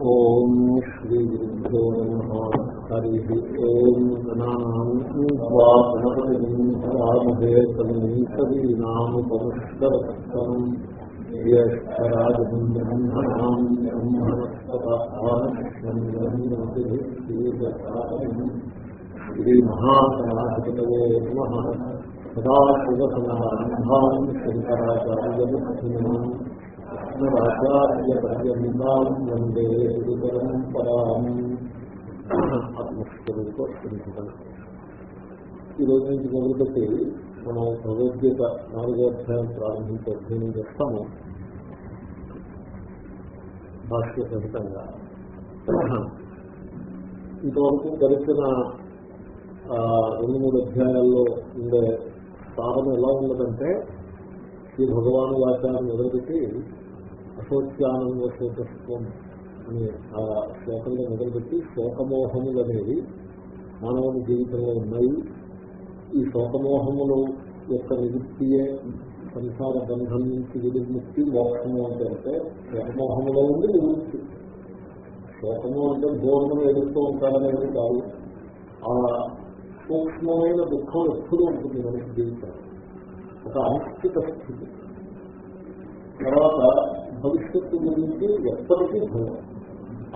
ఓం శ్రీ గురుభ్యో నమ హరి ఓం గణానాం వా గణపతిమహే కవీనాముపమస్తరం జ్యేష్ఠరాజబ్రహ్మణాం బ్రహ్మణస్పతాశ్రీ నమ సదాశివసమారంభాం శంకరాచార్యముఖ్యమాం రాచార్యపర్యంతాం వందే గురుపరంపరాం ఆత్మస్వరూప చింతన నుంచి మొదలుపెట్టి మనం భగవద్గీత నాలుగో అధ్యాయం ప్రారంభించి అధ్యయనం చేస్తాము భాష్య సహితంగా ఇంతవరకు గడిచిన రెండు మూడు అధ్యాయాల్లో ఉండే సాధన ఎలా ఉన్నదంటే శ్రీ భగవాను వాచారం మొదలుపెట్టి అశోచ్యానంద శోకత్వం అనే ఆ శ్లోకంలో మొదలుపెట్టి శోకమోహములు అనేవి మానవుని జీవితంలో ఉన్నాయి. ఈ శోకమోహములు యొక్క నివృత్తియే సంసార బంధం నుంచి విముక్తి మోక్షము అంటే అంటే శోకమోహములో ఉండి నివృత్తి. శోకము అంటే గోర్ణం ఎదుర్కొ ఉంటారనేది కాదు. ఆ సూక్ష్మమైన దుఃఖం ఎప్పుడూ ఉంటుంది మనకి జీవితం ఒక అనిశ్చిత స్థితి. తర్వాత భవిష్యత్తు గురించి ఎప్పటికీ భయం.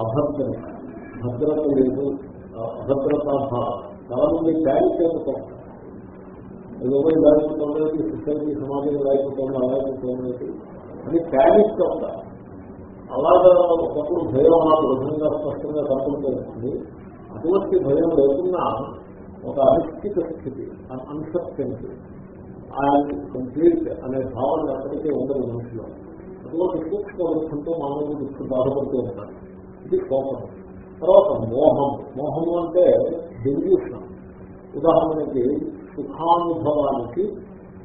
అభద్రత భద్రత లేదు. అభద్రతాభావం చాలా మంది క్యాలిక్యులేట్ ఏదో లేకపోతుంది సొసైటీ సమాజం లేకపోతుంది అలాగే అని క్యాలిక్ అవుతారు అలాగా ఒకప్పుడు భయం ఆ దృఢంగా స్పష్టంగా కనపడుతుంది. అటువంటి భయం లేకున్నా ఒక అనిశ్చిత స్థితి అన్సర్టెన్సీ ఆయన కంప్లీట్ అనే భావన ఎప్పటికీ ఉండదు మనుషులు అటువంటి సూక్ష్మ దుఃఖంతో మానవుడు దుఃఖం బాధపడుతూ ఉంటారు ఇది కోపం. తర్వాత మోహం. మోహము అంటే డెల్యూషన్ ఉదాహరణకి సుఖానుభవానికి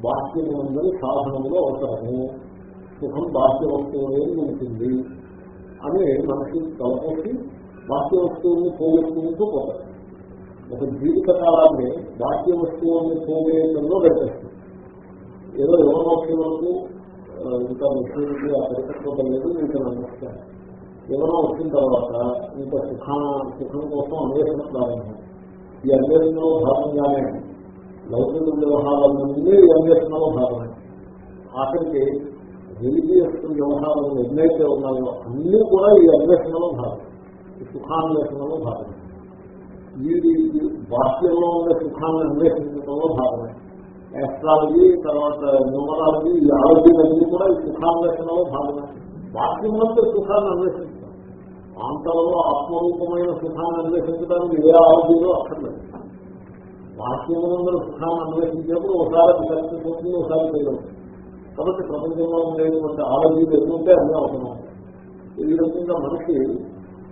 బాహ్యమందరి సాధనంలో అవసరము. సుఖం బాహ్య వస్తువులే ఉంటుంది అని మనకి తలపోసి బాహ్య వస్తువుల్ని పోగొట్టుకుంటూ పోతారు ఒక జీవిత కాలాన్ని బాహ్య వస్తువుల్ని పోగేయడంలో గడిపేస్తుంది ఏదో యువనోక్షి వరకు ఇంకా ముఖ్యమంత్రి ఆ పరిపక్వత లేదు ఇంకా నమస్కారం. యువన వచ్చిన తర్వాత ఇంకా సుఖా సుఖం కోసం అన్వేషణ ప్రారంభం ఈ అన్వేషణలో భాగంగానే లౌకిక వ్యవహారాల నుండి ఈ అన్వేషణలో భాగమే. ఆఖరికి రిలీజియస్ వ్యవహారాలు ఎన్నైతే ఉన్నాయో అన్నీ కూడా ఈ అన్వేషణలో భాగం ఈ సుఖాన్వేషణలో భాగం వీడి బాహ్యంలో ఉండే సుఖాన్ని అన్వేషించడంలో భాగమే. ఎస్ట్రాలజీ తర్వాత న్యూమరాలజీ ఈ ఆలోచనలన్నీ కూడా ఈ సుఖాన్వేషణలో భాగమే. బాహ్యంలో సుఖాన్ని అన్వేషించడం. ఆంతరంలో ఆత్మరూపమైన సుఖాన్ని అన్వేషించడానికి ఏ ఆరోగ్యంలో అక్కర్లేదు. బాహ్యములందరూ సుఖాన్ని అన్వేషించినప్పుడు ఒకసారి వికల్పిస్తుంది ఒకసారి చేయడం కాబట్టి ప్రపంచంలో ఉండేటువంటి ఆలోచనలు ఎదుగుంటే అన్నీ అవసరం ఈ విధంగా మనిషి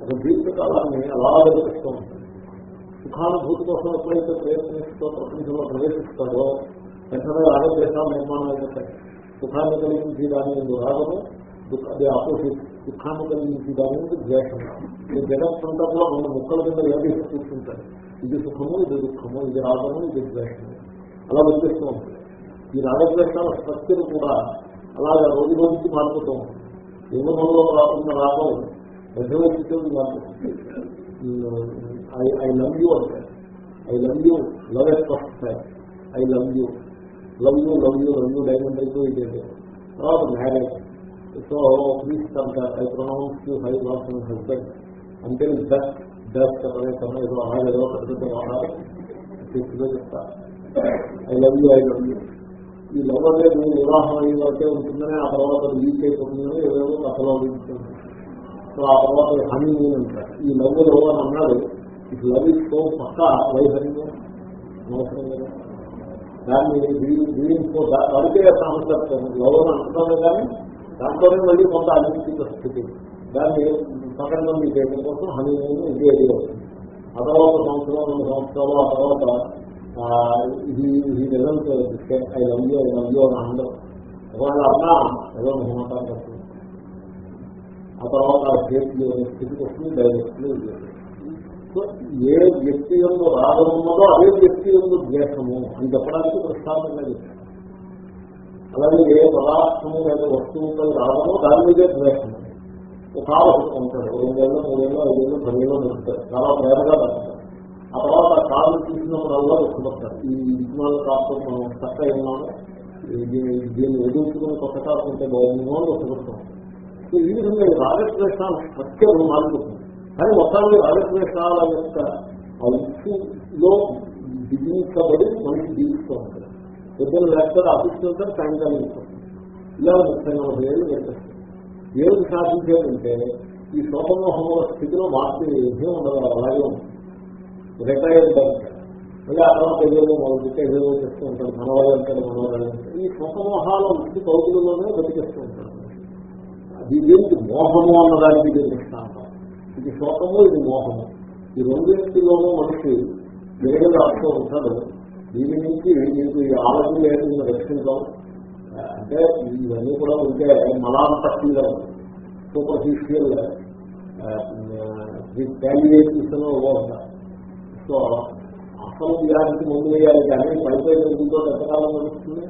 ఒక జీవితకాలాన్ని అలా గడిపిస్తూ ఉంటుంది సుఖానుభూతి కోసం ఎప్పుడైతే ప్రయత్నిస్తూ ప్రపంచంలో ప్రవేశిస్తాడో వెంటనే రాగం చేస్తాం నిర్మాణం అయిపోతాయి. సుఖాన్ని కలిగించి దాని ముందు రాగము అది ఆపోజిట్ దుఃఖాన్ని కలిగించి దాని ఎందుకు ద్వేషం. ఈ జగత్తంతా కూడా మన ముక్కల కింద ఏదైతే కూర్చుంటాయి? ఇది సుఖము ఇది దుఃఖము ఇది రాగము ఇది ద్వేషము. అలా వచ్చేస్తూ ఉంటుంది. ఈ రాగద్వేషాల స్ట్రక్చర్ కూడా అలాగే రోజు రోజుకి మారిపోతూ ఉంటుంది. యువనంలో రాకుండా రాగం పెద్ద మారిపోతుంది ఐ లవ్ యూ అంటే I love you love at first I love you. Love you love you love you diamond అయితే ఇదే తర్వాత మ్యారేజ్ సో ప్లీజ్ అంటారు ఐ ప్రొనౌన్స్ యూ హై లాస్ మై హస్బెండ్ అంటే డస్ట్ డస్ట్ అనే సమయం ఏదో అలాగేదో పెద్ద పెద్ద వాడాలి. చెప్తారు I love you I love you ఈ లవ్ అనేది వివాహం అయ్యే వరకే ఉంటుందని ఆ తర్వాత లీక్ అయిపోతుందని ఏవేవో కథలో ఉంటుంది సో ఆ తర్వాత హనీ మూన్ అంటారు ఈ లవ్ లవ్ అని అన్నాడు. ఇది లవ్ ఇస్ సో పక్క వై హనీ అవసరం కదా. దాన్ని దీనితో వాడికే సమస్య లవ్ అంటున్నాను కానీ దాంట్లోనే మళ్ళీ కొంత అనిపించిన స్థితి దాన్ని పక్కన మంది చేయడం కోసం హనీ మూన్ ఇదే వస్తుంది. ఆ తర్వాత సంవత్సరం రెండు సంవత్సరాలు ఆ తర్వాత ఇది ఇది result I love you I love you అని అందరూ ఒకవేళ అన్నా ఏదో మొహమాటాన్ని ఆ తర్వాత ఆ స్థితికి వస్తుంది డైరెక్ట్ ఏ వ్యక్తి ఎందు రాగం ఉన్నదో అదే వ్యక్తి ఎందు ద్వేషము అని చెప్పడానికి ప్రస్తావనగా చెప్పాను అలాగే ఏ పదార్థము లేదా వస్తువుపై రాగమో దాని మీదే ద్వేషము. ఒక ఆలోచన ఉంటాడు రెండేళ్ళు మూడేళ్ళు ఐదేళ్ళు పదివేళ్ళు దొరుకుతారు చాలా ప్రేమగా దొరుకుతారు ఆ తర్వాత ఆ కాలు తీసినప్పుడల్లా దుఃఖపడతారు ఈ విజ్ఞాన కాస్త మనం చక్క ఉన్నాము దీన్ని ఎదుర్కొని కొత్త కాకుంటే ఉంటే బాగుందో అని సో ఈ విధంగా ఈ రాగద్వేషాల స్ట్రక్చర్ మారిపోతుంది కానీ మొత్తానికి రాగద్వేషాల యొక్క ఆ ఉప్పులో బిగించబడి మనిషి జీవిస్తూ ఉంటాడు పొద్దున్న లేకపోతే ఆఫీస్కి వెళ్తారు సాయంకాలం ఇలా ముప్పై నలభై ఏళ్ళు వ్యక్తిస్తుంది ఏడు సాధించేదంటే ఈ శోకమోహముల స్థితిలో మార్పు ఏమీ ఉండదు అలాగే ఉంటుంది రిటైర్డ్ అంటాడు మళ్ళీ ఆ తర్వాత ఏదో మొదలుపెట్టి ఏదో చేస్తూ ఉంటాడు మనవాళ్ళు అంటాడు మనవాళ్ళు అంటాడు ఈ శోకమోహాల వృత్తి కౌతులలోనే బతికేస్తూ ఉంటాడు అది దీనికి మోహము అన్నదానికి దీనికి దృష్టాంతం ఇది శోకము ఇది మోహము. ఈ రెండింటిలోనూ మనిషి వేరే రాస్తూ ఉంటాడు. దీని నుంచి మీకు ఈ ఆలోచన లేదు రక్షించడం అంటే ఇవన్నీ కూడా ఉంటే మలాంతక్తిగా సూపర్ఫిషియల్ క్యాలిడేషన్స్ ఉంటాయి. సో అసలు వ్యాధికి ముందు వేయాలి కానీ పైపై ముందుతో ఎంతకాలం నడుస్తుంది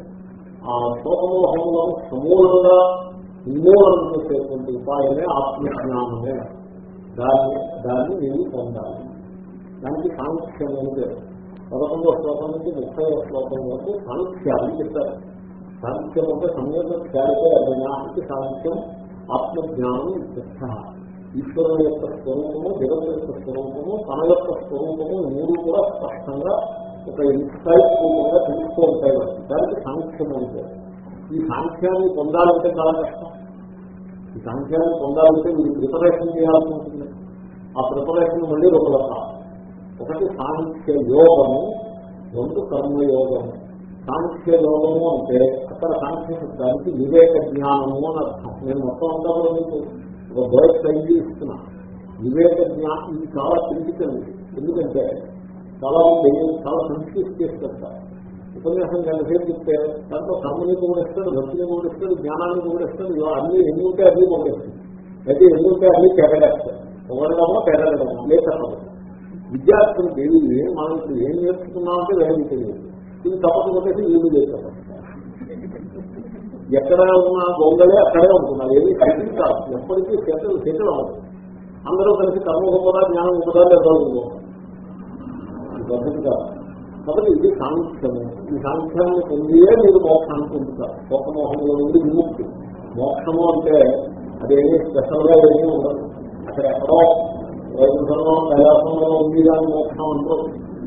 ఆ శోకమోహంలో సమూలంగా నిర్మూలన చేసేటువంటి ఉపాయమే ఆత్మజ్ఞానమే. దాన్ని దాన్ని నేను పొందాలి. దానికి సాంఖ్యం అంటే పేరు. పదకొండవ శ్లోకం నుంచి ముప్పై శ్లోకం వరకు సాంఖ్యాన్ని చెప్తారు సాంఖ్యం అంటే సంయోగం ఖ్యాలితే అజ్ఞానికి సాంఖ్యం ఆత్మజ్ఞానం ఇత్యర్థ ఈశ్వరుడు యొక్క స్వరూపము జగత్ యొక్క స్వరూపము తన యొక్క స్వరూపము మూడు కూడా స్పష్టంగా ఒక ఇన్సైట్ రూపంగా తెలుస్తూ ఉంటాయి దానికి సాంఖ్యం అంటే ఈ సాంఖ్యాన్ని పొందాలంటే చాలా కష్టం. సంఖ్యలో పొందాలంటే మీరు ప్రిపరేషన్ చేయాల్సి ఉంటుంది. ఆ ప్రిపరేషన్ మళ్ళీ ఒక రకాలు ఒకటి సాంఖ్య యోగము రెండు కర్మయోగము సాంఖ్య యోగము అంటే అక్కడ సాంఖ్య శబ్దానికి వివేక జ్ఞానము అని అర్థం. నేను మొత్తం అంతా కూడా మీకు ఒక బర్త్ అయ్యి ఇస్తున్నా. వివేక జ్ఞానం ఇది చాలా క్రిటికల్ ఎందుకంటే చాలా చాలా కన్ఫ్యూజ్ చేస్తారు ఉపన్యాసం ఎంతసేపు చెప్తే దాంట్లో కర్మని కూడిస్తాడు భక్తిని కూడిస్తాడు జ్ఞానాన్ని కూడా ఇస్తాడు అన్ని ఎన్ని ఉంటే అన్ని కూడా అయితే ఎన్ని ఉంటే అన్ని పెరగేస్తాడు పొగడమో పెరగడమో లేక విద్యార్థులు తెలియదు మనం ఇప్పుడు ఏం నేర్చుకున్నామంటే వేరే తెలియదు. ఇది తప్పక కొట్టేసి వీళ్ళు చేస్తాం ఎక్కడ ఉన్న గొంగలే అక్కడే ఉంటున్నారు. ఏది కలిసి కాదు. ఎప్పటికీ సెటిల్ సెటిల్ అవ్వదు అందరూ కలిసి కర్మ గొప్పదా జ్ఞానం గొప్పదా లేదా పద్ధతి కాదు. కాబట్టి ఇది సాంఖ్యము. ఈ సాంఖ్యాన్ని పొందియే మీరు మోక్షాన్ని పొందుతారు మోక్షమోహంలో నుండి విముక్తి. మోక్షము అంటే అదేమీ స్పెషల్గా ఏమీ ఉండదు. అక్కడ ఎక్కడో వైకుంఠంలో కైలాసంలో ఉంది దాని మోక్షం అంటూ.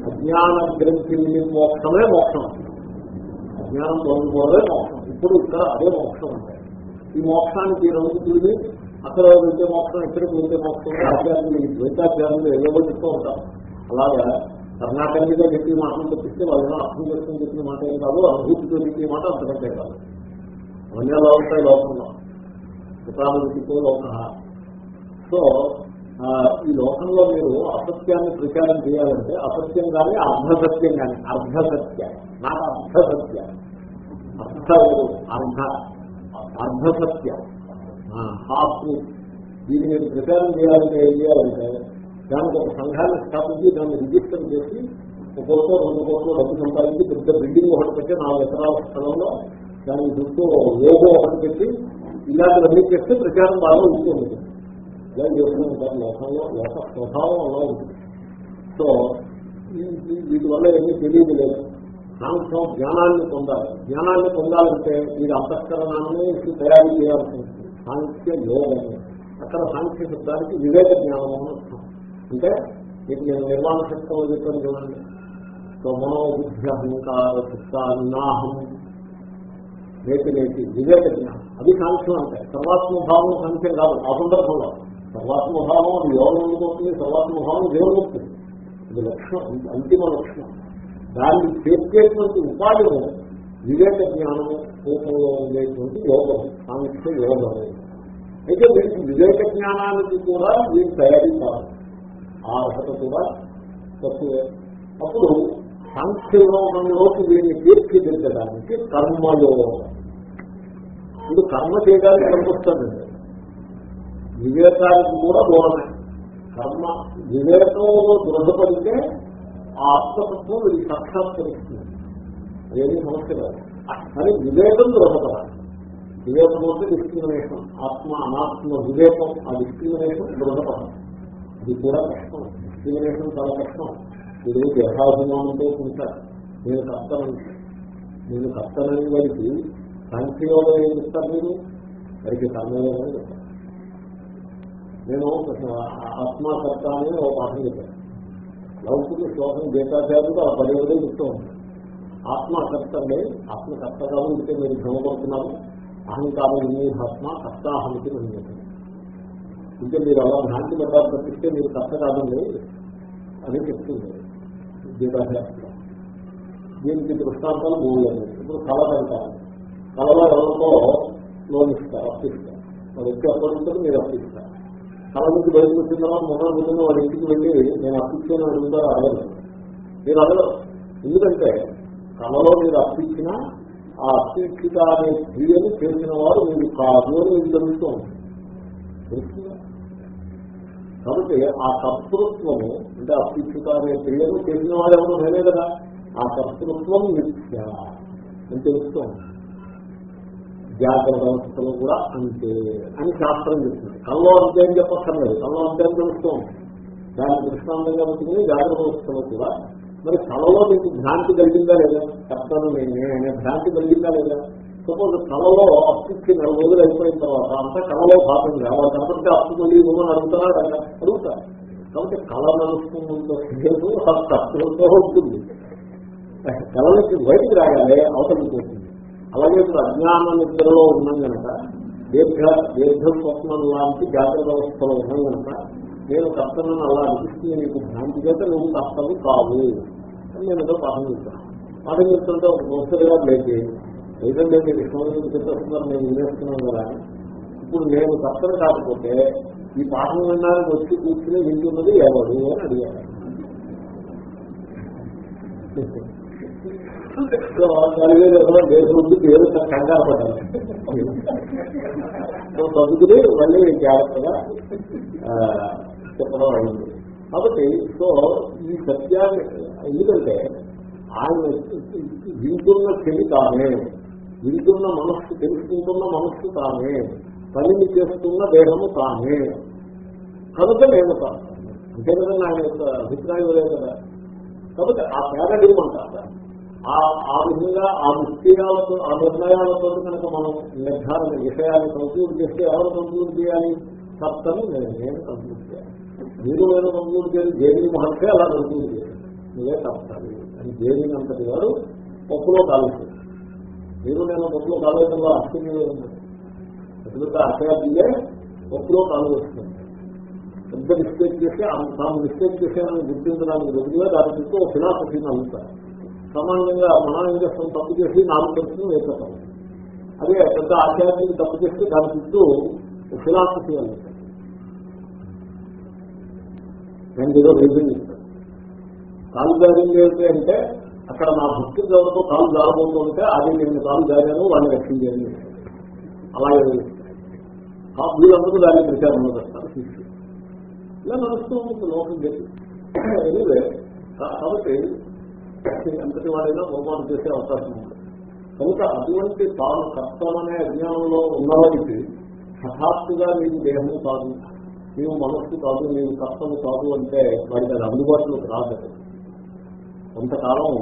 అజ్ఞాన గ్రంథి మోక్షమే మోక్షం. అజ్ఞానం పొందుకోవడమే మోక్షం. ఇప్పుడు ఇక్కడ అదే మోక్షం ఉంటాయి ఈ మోక్షానికి రెండు తిరిగి అక్కడ ఉంటే మోక్షం ఇక్కడికి ఉంటే మోక్షం. ఆధ్యాత్మిక ఆచార్యులు ద్వైతాచార్యులు చెప్తూ ఉంటారు అలాగా కర్ణాటకంగా చెప్పిన మాటలు తప్పిస్తే వాళ్ళు అర్థం చేసుకుని చెప్పిన మాట ఏం కాదు అనుభూతితో చెప్పిన మాట అంతకంటే కాదు. అవన్నీ అలా ఉంటాయి లోకంలో. ఉపరామతితో లోక సో ఈ లోకంలో మీరు అసత్యాన్ని ప్రచారం చేయాలంటే అసత్యం కానీ అర్ధసత్యం కానీ అర్ధసత్య నాకు అర్ధసత్య. అర్థ అర్ధ అర్ధసత్య. హాఫ్ దీన్ని మీరు ప్రచారం చేయాలంటే ఏం చేయాలంటే దానికి ఒక సంఘాన్ని స్థాపించి దాన్ని రిజిస్టర్ చేసి ఒక కోట్లో రెండు కోట్లు డబ్బు సంపాదించి పెద్ద బిల్డింగ్ ఒకటి పెట్టి నాలుగు ఎకరాల స్థలంలో దాని చుట్టూ లోగో ఒకటి పెట్టి ఇలాంటివన్నీ చేస్తే ప్రచారం బాగా ఉంటుంది. ఇలా చేస్తూ ఉంటారు లోకంలో లోక స్వభావం అలా ఉంటుంది సో వీటి వల్ల ఏమీ తెలియదు లేదు. సాంఖ్యం జ్ఞానాన్ని పొందాలి. జ్ఞానాన్ని పొందాలంటే మీరు అంతఃకరణాన్ని తయారు చేయాల్సి ఉంటుంది సాంఖ్య యోగం. అక్కడ సాంఖ్య శబ్దానికి వివేక జ్ఞానం అని అంటే మీకు నేను నిర్మాణ శక్తంలో చెప్పాను చూడండి. సో మనోబుద్ధి అహంకార చిత్తాహం నేతి నేతి వివేక జ్ఞానం. అది సాంఖ్యం అంటే. సర్వాత్మభావం సాంఖ్యం కాదు ఆ సందర్భంలో. సర్వాత్మభావం అది యోగం ఎందుకుంటుంది సర్వాత్మభావం దేవుడు వస్తుంది ఇది లక్ష్యం అంతిమ లక్ష్యం దాన్ని చేసేటువంటి ఉపాధి వివేక జ్ఞానము రూపంలో ఉండేటువంటి యోగం సాంఖ్య యోగము అయితే వీరికి వివేక జ్ఞానానికి కూడా వీరు తయారీ కావాలి ఆ అర్హత కూడా తక్కువే. అప్పుడు సంక్షేమంలోకి వీరిని తీర్చిదిద్దడానికి కర్మయోగం ఇప్పుడు కర్మ చేయడానికి కనిపిస్తుందండి వివేకానికి కూడా దూరమే. కర్మ వివేకంలో దృఢపడితే ఆ ఆత్మతత్వం ఇది సాక్షాత్కరిస్తుంది. అదేమీ సమస్య కాదు. కానీ వివేకం దృఢపడాలి. వివేకం అంటే డిస్క్రిమినేషన్ ఆత్మ అనాత్మ వివేకం ఆ డిస్క్రిమినేషన్ దృఢపడాలి. ఇది కూడా కష్టం. డిస్క్రిమినేషన్ చాలా కష్టం. ఇది దేహాభిమానంతో ఉంటారు నేను కష్టం నేను కష్టమైన వారికి సాంఖ్యయోగం ఏం చెప్తారు మీరు? వారికి కర్మయోగం అని నేను ఆత్మకర్త అని ఒక పాఠం చెప్పాను. లౌకిక శ్లోకం గీతాచార్యుడు ఆ పర్యవదే చెప్తూ ఉంటాను ఆత్మకర్త అండి ఆత్మకర్త కాబట్టి మీరు భ్రమపడుతున్నారు. అహంకారం ఆత్మ కర్తాహమికి నన్ను ఇంకా మీరు అలా నాటి పడ్డారు తప్పిస్తే మీరు కష్ట కాదండి అని చెప్తుంది గీతాశాస్త్రం దీనికి దృష్టాంతాలు మూడు ఇప్పుడు కళ అంటారు. కళలో ఎవరితో లోన్ ఇస్తారు అప్పిస్తారు. వాళ్ళు వచ్చి అప్పటింటారు మీరు అప్పిస్తారు. కళ నుంచి బయటకు వచ్చిన తర్వాత మొన్న ముందు వాళ్ళ ఇంటికి వెళ్ళి నేను అప్పించాను అడుగుతారు అడగలేదు. మీరు అడగరు. ఎందుకంటే కళలో మీరు అప్పించినా ఆ అశిక్షిత అనే క్రియను చేసిన వారు మీరు కాదు అని మీకు తెలుస్తూ ఉంటుంది తెలుస్తుందా? కాబట్టి ఆ కర్తృత్వము అంటే అశిక్షిత అనే క్రియను తెలిసిన వాడు ఎవరు నేనే కదా. ఆ కర్తృత్వం మిథ్య అని తెలుస్తూ జాగ్రత్త వ్యవస్థలు కూడా అంతే అని శాస్త్రం చెప్తుంది. కల్లో అంతే అని చెప్పక్కర్లేదు. కల్లో అంతే అని తెలుస్తూ ఉంటుంది దాన్ని దృష్టాంతంగా ఉంటుంది జాగ్రత్త వ్యవస్థలో కూడా మరి కళలో మీకు భ్రాంతి కలిగిందా లేదా? కర్తను నేనే అనే భ్రాంతి కలిగిందా లేదా? సపోజ్ కళలో అప్పుకి నెల రోజులు అయిపోయిన తర్వాత అంతా కళలో భాగంగా వాళ్ళు కనపడితే అప్పు మళ్ళీ ఇవ్వమని అడుగుతారా అడుగుతారు కాబట్టి కళ నడుస్తుందో కర్తలతో ఉంటుంది. కళలకి బయటికి రాగానే అవసరం పోతుంది. అలాగే ఇప్పుడు అజ్ఞాన నిద్రలో ఉన్నాం కనుక దీర్ఘ దీర్ఘ స్వప్నం లాంటి జాగ్రత్త వ్యవస్థలో ఉన్నాం కనుక నేను కర్తనని అలా అనిపిస్తుంది నీకు భ్రాంతి చేత నువ్వు కర్తలు కావు. అని నేను ఏదో పాఠం చెప్తాను. పాఠం చెప్తుంటే ఒక ప్రొఫెసర్ గారు లేచి లేదంటే మీరు ఇష్టమైన చెప్పేస్తున్నారు నేను వినేస్తున్నాను కదా. ఇప్పుడు నేను కర్తను కాకపోతే ఈ పాఠం వినడానికి వచ్చి కూర్చుని వింటున్నది ఎవరు అని అడిగారు. దేశం పేరు కంగారు పడ్డాను చదువుకుని మళ్ళీ జాగ్రత్తగా చెప్పడం అయింది. కాబట్టి సో ఈ సత్యాన్ని ఎందుకంటే ఆయన వింటున్న చెవి తానే వింటున్న మనస్సు తెలుసుకుంటున్న మనస్సు తానే పనిని చేస్తున్న దేహము తానే. కనుక నేను తాను అంతే కదా నా యొక్క అభిప్రాయం లేదు కదా. కాబట్టి ఆ పేరడీమ్ అంటారు ఆ విధంగా ఆ నిశ్చయాలతో ఆ నిర్ణయాలతో కనుక మనం నిర్ధారణ విషయాన్ని మంజూరు చేస్తే ఎవరు మంజూరు చేయాలి? కర్తను నేను నేను మంజూరు చేయాలి. మీరు నేను మంజూరు చేయాలి. దేవిని మహర్షి అలా కంక్లూడ్ చేయాలి. నువ్వే కర్తాలి అని దేవిని అంతటి వారు ఒక్కలో కాలేదు మీరు నేను పప్పులో కాలేజంలో ఆశ్చర్యం ఉంది ఎప్పుడైతే అసయాదిగే పప్పులో కాలు పెద్ద మిస్టేక్ చేసి తాను మిస్టేక్ చేశానని గుర్తించడానికి బదులుగా దాని చుట్టూ ఒక ఫిలాసఫీని అడుగుతారు సామాన్యంగా మనం ఏం చేస్తాం తప్పు చేసి నాలుగు తెలుసుకుని వేసేస్తాం అదే పెద్ద ఆధ్యాత్మిక తప్పు చేస్తే దాని చుట్టూ ఫిలాసఫీ అడుగుతారు నేను ఏదో రీజన్ చెప్తాను కాలు ఏంటి అంటే అక్కడ నా భక్తి ఎవరితో కాలు జారబోతుంటే అది నేను కాలు జారాను వాడిని రక్షించాను. అలాగే వీళ్ళందరూ దాన్ని ప్రచారంలో పెడతారు శిష్యులు ఇలా నడుస్తూ ఉంటుంది లోకం చెప్పి ఎనివే కాబట్టి ఎంతటి వాడైనా పొరపాటు చేసే అవకాశం ఉంది. కనుక అటువంటి తాను కర్తమనే అజ్ఞానంలో ఉన్నవాడికి హఠాత్తుగా నీకు దేహము కాదు నీవు మనస్సు కాదు నీవు కష్టము కాదు అంటే వాడికి అది అందుబాటులోకి రాదు. కొంతకాలం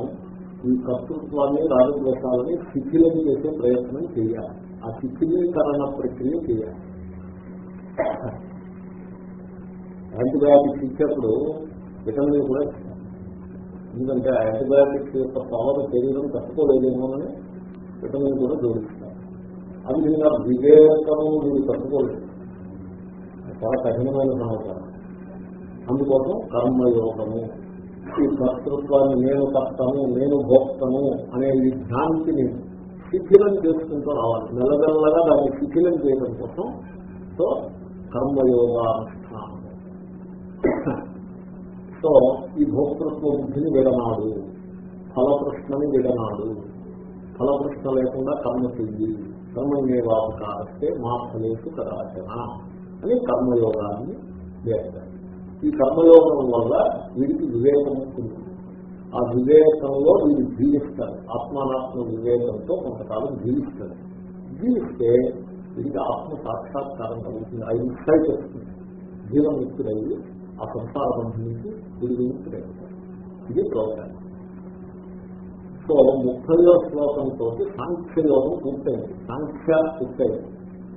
ఈ కర్తృత్వాన్ని రాజద్వేషాలని శిథిలని చేసే ప్రయత్నం చేయాలి. ఆ శిథిలీకరణ ప్రక్రియ చేయాలి. యాంటీబయాటిక్స్ ఇచ్చేప్పుడు విటమిన్ కూడా ఇస్తారు ఎందుకంటే యాంటీబయాటిక్స్ యొక్క పవర్ శరీరం తట్టుకోలేదేమోనని విటమిన్ కూడా జోడిస్తారు అది విధంగా వివేకము మీరు తట్టుకోలేదు. చాలా కఠినమైన సమాచారం. అందుకోసం కర్మయోగము ఈ కర్తృత్వాన్ని నేను కర్తను నేను భోక్తను అనే ఈ భ్రాంతిని శిథిలం చేసుకుంటూ రావాలి. నెలగల్లగా దాన్ని శిథిలం చేయడం కోసం సో కర్మయోగానుష్ఠానం. సో ఈ భోక్తృత్వ బుద్ధిని విడనాడు ఫలకృష్ణని విడనాడు. ఫలకృష్ణ లేకుండా కర్మ చెయ్యి కర్మన్యేవాపకారస్తే మా ఫలేసు కదాచన అని కర్మయోగాన్ని చేస్తారు ఈ కర్మయోగం వల్ల వీడికి వివేకం ఉంటుంది ఆ వివేకంలో వీడు జీవిస్తారు ఆత్మానాత్మ వివేకంతో కొంతకాలం జీవిస్తారు జీవిస్తే ఇది ఆత్మ సాక్షాత్కారం కలుగుతుంది. ఆ ఇన్సైట్ వస్తుంది జీవం ముక్తుడయ్యి ఆ సంసార బంధం నుంచి విడుదలముక్తుడవుతారు ఇది ప్రోగ్రామ్ సో ముప్పయో శ్లోకంతో సాంఖ్యయోగం పూర్తయింది. సాంఖ్య పూర్తయింది.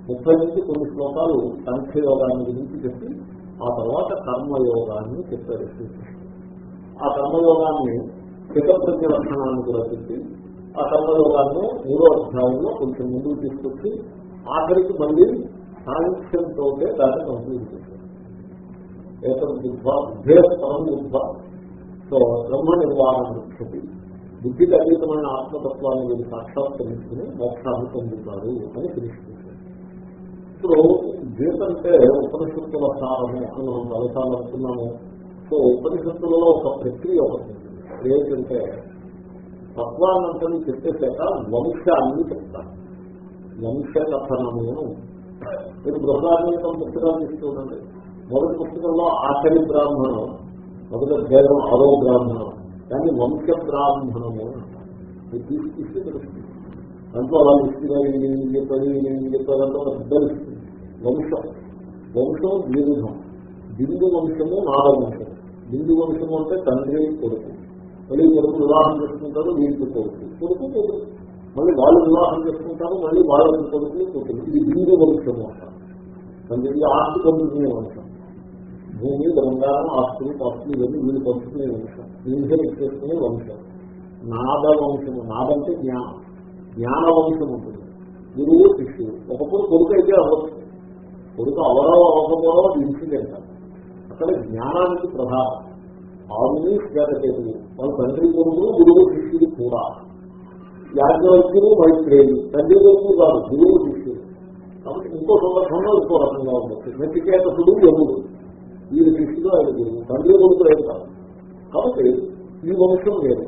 ముప్పై నుంచి కొన్ని శ్లోకాలు సాంఖ్యయోగాన్ని గురించి చెప్పి ఆ తర్వాత కర్మయోగాన్ని చెప్పారు. ఆ కర్మయోగాన్ని చిత్తప్రజ్ఞ లక్షణాన్ని కూడా చెప్పి ఆ కర్మయోగాన్ని మూడో అధ్యాయంలో కొంచెం ముందుకు తీసుకొచ్చి ఆఖరికి మళ్ళీ సాహిత్యంతో దాన్ని కంప్లీట్ చేశారు. ఏతం బుద్ధ బుద్ధ సో బ్రహ్మ నిర్వాహణ ముఖ్యతి బుద్ధికి అతీతమైన ఆత్మతత్వాన్ని వీరు సాక్షాత్కరించుకుని మోక్షాన్ని పొందుతారు అని తెలుస్తుంది. ఇప్పుడు గీత అంటే ఉపనిషత్తుల సారము అని మనం చాలాసార్లు అనుకున్నాము సో ఉపనిషత్తులలో ఒక ప్రక్రియ ఒకటి ఏంటంటే తత్వానంతని చెప్పేశాక వంశాన్ని చెప్తారు. వంశ కథనము మీరు బృహదార్మికం పుస్తకాలు తీసుకుంటుంది మొదటి పుస్తకంలో ఆచరి బ్రాహ్మణం మొదటి అధ్యాయం ఆరో బ్రాహ్మణం దాన్ని వంశ బ్రాహ్మణము మీరు తీసి తీస్తే తెలుస్తుంది. దాంట్లో అలా ఇస్తున్నా చెప్పాలి చెప్పాలంటే ఒక పెద్ద ఇస్తుంది వంశం. వంశం ద్విధం బిందు వంశము నాద వంశము బిందు వంశము అంటే తండ్రి కొడుకు. మళ్ళీ కొడుకు వివాహం చేసుకుంటారు వీరికి కొడుకు. కొడుకు కొడుకు. మళ్ళీ వాళ్ళు వివాహం చేసుకుంటారు మళ్ళీ వాళ్ళకి కొడుకు కొడుకు. ఇది బిందు వంశము అంటారు తండ్రి ఆస్తి పంపిణీ వంశం. భూమి బంగారం ఆస్తులు పాస్తులు ఇవన్నీ వీళ్ళు పంపిణీ వంశం. ఇన్హెరిట్ చేసుకునే వంశం. నాద వంశము. నాదంటే జ్ఞానం. జ్ఞాన వంశం ఉంటుంది. గురువు శిష్యుడు. ఒకప్పుడు కొడుకు అయితే అవ్వచ్చు. కొడుకు అవరో అవకపోవడం అది ఇన్సిడెంట్ అక్కడ జ్ఞానానికి ప్రధానం. ఆవుని శ్వేతకేతుడు వాళ్ళ తండ్రి కొడుకులు గురువు శిష్యుడు కూడా. యాజ్ఞవల్క్యులు మైత్రేయులు. తండ్రి కొడుకు కాదు గురువు శిష్యుడు కాబట్టి ఇంకో సందర్భంలో ఇంకో రకంగా ఉండొచ్చు నచికేతసుడు యముడు. వీరి శిష్యుడు ఆయన గురువు. తండ్రి కొడుకు లేదు కాదు. కాబట్టి ఈ వంశం వేరు.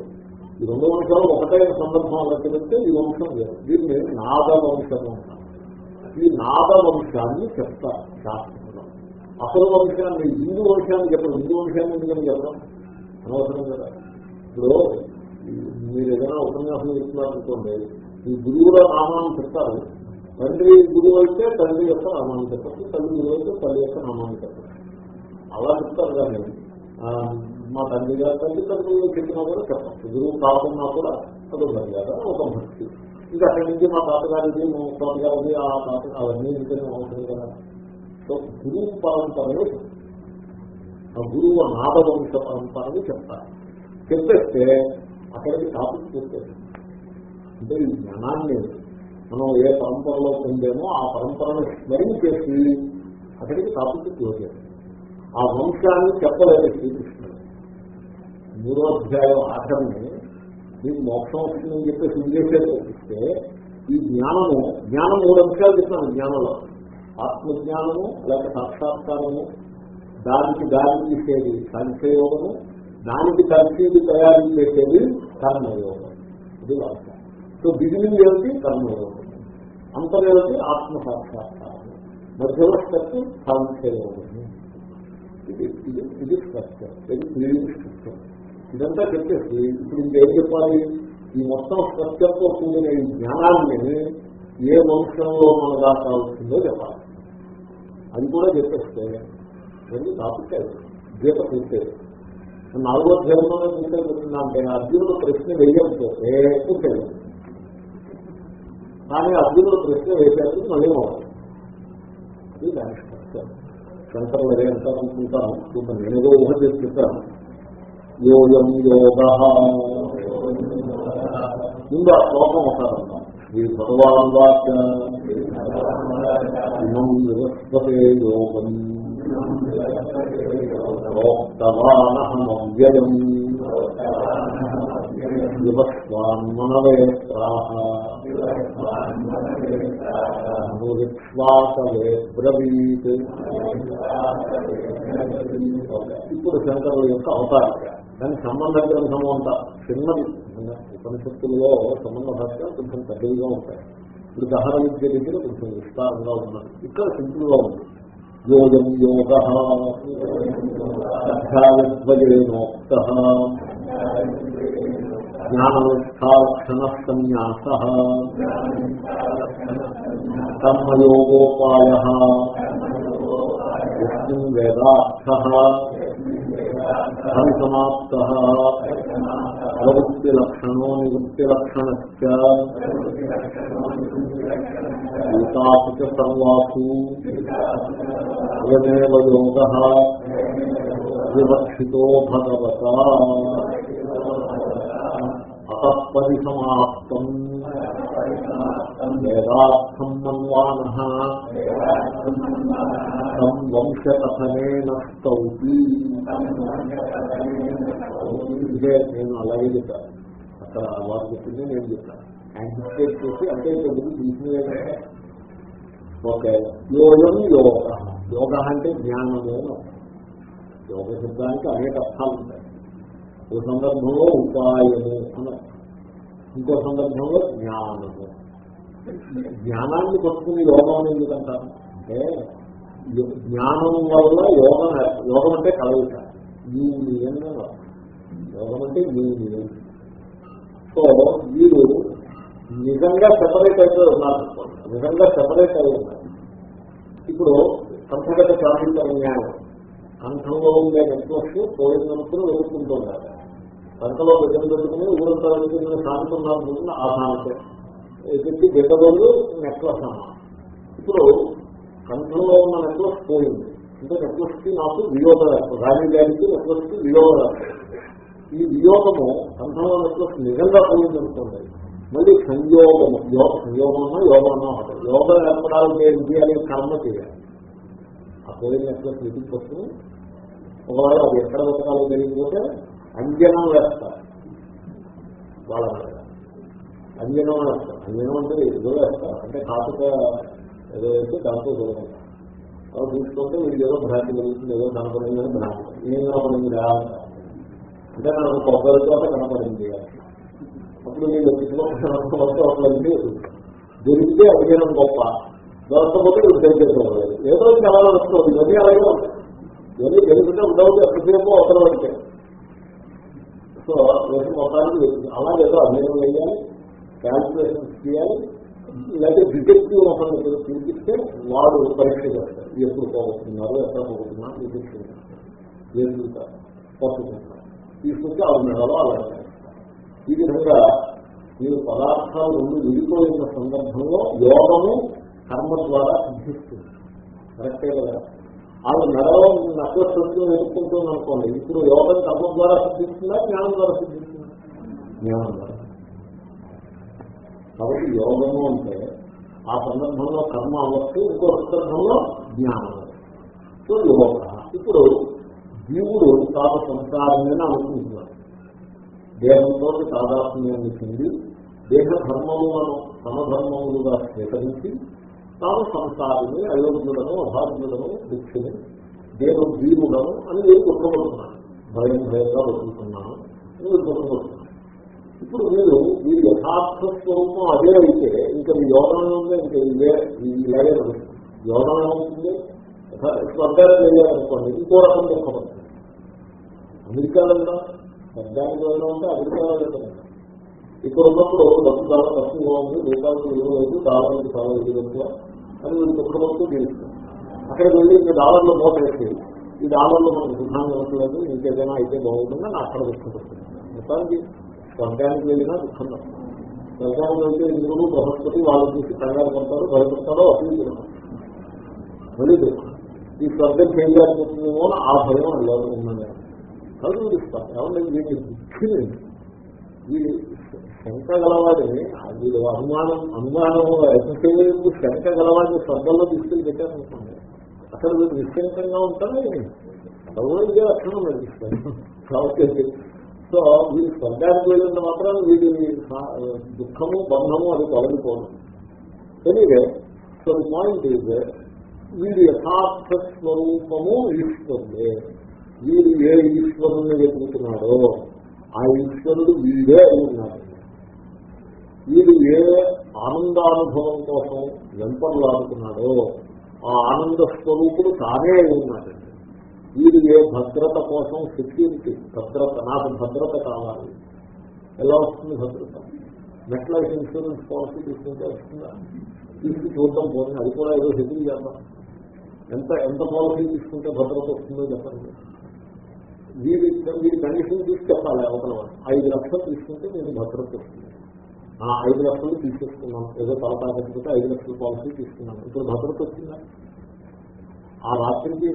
ఈ రెండు వంశాలు ఒకటైన సందర్భంలో తెలిస్తే ఈ వంశం వేరు. దీన్ని నాద వంశం అంటారు. ఈ నాద వంశాన్ని చెప్తారు శాస్త్రంలో. అసలు వంశాన్ని హిందూ వంశాన్ని చెప్పడం. హిందూ వంశాన్ని ఎందుకని చెప్పడం? అనవసరం కదా. ఇప్పుడు మీరు ఏదైనా ఉపన్యాసం చెప్తున్నారనుకోండి ఈ గురువుల నామాన్ని చెప్తారు. తండ్రి గురువు అయితే తండ్రి యొక్క నామాన్ని చెప్పచ్చు తల్లి గురువు అయితే తల్లి యొక్క నామాన్ని చెప్పచ్చు. అలా చెప్తారు కానీ మా తండ్రి గారు తల్లి తండ్రి చెప్పినా కూడా చెప్పచ్చు గురువు కాకుండా కూడా అదొక మర్యాద ఒక భక్తి. ఇంకా అక్కడి నుంచి మా తాతగారిది మా తాతగారిది ఆ తాత అవన్నీ ఇంకనే ఉంటుంది కదా. సో గురువు పరంపరలో ఆ గురువు నాదవంశ పరంపరని చెప్తారు. చెప్పేస్తే అక్కడికి టాపిక్ పూర్తయింది అంటే ఈ జ్ఞానాన్ని మనం ఏ పరంపరలో పొందేమో ఆ పరంపరను స్మరించేసి అక్కడికి టాపిక్ క్లోజ్ ఆ వంశాన్ని చెప్పలేదు శ్రీకృష్ణుడు. మూడో అధ్యాయం ఆఖరిని మీకు మోక్షం వస్తుందని చెప్పేసి ఇంగ్లీషే చూపిస్తే ఈ జ్ఞానము జ్ఞానం మూడు అంశాలు చెప్పాను జ్ఞానంలో. ఆత్మజ్ఞానము లేక సాక్షాత్కారము దానికి దారి తీసేది సంఖ్యయోగము దానికి తర్ఫీదు తయారు చేసేది కర్మయోగం. ఇది వాక్యం. సో బిగినింగ్ ఏమిటి? కర్మయోగం. అంతరేమిటి ఆత్మ సాక్షాత్కారం మధ్యలో స్టెప్ సాంఖ్యయోగం ఇది ఇది ఇది స్ట్రక్చర్. ఇది క్లీనింగ్ స్ట్రక్చర్. ఇదంతా చెప్పేసి ఇప్పుడు ఇంకేం చెప్పాలి? ఈ మొత్తం సత్యంతో కూడిన ఈ జ్ఞానాన్ని ఏ వంశంలో మన దాకా వస్తుందో చెప్పాలి. అది కూడా చెప్పేస్తే అది టాపిక్ గీత పూర్తయింది నాలుగో అధ్యాయంలోనే పూర్తయిపోతుంది అంటే అర్జునుడు ప్రశ్న వేయకపోతే పూర్తయింది కానీ అర్జునుడు ప్రశ్న వేసేందుకు మళ్ళీ అవ్వాలి అది దాని స్ట్రక్చర్ శంకర్లు అదే అంటారు అనుకుంటాను చూద్దాం నేనేదో ఊహ చేసి యోగం యోగ. ముందు ఆ శ్లోకం ఒకటంటాం ఈ భగవాన్ వాక్య ఇమం యోగం. ప్రోక్తవానహమవ్యయం వివస్వాన్మనవే ప్రాహ. బ్రవీత్. ఇప్పుడు శంకరుల యొక్క అవతారిక దానికి సంబంధ గ్రంథము అంట చిన్నది ఉపనిషత్తుల్లో సంబంధ భాష కొంచెం పెద్దదిగా ఉంటాయి. ఇప్పుడు దహన విద్య దగ్గర కొంచెం విస్తారంగా ఉన్నది. ఇక్కడ సింపుల్గా ఉంది. యోగం యోగ అధ్యాయద్వయేనోక్త. జ్ఞాననిష్టాక్షణ సన్యాస కర్మయోగోపాయ యస్మిన్ వేదార్థ సమాప్త ప్రవృత్తిలక్షణో నివృత్తిలక్షణశ్చ గీతాసు చ సర్వాసు అయమేవ యోగ వివక్షితో భగవత అతపరిసమాప్తం వేదార్థం మన్వాన. తం వంశకథనేన స్తౌతి. ఇదే నేను అలాగే చెప్పాను అక్కడ వారు చెప్పింది నేను చెప్పాను యాంటిసిపేట్ చేసి అంటే తీసుకునే ఓకే. యోగం యోగ. యోగ అంటే జ్ఞానమే యోగ శబ్దానికి అనేక అర్థాలు ఉంటాయి. ఓ సందర్భంలో ఉపాయము అన్నారు ఇంకో సందర్భంలో జ్ఞానము. జ్ఞానాన్ని పట్టుకుని యోగం అని ఎందుకంటారు? అంటే జ్ఞానం వల్ల యోగం యోగం అంటే కలయిక. యూనియన్ యోగం అంటే యూనియన్ సో వీరు నిజంగా సెపరేట్ అయితే ఉన్నారు నిజంగా సెపరేట్ అయి ఉన్నారు ఇప్పుడు సంస్థగత ప్రాథమిక జ్ఞానం కంఠంలో ఉండే నెట్వర్క్ పోయినప్పుడు వెతుక్కుంటున్నారు కంటలో బిడ్డలు పెట్టుకుని ఊరంతా వెతుకుని సాగుతున్నారు ఆ సామెతే ఎదుటి బిడ్డలు నెక్లెస్ అన్న ఇప్పుడు కంట్లో ఉన్న నెక్లెస్ పోయింది. అంటే నెక్లెస్కి నాకు వియోగం రాణి గారికి నెక్లెస్కి వియోగం ఈ వియోగము కంఠంలో నెక్లెస్ నిజంగా పోయింది అనుకోండి. మళ్ళీ సంయోగము యోగ సంయోగమన్నా యోగమన్నా ఉంటుంది యోగ ఏర్పడాలంటే ఏం చేయాలి? కర్మ చేయాలి. ఆ పోయిన నెక్లెస్ వెతికి వస్తుంది ఒకవేళ అది ఎక్కడ వెతకాలో తెలియకపోతే అంజనం వేస్తారు. వాళ్ళ అంజనం వేస్తారు అంజనం అంటే ఏదో వేస్తారు అంటే కాపుక ఏదో వేస్తే దాంతో దూరంగా అలా చూసుకుంటే వీళ్ళు ఏదో భ్రాంతి కలుగుతుంది ఏదో కనపడింది అని భ్రాంతి. ఏం కనపడింది అంటే నాకు కొబ్బరి తోట కనపడింది. అప్పుడు మీరు ఇంట్లో కిలోమీటర్ దొరికితే అడిగిన గొప్ప. దొరకపోతే వీళ్ళు ఏదో చాలా వస్తుంది ఇవన్నీ అలాగే ఉంటాయి. ఇవన్నీ తెలుసుకుంటే ఉండవు ఎంతసేపు అవసరం అంటే. సో మొత్తానికి అలాగే ఏదో అధ్యయనం వేయాలి క్యాల్కులేషన్స్ చేయాలి లేదా డిటెక్టివ్ ఒకరిని చూపిస్తే వాడు పరీక్ష చేస్తారు. ఎప్పుడు పోగొట్టున్నారు ఎక్కడ పోగొట్టున్నారు డిటెక్టివ్ చేస్తారు. పట్టుకుంటారు తీసుకుంటే ఆ మెడలో అలాగే ఈ విధంగా మీరు పదార్థాలు రెండు విడిపోయిన సందర్భంలో యోగము కర్మ ద్వారా సిద్ధిస్తుంది. కరెక్టే కదా? వాళ్ళు మెడలో నక్షత్రం ఎదుర్కొంటుంది అనుకోండి ఇప్పుడు యోగం కర్మ ద్వారా సిద్ధిస్తుందా జ్ఞానం ద్వారా సిద్ధిస్తుందా? జ్ఞానం ద్వారా. కాబట్టి యోగము అంటే ఆ సందర్భంలో కర్మ అవ్వచ్చు ఇంకో సందర్భంలో జ్ఞానం సో యోగ ఇప్పుడు జీవుడు తాను సంసారమే అనుకుంటున్నాడు. దేహంతో తాదాత్మ్యాన్ని చెంది దేహ ధర్మములను సమధర్మములుగా స్వీకరించి తాను సంసారిని అయోగ్యులను అభాగ్యులను దుఃఖిని దేవు జీవుడను అని నేను దుఃఖపడుతున్నాను భయం భయంగా వదులుతున్నాను నేను మీరు ఇప్పుడు మీరు మీ యథార్థ స్వరూపం అదే అయితే ఇంకా మీ యోగం ఉంది ఇంకా ఇదే ఇలాగే నడుస్తుంది యోగం ఏమవుతుంది స్వర్గానికి వెళ్ళాలనుకోండి ఇంకో రకం దుఃఖపడుతుంది అమెరికాలో స్వర్గానికి వెళ్ళడం అంటే అమెరికాలో వెళ్ళడం ఇక్కడ ఉన్నప్పుడు డబ్బు చాలా తక్కువగా ఉంది రూపాయలకు ఇరవై లేదు డాలర్కి చాలా విలువ ఎక్కువ అని వీళ్ళు దుఃఖపడుతూ జీవిస్తారు అక్కడికి వెళ్ళి ఇంకా డాలర్లో మోట వేసి ఈ డాలర్లో మనకు సుఖాన్ని ఇవ్వట్లేదు ఇంకేదైనా అయితే బాగుంటుందని అక్కడ దుఃఖపడుతుంది. మొత్తానికి స్వర్గానికి వెళ్ళినా దుఃఖం స్వర్గానికి వెళ్తే ఇంద్రుడు బృహస్పతి వాళ్ళు చూసి కంగారు పడతారు భయపడతారో అసలు మళ్ళీ దుఃఖం. ఈ స్వర్గం చేయలేకపోతుందేమో ఆ భయం అలా ఉన్నది కలుగుతారు ఏమన్నా వీటి దుఃఖిని వీడి శంక గలవాడిని వీడు అనుమానం అనుమానం ఎంతసేపు శంక గలవాడిని స్వర్గంలో తీసుకెళ్ళి పెట్టారనుకోండి అసలు వీడు నిశ్చంకంగా ఉంటారు అదొక ఇదే లక్షణం నడిపిస్తారు కాబట్టి సో వీరి స్వర్గానికి వెళ్ళిన మాత్రం వీడి దుఃఖము బంధము అది తొలగిపోదు. ఎనీవే సో పాయింట్ ఈజ్ వీరి యథార్థ స్వరూపము ఈశ్వరుడే. వీరు ఏ ఈశ్వరుణ్ణి వెతుకుతున్నాడో ఆ ఈశ్వరుడు వీడే అయి ఉన్నాడు. వీడు ఏ ఆనందానుభవం కోసం వెంపర్లాడుతున్నాడో ఆ ఆనంద స్వరూపుడు తానే ఉన్నాడు. వీడు ఏ భద్రత కోసం సెక్యూరిటీ భద్రత నాకు భద్రత కావాలి. ఎలా వస్తుంది భద్రత? నెట్ లైఫ్ ఇన్సూరెన్స్ పాలసీ తీసుకుంటే వస్తుందా? తీసుకు చూద్దాం పోనీ అది కూడా ఏదో సెటిల్ చేద్దాం. ఎంత ఎంత పాలసీ తీసుకుంటే భద్రత వస్తుందో చెప్పండి. వీడి వీడి కండిషన్ చూసి చెప్పాలి అవతల ఐదు లక్షలు తీసుకుంటే నేను భద్రత వస్తుంది. ఆ ఐదు లక్షలు తీసుకొస్తున్నాను ఏదో తలపాకపోతే ఐదు లక్షల పాలసీ తీసుకున్నాను ఇప్పుడు భద్రత వచ్చిందా? ఆ రాత్రికి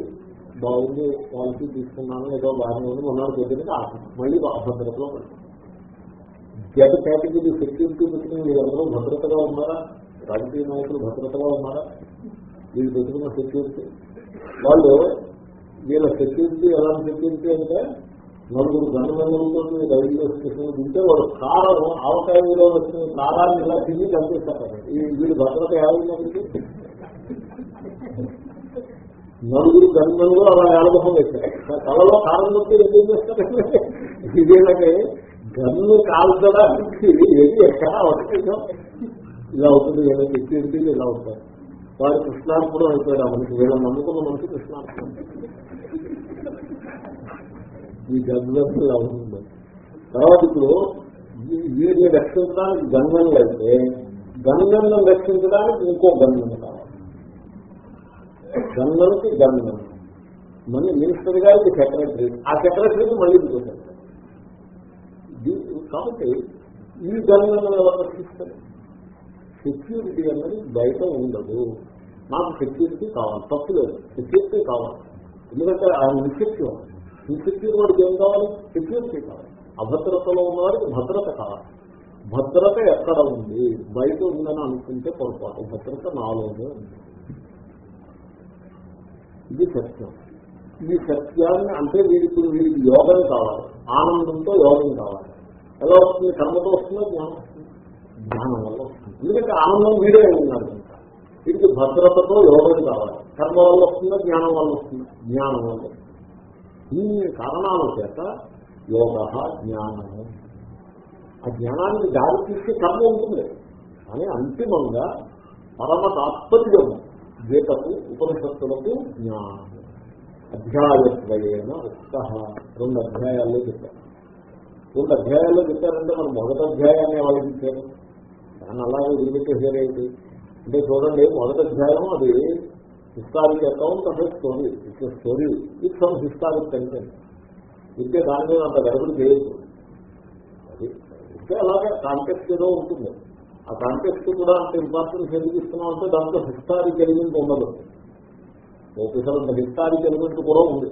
బాగుంది పాలసీ తీసుకున్నాను ఏదో బాగానే ఉంది మొన్నటి పొద్దున్నది మళ్ళీ అభద్రతలో పడుతుంది గత కేటగిరీ సెక్యూరిటీ పెట్టుకుని వీళ్ళందరూ భద్రతగా ఉన్నారా? రాజకీయ నాయకులు భద్రతగా ఉన్నారా? వీళ్ళు పెట్టుకున్న సెక్యూరిటీ వాళ్ళు వీళ్ళ సెక్యూరిటీ ఎలాంటి సెక్యూరిటీ అంటే నలుగురు గణమండలతో రైల్వే స్టేషన్ ఉంటే వాడు కారం ఆవకాయలో వచ్చిన కారాన్ని ఇలా తిరిగి కనిపిస్తారు ఈ వీళ్ళు భద్రత ఏమైందంటే నలుగురు గంధంలో అలా ఏడమొహం వేశారు. కళలో కారం నొప్పి ఏం చేస్తారు? ఇదేనంటే గన్ను కాల్చడానికి ఏది ఎక్కడ అవసరం ఇలా అవుతుంది వీళ్ళ సెక్యూరిటీలు ఇలా అవుతారు వాడు కృష్ణార్పణం అయిపోయాడు మనకి వీళ్ళ నమ్ముకున్న మనసు కృష్ణార్పణం. ఈ గన్వెన్స్ ఇలా ఉంటుంది తర్వాత ఇప్పుడు వీడిని రక్షించడానికి గన్వెన్లు అయితే గన్వెన్లను రక్షించడానికి ఇంకో గన్వెన్ కావాలి గన్వెన్కి మళ్ళీ మినిస్టర్ గారికి సెక్రటరీ ఆ సెక్రటరీకి మళ్ళీ దిగుతారు కాబట్టి ఈ గన్వెన్ ఎవరు రక్షిస్తారు సెక్యూరిటీ అన్నది బయట ఉండదు. నాకు సెక్యూరిటీ కావాలి. తప్పు లేదు. సెక్యూరిటీ కావాలి. ఎందుకంటే ఆయన ఇన్సెక్యూర్ ఇన్సెక్యూర్ వాడికి ఏం కావాలి? సెక్యూరిటీ కావాలి. అభద్రతలో ఉన్నవాడికి భద్రత కావాలి. భద్రత ఎక్కడ ఉంది? బయట ఉందని అనుకుంటే పొరపాటు. భద్రత నాలోనే ఉంది. ఇది సత్యం. ఇది సత్యాన్ని అంటే వీడికి వీడికి యోగం కావాలి. ఆనందంతో యోగం కావాలి. ఎలా వస్తుంది? కర్మతో వస్తుందో? జ్ఞానం జ్ఞానం వల్ల వస్తుంది. ఎందుకంటే ఆనందం వీడే ఉన్నారు వీడికి భద్రతతో యోగం కావాలి. కర్మ వల్ల వస్తుందా? జ్ఞానం వల్ల వస్తుంది? జ్ఞానం వల్ల ఈ కారణాల చేత యోగ జ్ఞానము ఆ జ్ఞానానికి దారి తీసే కర్మ ఉంటుంది. కానీ అంతిమంగా పరమ తాత్పర్యము గీతకు ఉపనిషత్తులకు జ్ఞానం. అధ్యాయత్వయేన ఉత్త రెండు అధ్యాయాల్లో చెప్పారు. రెండు అధ్యాయాల్లో చెప్పారంటే మనం మొదటి అధ్యాయాన్ని వాళ్ళకి ఇచ్చారు దాన్ని అలాగే వదిలిపెట్టేసేరేంటి అంటే చూడండి మొదటి అధ్యాయం అది హిస్టారిక్ అకౌంట్ అసలు story it's story it's some historic content ఇంకే దాని మీద అంత గడపడి చేయదు అది ఇంకే అలాగే కాంటెక్ట్ ఏదో ఉంటుంది. ఆ కాంటెక్స్ట్ కూడా అంత ఇంపార్టెన్స్ ఎందుకు ఇస్తున్నాం అంటే దాంట్లో హిస్టారిక్ ఎలిమెంట్ ఉండదు. ఒకసారి హిస్టారిక్ ఎలిమెంట్ కూడా ఉంది.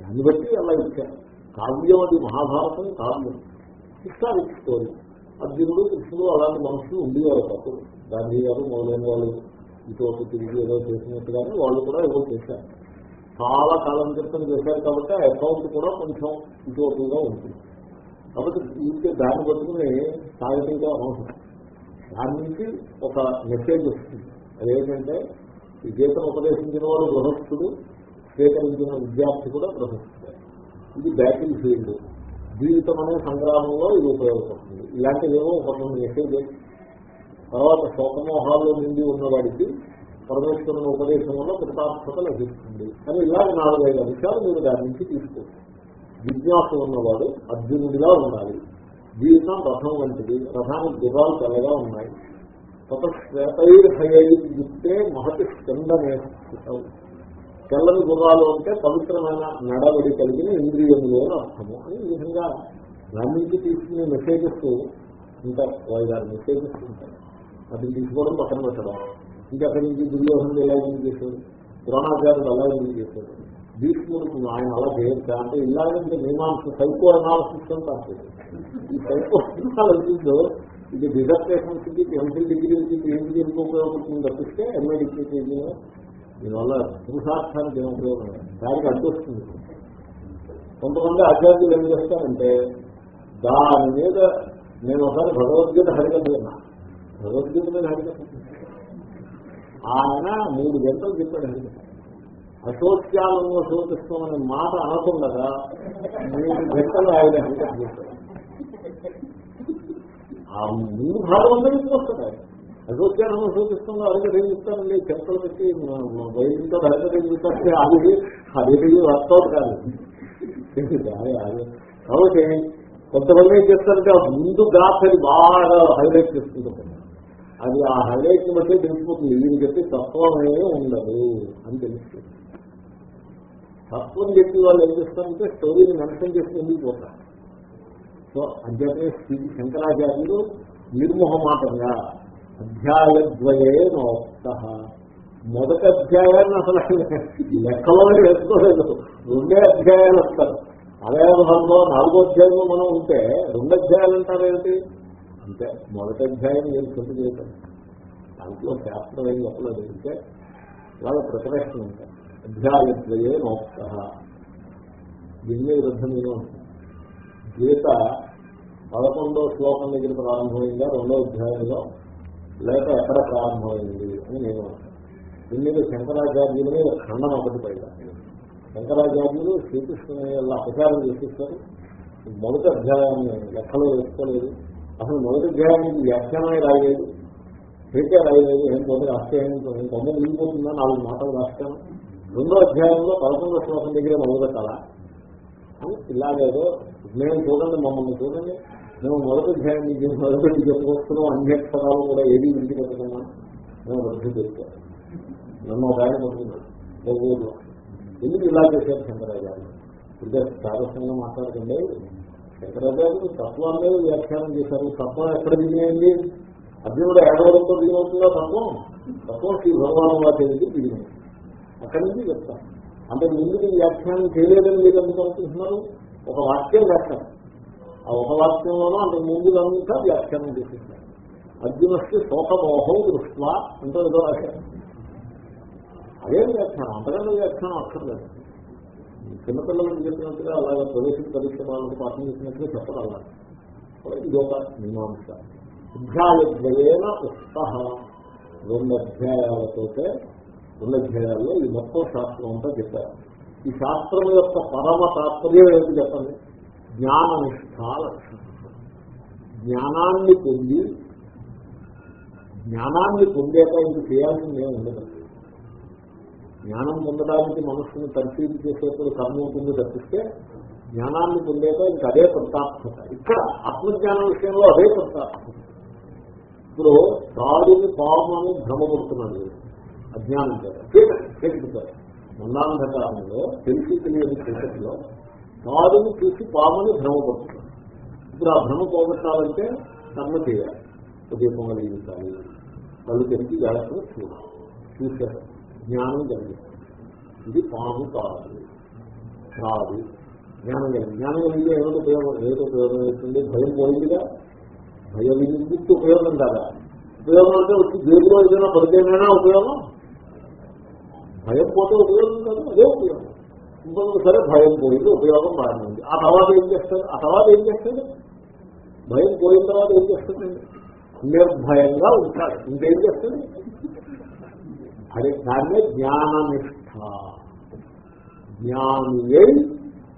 దాన్ని బట్టి అలా ఇచ్చారు కావ్యం అది మహాభారతం కావ్యం. Historic story. అర్జునుడు కృష్ణుడు అలాంటి మనుషులు ఉండేవారు తప్పుడు. గాంధీ గారు మొదలైన వాళ్ళు ఇటువంటి తిరిగి ఏదో చేసినట్టుగానే వాళ్ళు కూడా ఏదో చేశారు. చాలా కాలం క్రితం చేశారు కాబట్టి ఆ అకౌంట్ కూడా కొంచెం ఇటువంటిగా ఉంటుంది. కాబట్టి ఇంకే దాన్ని పట్టుకుని సాగతిగా అవసరం దాని నుంచి ఒక మెసేజ్ వస్తుంది. అదేంటంటే ఈ గీతను ఉపదేశించిన వాడు గృహస్థుడు స్వీకరించిన విద్యార్థి కూడా గృహస్థుడు ఇది బ్యాటింగ్ ఫీల్డ్ జీవితం అనే సంగ్రామంలో ఇది ఉపయోగపడుతుంది. ఇలాంటివేమో ఒక మెసేజ్ తర్వాత శోకమోహాల్లో నిండి ఉన్నవాడికి పరమేశ్వరుని ఉపదేశం వల్ల కృతార్థత లభిస్తుంది. అని ఇలాగ నాలుగైదు అంశాలు మీరు దాని నుంచి తీసుకోవచ్చు. జిజ్ఞాస ఉన్నవాడు అర్జునుడిగా ఉండాలి. జీవితం రథం వంటిది రథానికి గుర్రాలు తెల్లగా ఉన్నాయి. తపశ్వేతైర్హయైర్యుక్తే మహతి స్కందమే తెల్లని గుర్రాలు అంటే పవిత్రమైన నడవడి కలిగిన ఇంద్రియములు అని అర్థము అని ఈ విధంగా దాని నుంచి తీసుకునే మెసేజెస్ ఉంటాయి ఐదారు మెసేజెస్ ఉంటాయి అది తీసుకోవడం పక్కన పెట్టడం. ఇంకా అక్కడి నుంచి దుర్యోధనుడు ఎలా ఎందుకు చేశాడు? ద్రోణాచార్యుడు ఎలా ఎందుకు చేశాడు? భీష్ముడు ఆయన అలా చేయొచ్చు అంటే ఇలాగంటే మీమాంస సైకో అనాలసిస్ అంటారు ఈ సైకో అనాలసిస్ ఇది డిజర్టేషన్స్కి ఎంఫిల్ డిగ్రీకి పిహెచ్డీ ఎందుకు ఉపయోగపడుతుంది తప్పిస్తే ఎంఏ డిగ్రీ చేయడం దీనివల్ల పురుషార్థానికి ఏం ఉపయోగం దానికి అడ్డొస్తుంది కొంతమంది ఆచార్యులు ఏం చేస్తారంటే దాని మీద నేను ఒకసారి భగవద్గీత హరికథ భగవద్గీత మీద హరికట్టు ఆయన మూడు గంటలు చెప్పాడు ఘటోత్యాలంలో అశోక్యాలను శోకిస్తామనే మాట అనకుండగా మూడు గంటలు ఆయన హరికథ చెప్పాడు ఆ మూడు భాగం అందరికీ వస్తుంది ఆయన అశోక్యాలను శోకిస్తున్న హరికథ ఏం చెప్తానండి చెక్కలు పెట్టి వైద్యంతో హరికథ ఏం చెప్తారంటే అది అది వర్కౌట్ కాదు. కాబట్టి కొంతమంది ఏం చేస్తారంటే ఆ ముందు గాథని బాగా హైలైట్ చేసుకుంటారు అది ఆ హైలైట్ బట్టి తెలిసిపోతుంది వీళ్ళు చెప్పి తత్వమే ఉండదు అని తెలుస్తుంది. తత్వం చెప్పి వాళ్ళు ఏం చేస్తారంటే స్టోరీని మెన్షన్ చేసి ఎందుకు పోతారు. సో అంచేతనే స్థితి శంకరాచార్యులు నిర్మోహమాటంగా అధ్యాయద్వయే నోక్త మొదటి అధ్యాయాన్ని అసలు లెక్కలో వేసుకోలేదు రెండే అధ్యాయాలు వస్తారు అదేవిధంలో నాలుగో అధ్యాయంలో మనం ఉంటే రెండు అధ్యాయాలు అంటారేమిటి అంటే మొదటి అధ్యాయం నేను సొంత చేయటం? దాంట్లో శాస్త్రం ఏం చెప్పలేదు. అంటే వాళ్ళ ప్రిపరేషన్ ఉంటాయి అధ్యాయత్వయే నోక్త దీన్ని విరుద్ధమైన గీత పదకొండో శ్లోకం దగ్గర ప్రారంభమైందా? రెండో అధ్యాయంలో లేక ఎక్కడ ప్రారంభమైంది అని నేను దీని మీద శంకరాచార్యుల మీద ఖండం ఒకటి పైగా శంకరాచార్యులు శ్రీకృష్ణుని వల్ల అపచారం చేసేస్తారు. మొదటి అధ్యాయాన్ని లెక్కలో వేసుకోలేదు. అసలు మొదటి అధ్యాయానికి వ్యాఖ్యానమే రాయలేదు. పేకే రాయలేదు. ఏం మొదటి అధ్యాయం తొమ్మిది? మిగిలిపోతుందా నాలుగు మాటలు రాష్ట్రం రెండో అధ్యాయంలో పదకొండో శ్లోకం దగ్గర మొదలెట్టాలా అని ఇలాగేదో మేము చూడండి మమ్మల్ని చూడండి. మేము మొదటి అధ్యాయం నుంచి మొదటి చెప్పుకొస్తున్నాం అన్యక్షరాలు కూడా ఏది విడిచిపెట్టుకున్నాం మేము వృద్ధి చేశారు నన్ను ఒక ఆయన పడుతున్నాడు ఎందుకు ఇలా చేశారు శంకరాచార్య ఇంకా సారస్యంగా మాట్లాడుతుండే శంకరాచార్యులు తత్వాన్ని వ్యాఖ్యానం చేశారు. తత్వం ఎక్కడ దిగినాయండి అర్జునుడు ఏడవడంతో దిగవుతుందా తత్వం? తత్వం శ్రీ భగవాన్ వాటి దిగినాయి అక్కడి నుంచి చెప్తాను అంటే ముందుకు వ్యాఖ్యానం చేయలేదని మీరు ఎందుకు అనుకుంటున్నారు? ఒక వాక్యం వ్యాఖ్యానం. ఆ ఒక వాక్యంలోనూ అంత ముందులంతా వ్యాఖ్యానం చేసేస్తారు. అర్జునస్కి శోకమోహం దృష్ట్యా అంటే ఏదో వ్యాఖ్యానం అదే వ్యాఖ్యానం అంతకన్నా వ్యాఖ్యానం అక్కర్లేదు. చిన్నపిల్లలకు చెప్పినట్టుగా అలాగే ప్రవేశ పరీక్ష వాళ్ళకి పాఠం చేసినట్టుగా చెప్పరు అలా ఇది ఒక మీమాంస. అధ్యాయద్వయేన ఉత్సాహ. రెండు అధ్యాయాలతో రెండు అధ్యాయాల్లో ఈ మొత్తం శాస్త్రం అంతా చెప్పారు. ఈ శాస్త్రం యొక్క పరమ తాత్పర్యం ఏంటి చెప్పండి? జ్ఞాన నిష్ఠా జ్ఞానాన్ని పొంది జ్ఞానాన్ని పొందేక ఇది చేయాల్సింది ఏమి ఉండదు. జ్ఞానం పొందడానికి మనస్సును పరిశీలి చేసేప్పుడు కర్మ ఉంటుంది తప్పిస్తే జ్ఞానాన్ని పొందేక ఇంక అదే ప్రతాత్మక ఇక్కడ ఆత్మజ్ఞానం విషయంలో అదే ప్రతాత్మక ఇప్పుడు తాడిని పాము అని భ్రమపడుతున్నాడు అజ్ఞానం చేత. చేతుతారు మందాంధకారంలో తెలిసి తెలియని చీకటిలో తాడుని చూసి పాముని భ్రమపడుతున్నాడు ఇప్పుడు ఆ భ్రమ పోగొట్టాలంటే కర్మ చేయాలి. ఉదయం కలిగించాలి కళ్ళు తెరిచి జాగ్రత్తగా చూడాలి. చూశారు. జ్ఞానం కలిగిస్తుంది ఇది పాము కాదు. కాదు. జ్ఞానం కలిగింది. జ్ఞానం కలిగితే ఏమిటి ఉపయోగం? ఏమిటి ఉపయోగం అవుతుంది భయం పోయిందిగా? భయం విముక్తి ఉపయోగం కాదా ఉపయోగం అంటే వచ్చి దేవుడు ఏదైనా పడితేనైనా ఉపయోగం? భయం పోతే ఉపయోగం కాదు అదే ఉపయోగం. ఇంకొక సరే భయం పోయింది ఉపయోగం మారింది. ఆ తర్వాత ఏం చేస్తారు? ఆ తర్వాత ఏం చేస్తాడు భయం పోయిన తర్వాత ఏం చేస్తుందండి నిర్భయంగా ఉంటాడు ఇంకేం చేస్తుంది అదే దాన్నే జ్ఞాననిష్ట. జ్ఞానియై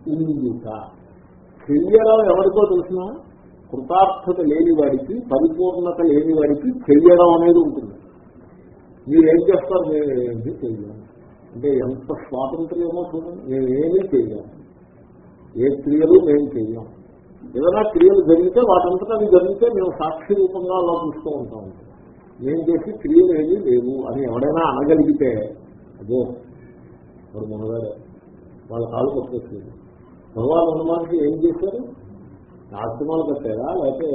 ఇంగిత చెయ్యడం ఎవరికో తెలిసిన కృతార్థత లేని వాడికి పరిపూర్ణత లేని వాడికి చెయ్యడం అనేది ఉంటుంది. మీరేం చేస్తారు? మేము ఏమీ చెయ్యాలి అంటే ఎంత స్వాతంత్ర్యమో చూడండి ఏమేమి చేయాలి ఏ క్రియలు మేము చేయం ఏదైనా క్రియలు జరిగితే వాటంతటా అవి జరిగితే మేము సాక్షి రూపంగా అలా చూస్తూ ఉంటాం మేము చేసి క్రియలు ఏమీ లేవు అని ఎవడైనా అనగలిగితే అదే వాడు మనగాడే వాళ్ళ కాలు పట్టుకొచ్చేది భగవాన్ హనుమానికి ఏం చేశారు ఆశ్రమాలు కట్టారా లేకపోతే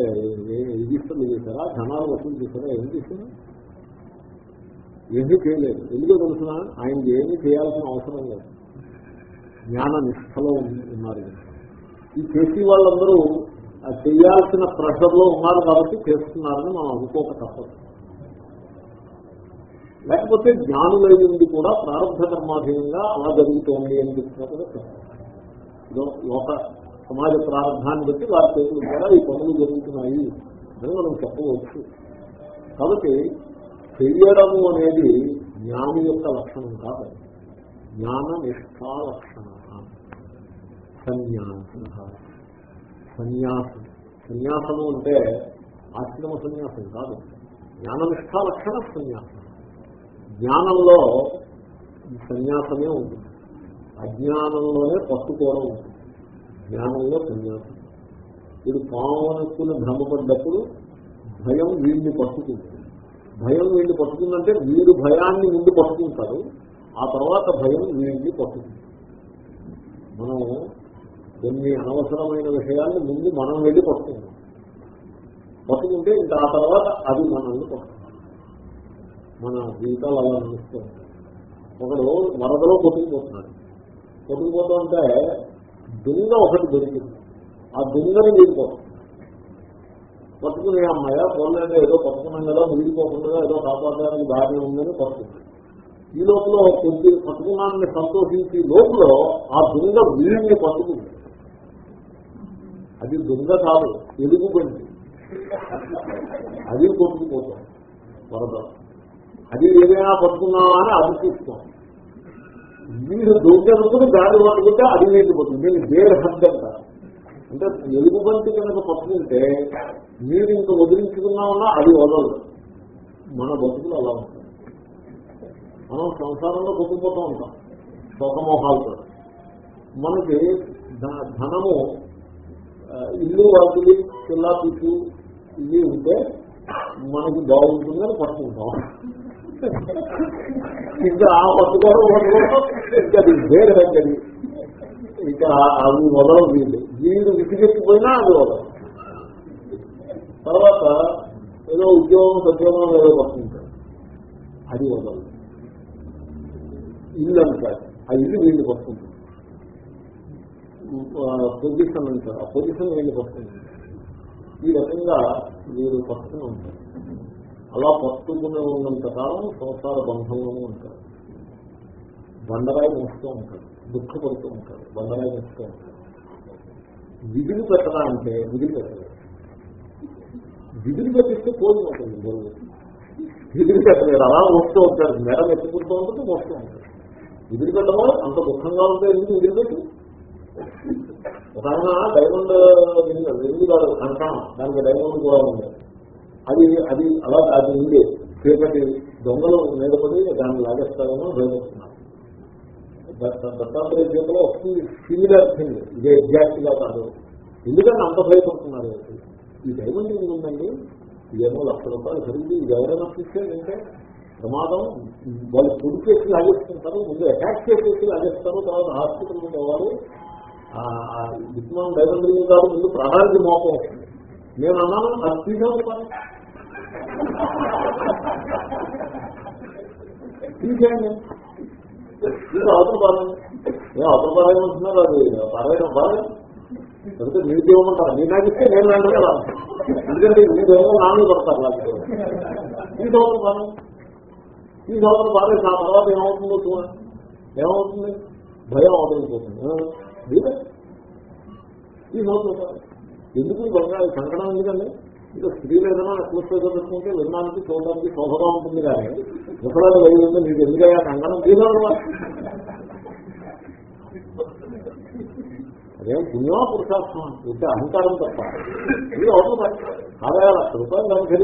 రిజిస్టర్లు చేశారా ధనాలు వసూలు చేశారా ఏం చేశారు ఏమీ చేయలేదు. ఎందుకో తెలుసిన? ఆయన ఏమీ చేయాల్సిన అవసరం లేదు. జ్ఞాన నిష్ఠలో ఉన్నారు ఈ చేసి వాళ్ళందరూ చేయాల్సిన ప్రెషర్లో ఉన్నారు కాబట్టి చేస్తున్నారని మనం అనుకోక తప్పదు. లేకపోతే జ్ఞానులైంది కూడా ప్రారంభ కర్మాధీనంగా అలా జరుగుతోంది అని చెప్పినప్పుడు లోక సమాజ ప్రారంభాన్ని బట్టి వారి చేతులు కూడా ఈ పనులు జరుగుతున్నాయి అని మనం చెప్పవచ్చు. కాబట్టి తెలియడము అనేది జ్ఞాని యొక్క లక్షణం కాదు. జ్ఞాన నిష్ఠా లక్షణ సన్యాస సన్యాసం సన్యాసము అంటే ఆశ్రమ సన్యాసం కాదు. జ్ఞాననిష్ఠా లక్షణ సన్యాసం. జ్ఞానంలో సన్యాసమే ఉంటుంది. అజ్ఞానంలోనే పట్టుకోవడం ఉంటుంది. జ్ఞానంలో సన్యాసం. వీడు పాము అనుకుని భ్రమపడ్డప్పుడు భయం వీడిని పట్టుకుంటుంది. భయం వీళ్ళు పట్టుకుందంటే వీడు భయాన్ని ముందు పట్టుకుంటారు ఆ తర్వాత భయం వీడిని పట్టుకుంటుంది. మనం కొన్ని అనవసరమైన విషయాన్ని ముందు మనం వెళ్ళి పట్టుకుంటాం. పట్టుకుంటే ఇంకా ఆ తర్వాత అది మనల్ని పట్టుకుంటాం మన జీవితాలు అలా నడుస్తూ ఉంటాయి. ఒకడు వరదలో కొట్టుకుపోతున్నాడు. కొట్టుకుపోతా ఉంటే దుంగ ఒకటి దొరికింది. ఆ దుంగని వీడిపోతాం పట్టుకునే అమ్మాయ? పోలేదో ఏదో పట్టుకున్నాం కదా ముగిలిపోకుండా ఏదో కాపాడడానికి దారి ఉందని పట్టుకుంది. ఈ లోపల కొద్ది పట్టుకున్నాన్ని సంతోషించి లోపల ఆ దుంగ వీళ్ళని పట్టుకుంది. అది దుంగ కాదు ఎలుగు బండి. అది కొట్టుకుపోతాం. వరద. అది ఏదైనా పట్టుకున్నావా అని అది చూస్తాం. వీడు దొంగనుకుని దారి పట్టుకుంటే అది వేసిపోతుంది నేను వేరే హద్దు అంటారు అంటే ఎలుగు బంతి కనుక పట్టుకుంటే మీరు ఇంక వదిలించుకున్నామన్నా అది వదలదు. మన బతుకులు అలా ఉంటాయి. మనం సంసారంలో కొట్టుకుపోతూ ఉంటాం. శోకమోహాలతో. మనకి ధనము ఇల్లు వాకిలి పిల్లా పిచ్చు ఇవి ఉంటే మనకి బాగుంటుందని పట్టుకుంటాం. ఇంకా ఆ పట్టుకోవడం ఇంకా అది వేరే దగ్గర ఇంకా అవి వదలవు వీళ్ళు. వీళ్ళు విసిగెత్తిపోయినా అది వదలదు. తర్వాత ఏదో ఉద్యోగం సద్యోగం ఏదో పట్టుకుంటాడు అది వదలదు ఇల్లు అంటారు. ఆ ఇల్లు వీళ్ళు పట్టుకుంటుంది పొజిషన్ అంటారు. ఆ పొజిషన్ వీళ్ళు పట్టుకుంటుంది ఈ రకంగా వీరు పట్టుకుని ఉంటారు. అలా పట్టుకుని ఉన్నంత కాలం సంసార బంధంలోనే ఉంటారు. బండరాయి మోస్తూ ఉంటాడు దుఃఖపడుతూ ఉంటాడు బండరాయి మోస్తూ ఉంటాడు విధులు పెట్టడా అంటే విధులు పెట్టలేదు విధులు పెట్టిస్తే కోడి ఉంటుంది బరువు విధులు పెట్టలేదు అలా మోస్తూ ఉంటాడు మెడ మెచ్చుకుంటూ ఉంటుంది మోస్తూ ఉంటాడు విధులు పెట్టడం అంత దుఃఖంగా ఉంటే ఎందుకు విధులు పెట్టి? ఒక ఆయన డైమండ్ వెలుగు కాదు కంకణం. దానికి డైమండ్ కూడా ఉంది. అది అది అలా అది ఉంది. చీకటి దొంగలు నిలబడి దాన్ని లాగేస్తారేమో భయపడుతున్నారు. దత్తాత్రేయ చేతిలో వస్తుంది సిమిలర్ థింగ్ ఇదే ఎగ్జాక్ట్గా కాదు. ఎందుకంటే అంత భయపడుతున్నారు ఈ డైమండ్ ఎందుకు ఉందండి. ఇదేమో లక్ష రూపాయలు జరిగింది. ఇది ఎవరైనా చూసేదంటే ప్రమాదం. వాళ్ళు పొడి చేసి లాగేస్తుంటారు ముందు అటాక్ చేసేసి లాగేస్తారు. తర్వాత హాస్పిటల్ పోవాలి. విజ్ఞానం డైమండ్ కాదు ముందు ప్రాణానికి మోపం వస్తుంది నేను అన్నాను అది తీసేయాలి తీసేయండి. ఇది అవతల పారాయణ ఏ అవతల పారాయణ అంటున్నారు అది. పారాయణ పారాయణ. ఎందుకంటే మీరు ఇవ్వమంటారు మీరు నాకు ఇస్తే నేను వెంటనే రాను ఎందుకంటే మీ ఏమో నాన్న పడతారు నాకు. ఈ అవతల బాగా ఈ అవతల బాగా నా తర్వాత ఏమవుతుందో చూడండి. ఏమవుతుంది? భయం అవతలిపోతుంది. మీరే ఈ అవతల ఎందుకు బంగారు సంకటం ఎందుకండి? ఇక స్త్రీలు ఏదైనా నెక్లెస్ ఏదో పెట్టుకుంటే వినడానికి చూడడానికి శోభగా ఉంటుంది కానీ ముసలాలు వైద్యులు మీకు ఎందుకయ్యా? కంకణం తీసారు అదేం పుణ్యమా పురుషార్థమా? ఇంత అహంకారం తప్ప. ఇది అవుతుంది ఆదాయ లక్ష రూపాయలు దానికి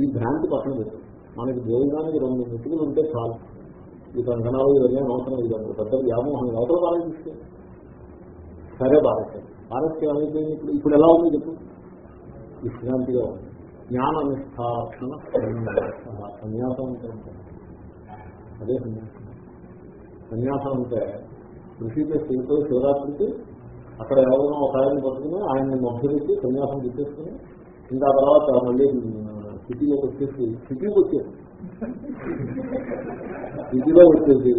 ఈ భ్రాంతి పక్కన పెట్టు. మనకి భోజనానికి రెండు ముట్టుకులు ఉంటే చాలు. ఈ కంకణాలు ఇవన్నీ అవసరం ఇదండి పెద్ద వ్యామోహం. అవతల ఆలోచిస్తే సరే భారత్యం. భారత్యం ఏమైపోయింది ఇప్పుడు? ఇప్పుడు ఎలా ఉంది చెప్పు? విశ్రాంతిగా ఉంది. జ్ఞాన నిష్ఠాక్షణ సన్యాసం. అంటే అదే సన్యాసం. సన్యాసం అంటే ఋషికేశ్ వెళ్ళిపోయి శివరాత్రికి అక్కడ ఎవరైనా ఒక ఆయన్ని పట్టుకుని ఆయన్ని మధ్యలోకి సన్యాసం తీసేసుకుని ఇంకా తర్వాత మళ్ళీ సిటీలోకి వచ్చేసి సిటీకి వచ్చేసి. సిటీలో వచ్చేసి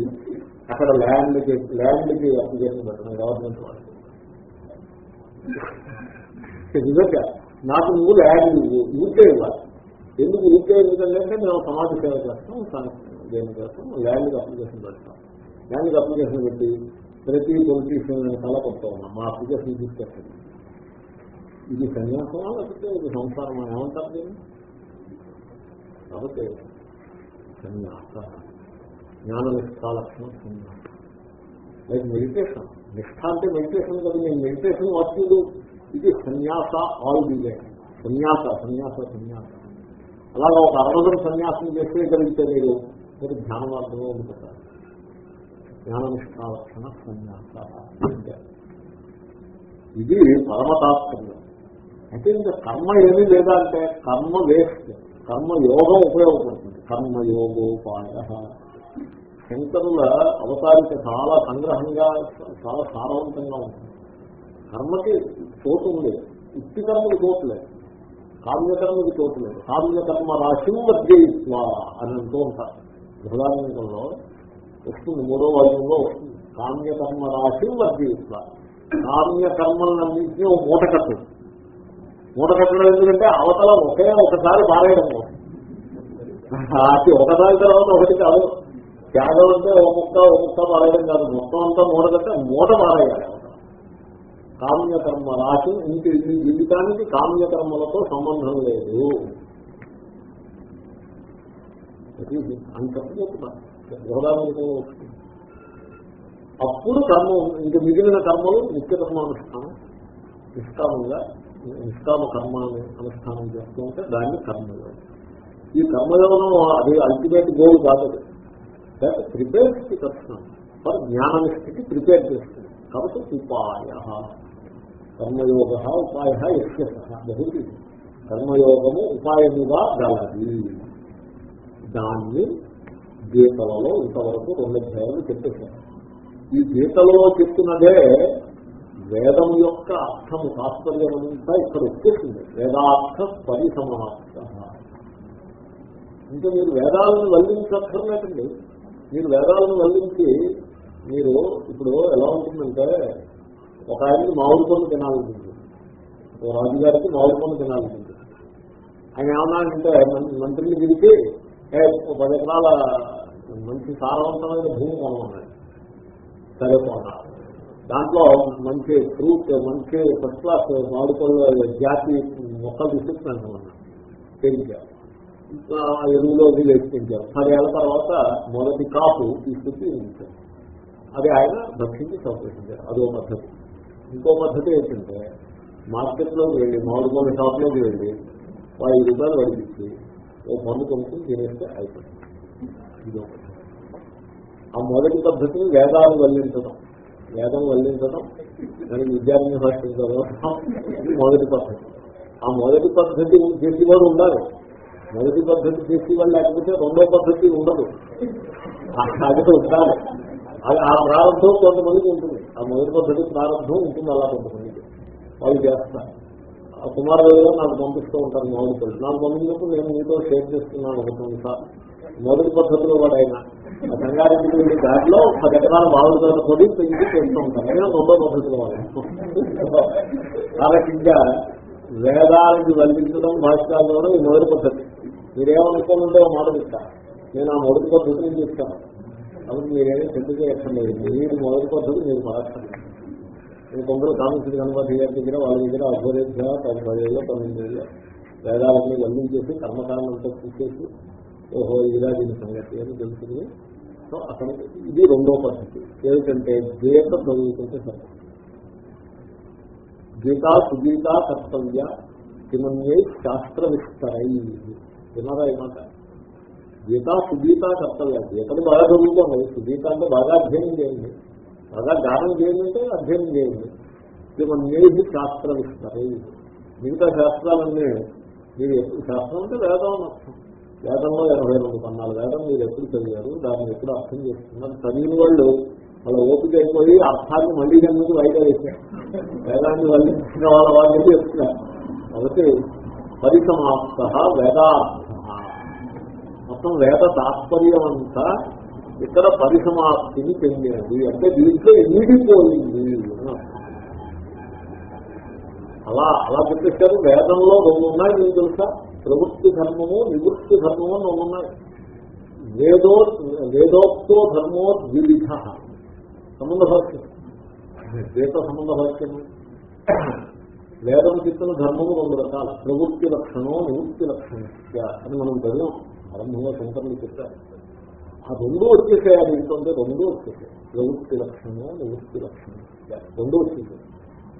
అక్కడ ల్యాండ్కి ల్యాండ్కి అప్లికేషన్ పెట్టడం గవర్నమెంట్ వాళ్ళు. నిజంగా నాకు నువ్వు ల్యాండ్ నువ్వు ఊరికే ఇవ్వాలి. ఎందుకు ఊరికే ఎందుకంటే మేము సమాజ సేవ చేస్తాం దేని చేస్తాం ల్యాండ్కి అప్లికేషన్ పెడతాం ల్యాండ్కి అప్లికేషన్ పెట్టి ప్రతి పొలిటీషియన్ తల కొడతా ఉన్నాం మా అప్లికేషన్ తీసుకొచ్చింది ఇది సన్యాసమా లేకపోతే ఇది సంసారమా? ఏమంటారు దీన్ని? కాబట్టి సన్యాస జ్ఞాన నిష్ఠా లక్షణం సన్యాసం లైక్ మెడిటేషన్. నిష్ఠ అంటే మెడిటేషన్ కదా నేను మెడిటేషన్ వర్తిడు ఇది సన్యాస ఆల్ దిగే సన్యాస సన్యాస సన్యాస. అలాగా ఒక అరవదం సన్యాసం చేస్తే కలిగితే మీరు మీరు ధ్యాన మార్గంలో ఉండిపోతారు. జ్ఞాననిష్టాలక్షణ సన్యాస ఇది పరమతాత్పర్యం. అయితే ఇంకా కర్మ ఏమీ లేదా అంటే కర్మ వేస్ట్. కర్మ యోగం ఉపయోగపడుతుంది. కర్మయోగోపాయ. శంకరుల అవతారిక చాలా సంగ్రహంగా చాలా సారవంతంగా ఉంటుంది. కర్మకి చోటు ఉంది. యుక్తి కర్మకి చోటు లేదు. కామ్యకర్మకి చోటు లేదు. కామ్యకర్మ రాశిం వర్జయిత్వ అని అంటూ ఉంటారు. బృహదారంగంలో వస్తుంది మూడో వర్గంలో వస్తుంది కామ్యకర్మ రాశిం వర్జయిత్వ కామ్యకర్మలన్నింటినీ ఒక మూట కట్టడం మూట కట్టడం ఎందుకంటే అవతల ఒకే ఒకసారి పారేయడం అది ఒకసారి తర్వాత ఒకటి కాదు. త్యాగం అంటే ఒక ముక్క ఒక ముక్క పారేయడం కాదు. మొత్తం అంతా మూట కట్టే మూట పారేయాలి. కామ్యకర్మ రాశి ఇంక ఈ జీవితానికి కామ్యకర్మలతో సంబంధం లేదు. అని చెప్పబోతున్నా బృహదారంలో వస్తుంది. అప్పుడు కర్మ ఇంక మిగిలిన కర్మలు నిత్య కర్మానుష్ఠానం నిష్కామంగా నిష్కామ కర్మాన్ని అనుష్ఠానం చేస్తూ ఉంటే దాన్ని కర్మయోగం. ఈ కర్మయోగం అది అల్టిమేట్ గోల్ కాదు ప్రిపేర్ కర్షణం ఫర్ జ్ఞాననిష్ఠికి ప్రిపేర్ చేస్తుంది. కాబట్టి ఉపాయ. కర్మయోగ ఉపాయ యక్ష బహుతి కర్మయోగము ఉపాయముగా గలది. దాన్ని గీతలలో ఇంతవరకు రెండు అధ్యాయాలు చెప్పేశాను ఈ గీతలలో చెప్తున్నదే వేదం యొక్క అర్థము తాత్పర్యం అంతా ఇక్కడ వచ్చేసింది వేదార్థ పరిసమాప్త. ఇంకా మీరు వేదాలను వల్లించక్కర్లేదండి. మీరు వేదాలను వల్లించి మీరు ఇప్పుడు ఎలా ఉంటుందంటే ఒక ఆయనకి మామిడి పనులు తినాలనుకుంటుంది. ఓ రాజుగారికి మామిడి పనులు తినాలనుకుంటుంది. ఆయన ఏమన్నా అంటే మంత్రిని పిలిచి పది ఎకరాల మంచి సారవంతమైన భూమి కొనమన్నాడు. సరే కొన్నా. దాంట్లో మంచి ఫ్రూట్ మంచి ఫస్ట్ క్లాస్ మామిడిపళ్ళు జాతి మొక్కలు తీసుకుంటున్నాను అన్నా. పెంచారు ఎరువులో వేసి పదేళ్ళ తర్వాత మొదటి కాపు తీసుకొచ్చి ఉంచారు అది ఆయన భక్షించి సంప్రదించారు అదో పద్ధతి. ఇంకో పద్ధతి ఏంటంటే మార్కెట్లోకి వెళ్ళి మామిడి పండు షాప్లోకి వెళ్ళి ఐదు రూపాయలు వడిపించి ఓ పన్ను కొనుక్కుని తినేస్తే అయిపోతుంది. ఇదో ఆ మొదటి పద్ధతిని వేదాలు వల్లించడం. వేదం వల్లించడం దానికి విద్యార్థి భాషించడం ఇది మొదటి పద్ధతి. ఆ మొదటి పద్ధతి చేసేవాడు ఉండాలి. మొదటి పద్ధతి చేసేవాళ్ళు లేకపోతే రెండో పద్ధతి ఉండదు. అది ఉండాలి. అది ఆ ప్రారంభం కొంతమందికి ఉంటుంది. ఆ మొదటి పద్ధతి ప్రారంభం ఉంటుంది అలా కొంతమందికి. వాళ్ళు చేస్తారు. ఆ కుమారుడు నాకు పంపిస్తూ ఉంటాను మొదటి పద్ధతి నాకు పంపించినప్పుడు నేను మీతో షేర్ చేస్తున్నాను ఒక సార్ మొదటి పద్ధతిలో వాడు ఆయన ఆ సంగారెడ్డి వెళ్ళే దాంట్లో పది ఎకరాల మామిడి తోట కొడి పెంచి పెంచుతూ ఉంటాను నేను రెండో పద్ధతిలో వాడు ఆ రకంగా వేదాలకి వల్లించడం భాష్యాల్లో ఈ మొదటి పద్ధతి. మీరేమనుకోనుంటే మాట చెప్తా. నేను ఆ మొదటి పద్ధతిని చెప్తాను? కాబట్టి మీరేమీ చింత చేయక్కర్లేదు. మీరు మొదటి పద్ధతి మీరు పడక్కర్లేదు నేను కొందరు కామించిన గణపతి గారి దగ్గర వాళ్ళ దగ్గర అభ్యర్థిగా పది పదేళ్ళు పన్నెండు వేదాలని వల్లించేసి కర్మకాండంతో చూసేసి ఓహో ఇదిగా దీని సంగతి అని తెలుసుకుని సో అతను ఇది రెండో పద్ధతి. ఏమిటంటే గీత చదువుకుంటే సరే గీతా సుగీత కర్తవ్య కిమన్యే శాస్త్ర విస్తరై విన్నారా ఈ మాట? గీత సుగీత కర్తవ్య. గీతను బాగా చదువుకోండి సుగీత అంటే బాగా అధ్యయనం చేయండి. బాగా గానం చేయండి అంటే అధ్యయనం చేయండి. కిమన్యేది శాస్త్ర విస్తరై మిగతా శాస్త్రాలన్నీ మీరు ఎప్పుడు శాస్త్రం అంటే వేదం అర్థం. వేదంలో ఇరవై రెండు పన్నాలు వేదం మీరు ఎప్పుడు చదివారు? దాన్ని ఎప్పుడు అర్థం చేస్తున్నారు చదివిన వాళ్ళు వాళ్ళ ఓపిక అయిపోయి అర్థాన్ని మళ్ళీ కనుక వాయిదా వేశారు. వేదాన్ని వల్లించిన వాళ్ళ వాళ్ళు చెప్తున్నారు. కాబట్టి పరిసమాప్త వేదార్థ. మొత్తం వేద తాత్పర్యం అంతా ఇక్కడ పరిసమాప్తిని చెందినది. అంటే దీంట్లో ఈడిపోయింది అలా అలా చెప్పేశారు. వేదంలో రెండు ఉన్నాయి మీకు తెలుసా? ప్రవృత్తి ధర్మము నివృత్తి ధర్మము అని ఉన్నాయి. వేదో వేదోక్తో ధర్మో ద్విధ సంబంధ భాష్యం. ద్వేత సంబంధ భాష్యము వేదం చెప్పిన ధర్మము రెండు రకాలు. ప్రవృత్తి లక్షణం నివృత్తి లక్షణం అని మనం చదివాం. ఆరంభంగా శంకరులు చెప్పారు. ఆ రెండు వచ్చేసాయి. ఏంటంటే రెండు వచ్చేసాయి. ప్రవృత్తి లక్షణం నివృత్తి లక్షణం రెండు వచ్చేసాయి.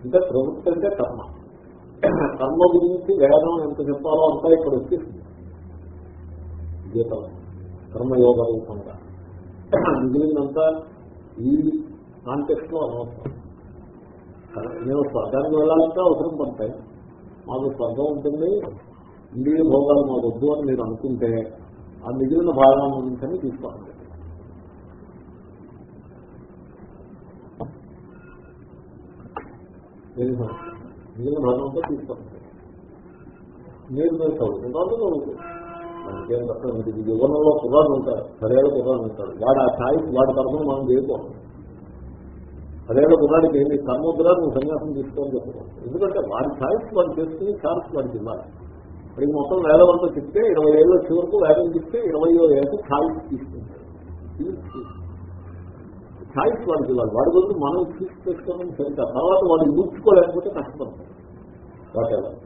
అంటే ప్రవృత్తి అంటే కర్మ. కర్మ గురించి వేదం ఎంత చెప్పాలో అంతా ఇక్కడ వచ్చేసింది. గీతం కర్మయోగ రూపంగా. మిగిలిందంతా ఈ కాంటెక్స్ట్లో అనవసరం. నేను స్వర్గానికి వెళ్ళాలంటే అవసరం పడతాయి. మాకు స్వర్గం ఉంటుంది. ఇండియా భోగాలు మాకు వద్దు అని మీరు అనుకుంటే ఆ మిగిలిన భాగాన్ని నుంచి తీసుకోండి. ఏది మిగిలిన భాగంతో తీసుకోండి మీరు మీరు చదువుకుంటారు చదువుకుంటారు మనకేం కష్టం? ఇది యువనంలో కుర్రాడు ఉంటారు పదేళ్ళ కుర్రాడు ఉంటారు వాడు ఆ ఛాయిస్ వాడి కర్మను మనం చేయకూడదు పదేళ్ళ కుర్రాడికి ఏంటి కర్మ కూడా నువ్వు సన్యాసం తీసుకోని చెప్పకూడదు ఎందుకంటే వాడి ఛాయిస్ వాడు చేసుకుని ఛాన్స్ వాడికి ఇవ్వాలి ఇప్పుడు మొత్తం వేల వరకు చెప్తే ఇరవై ఏళ్ళు వచ్చే వరకు వేదం చెప్తే ఇరవై ఏళ్ళకి ఛాయిస్ తీసుకుంటారు ఛాయిస్ వాడికి ఇవ్వాలి వాడి గురించి మనం చూసి చేసుకోవడం సరిగ్గా తర్వాత వాడు ఊడ్చుకోలేకపోతే కష్టపడతాడు వాటెవర్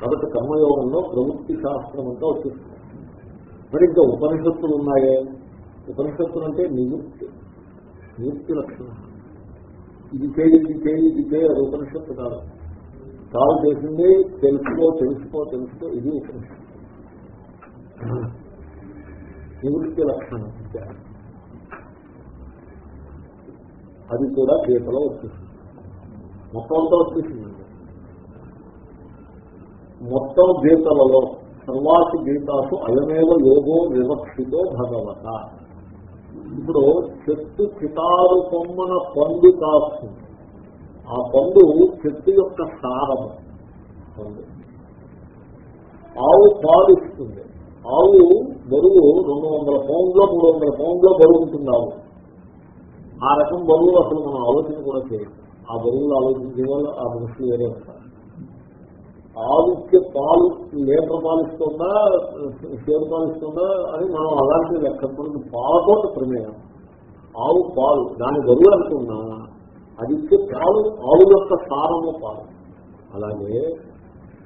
కాబట్టి కర్మయోగంలో ప్రవృత్తి శాస్త్రం అంతా వచ్చేస్తుంది. మరి ఇంకా ఉపనిషత్తులు ఉన్నాయే? ఉపనిషత్తులు అంటే నివృత్తి నివృత్తి లక్షణం. ఇది చేయి ఇది చేయి ఇది చేయి అది ఉపనిషత్తు కాదు. కాల్ చేసింది తెలుసుకో తెలుసుకో తెలుసుకో ఇది ఉపనిషత్తు. నివృత్తి లక్షణం. అది కూడా గీతలో వచ్చేసింది. మొత్తం అంతా వచ్చేసిందండి మొత్తం గీతలలో సర్వాసి గీతాసు అయమేవ యోగో వివక్షితో భగవత. ఇప్పుడు చెట్టు చితారు కొమ్మన పండు కాస్తుంది ఆ పండు చెట్టు యొక్క సారము. పండు. ఆవు పాలిస్తుంది. ఆవు బరువు రెండు వందల పౌండ్లో మూడు వందల పౌండ్లో బరువుంటుంది ఆవు ఆ రకం బరువులు అసలు మనం ఆలోచన కూడా చేయాలి. ఆ బరువులు ఆలోచించే వాళ్ళు ఆ మనుషులు వేరే ఉంటారు. ఆవుకి పాలు లీటర్ పాలిస్తుందా షేర్ పాలిస్తుందా అని మనం అలాంటి లెక్కప్పుడు పాలతో ప్రమేయం. ఆవు పాలు దాని బరువు అనుకున్నా అది ఇచ్చే పాలు ఆవు యొక్క సారము పాలు. అలాగే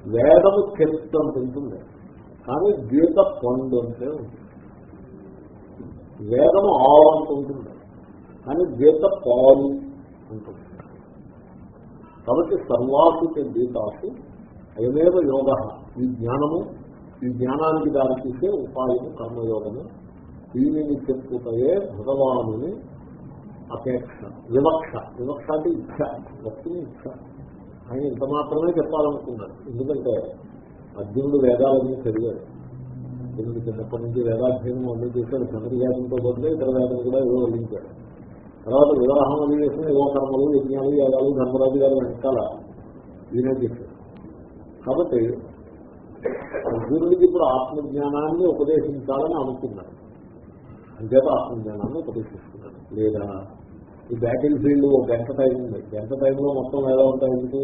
వేదము చెప్తూ ఉంటుంది. కానీ గీత పండు అంటే ఉంటుంది. వేదము ఆవు అంటుంటుంది కానీ గీత పాలు ఉంటుంది కాబట్టి సర్వాసుక గీతాసు అయమేవ యోగ. ఈ జ్ఞానము ఈ జ్ఞానానికి దారితీసే ఉపాయము కర్మయోగము. దీనిని చెప్పుటయే భగవానుని అపేక్ష వివక్ష. వివక్ష అంటే ఇచ్చ భక్తిని ఇచ్చ ఆయన ఇంత మాత్రమే చెప్పాలనుకున్నాడు. ఎందుకంటే అర్జునుడు వేదాలన్నీ చదివాడు. అర్జునుడు చిన్నప్పటి నుంచి వేదాధ్యయనం అన్నీ చేశాడు. చంద్రజాతంతో బదులు ఇతర వేదం కూడా ఏదో వదిలించాడు తర్వాత వివాహం అది చేసిన ఏవో కర్మలు యజ్ఞాలు యాగాలు ధర్మరాజు గారు వెనకాల ఈయన చేశాడు కాబట్టి అర్జునుడికి ఇప్పుడు ఆత్మజ్ఞానాన్ని ఉపదేశించాలని అనుకున్నాడు అంతేత ఆత్మజ్ఞానాన్ని ఉపదేశిస్తున్నాడు లేదా ఈ బ్యాటిల్ ఫీల్డ్ ఒక గంట టైం ఉంది. గంట టైంలో మొత్తం ఎలా ఉంటాయి ఎందుకు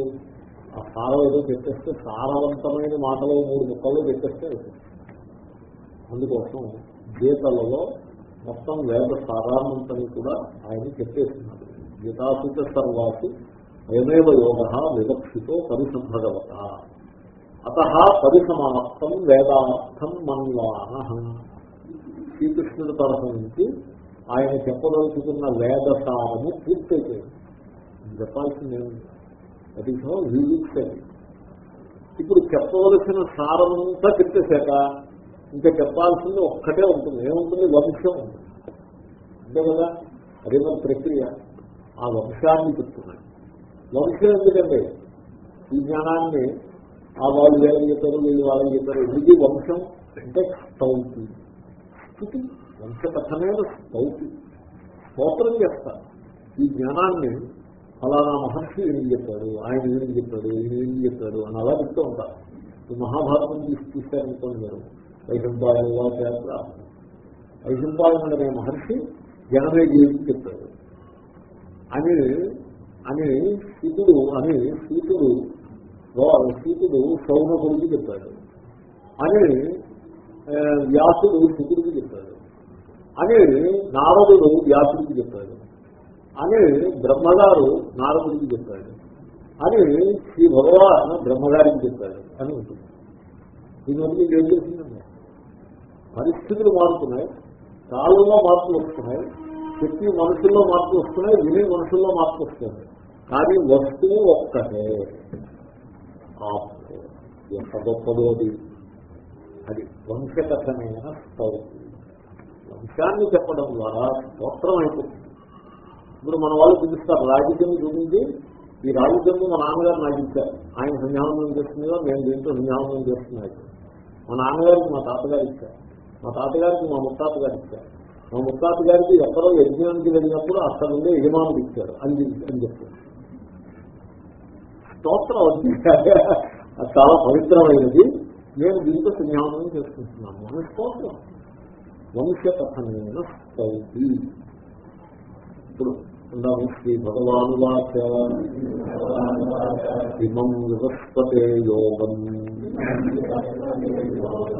ఆ సారం ఏదో చెప్పేస్తే సారవంతమైన మాటలు మూడు ముక్కలు చెప్పేస్తే అందుకోసం గీతలలో మొత్తం వేద సారాన్నంతని కూడా ఆయన చెప్పేస్తున్నారు. గీతాసుత సర్వాసు అయమేవ యోగ వివక్షితో పరిసంభగవత. అత పరిసమాప్తం వేదార్థం మన్వాన. శ్రీకృష్ణుడి తరఫు నుంచి ఆయన చెప్పదలుచుకున్న వేద సారము పూర్తయిపోయింది. చెప్పాల్సింది అది ఇప్పుడు చెప్పవలసిన సారమంతా చెప్పేశాక ఇంకా చెప్పాల్సింది ఒక్కటే ఉంటుంది. ఏముంటుంది? వంశం ఉంటుంది. అంతే కదా? అదే మన ప్రక్రియ. ఆ వంశాన్ని చెప్తున్నాడు. వంశం ఎందుకంటే ఈ జ్ఞానాన్ని ఆ వాళ్ళు వేరే చెప్పారు వీళ్ళు వాళ్ళని చెప్పారు ఇది వంశం అంటే స్తౌతి స్థుతి. వంశకథమైన స్తౌతి స్తోత్రం చేస్తారు ఈ జ్ఞానాన్ని ఫలానా మహర్షి ఏం చెప్పాడు ఆయన ఏం చెప్పాడు ఈయన ఏం చెప్పాడు అని అలా చెప్తూ ఉంటారు ఈ మహాభారతం తీసి చూశారనుకోండి మీరు. వైశంపాయన వాచార వైశంపాయన అనే మహర్షి జనమే జీవితం చెప్పాడు. అని అని సీతుడు అని సీతుడు సీతుడు సౌన గురించి చెప్పాడు. అని వ్యాసుడు శుకుడికి చెప్పాడు. అని నారదుడు వ్యాసుడికి చెప్పాడు. అని బ్రహ్మగారు నారదుడికి చెప్పాడు. అని శ్రీ భగవాన్ బ్రహ్మగారికి చెప్పాడు. అని ఉంటుంది. దీనివల్ల మీకు ఏం చేసింది పరిస్థితులు మారుతున్నాయి. కాలంలో మార్పులు వస్తున్నాయి. శక్తి మనుషుల్లో మార్పులు వస్తున్నాయి. విని మనుషుల్లో మార్పులు వస్తుంది కానీ వస్తువు ఒక్కటే. ఎంత గొప్పదో అది. అది వంశకథమైన స్తౌతి వంశాన్ని చెప్పడం ద్వారా స్తోత్రం అయిపోతుంది ఇప్పుడు మన వాళ్ళు చూపిస్తారు రాజకీయం చూపించి ఈ రాగి మా నాన్నగారు నాకు ఇచ్చారు. ఆయన సంధ్యావందనం చేస్తుందిగా నేను దీంట్లో సంధ్యావందనం చేస్తున్నాయి మా నాన్నగారికి మా తాతగారు ఇచ్చారు. మా తాతగారికి మా ముత్తాత గారు ఇచ్చారు. మా ముత్తాత గారికి ఎక్కడో యజ్ఞానికి వెళ్ళినప్పుడు అక్కడ ఉండే యజమానుడు ఇచ్చారు. అని అని చెప్తారు స్తోత్రం చాలా పవిత్రమైనది. నేను దీంతో సంధ్యావందనం చేసుకుంటున్నాను అని స్తోత్రం. వంశకథనైన స్తౌతి. ఇప్పుడు ఉన్నాము శ్రీ భగవాను వాచ ఇమం వివస్పతే యోగం.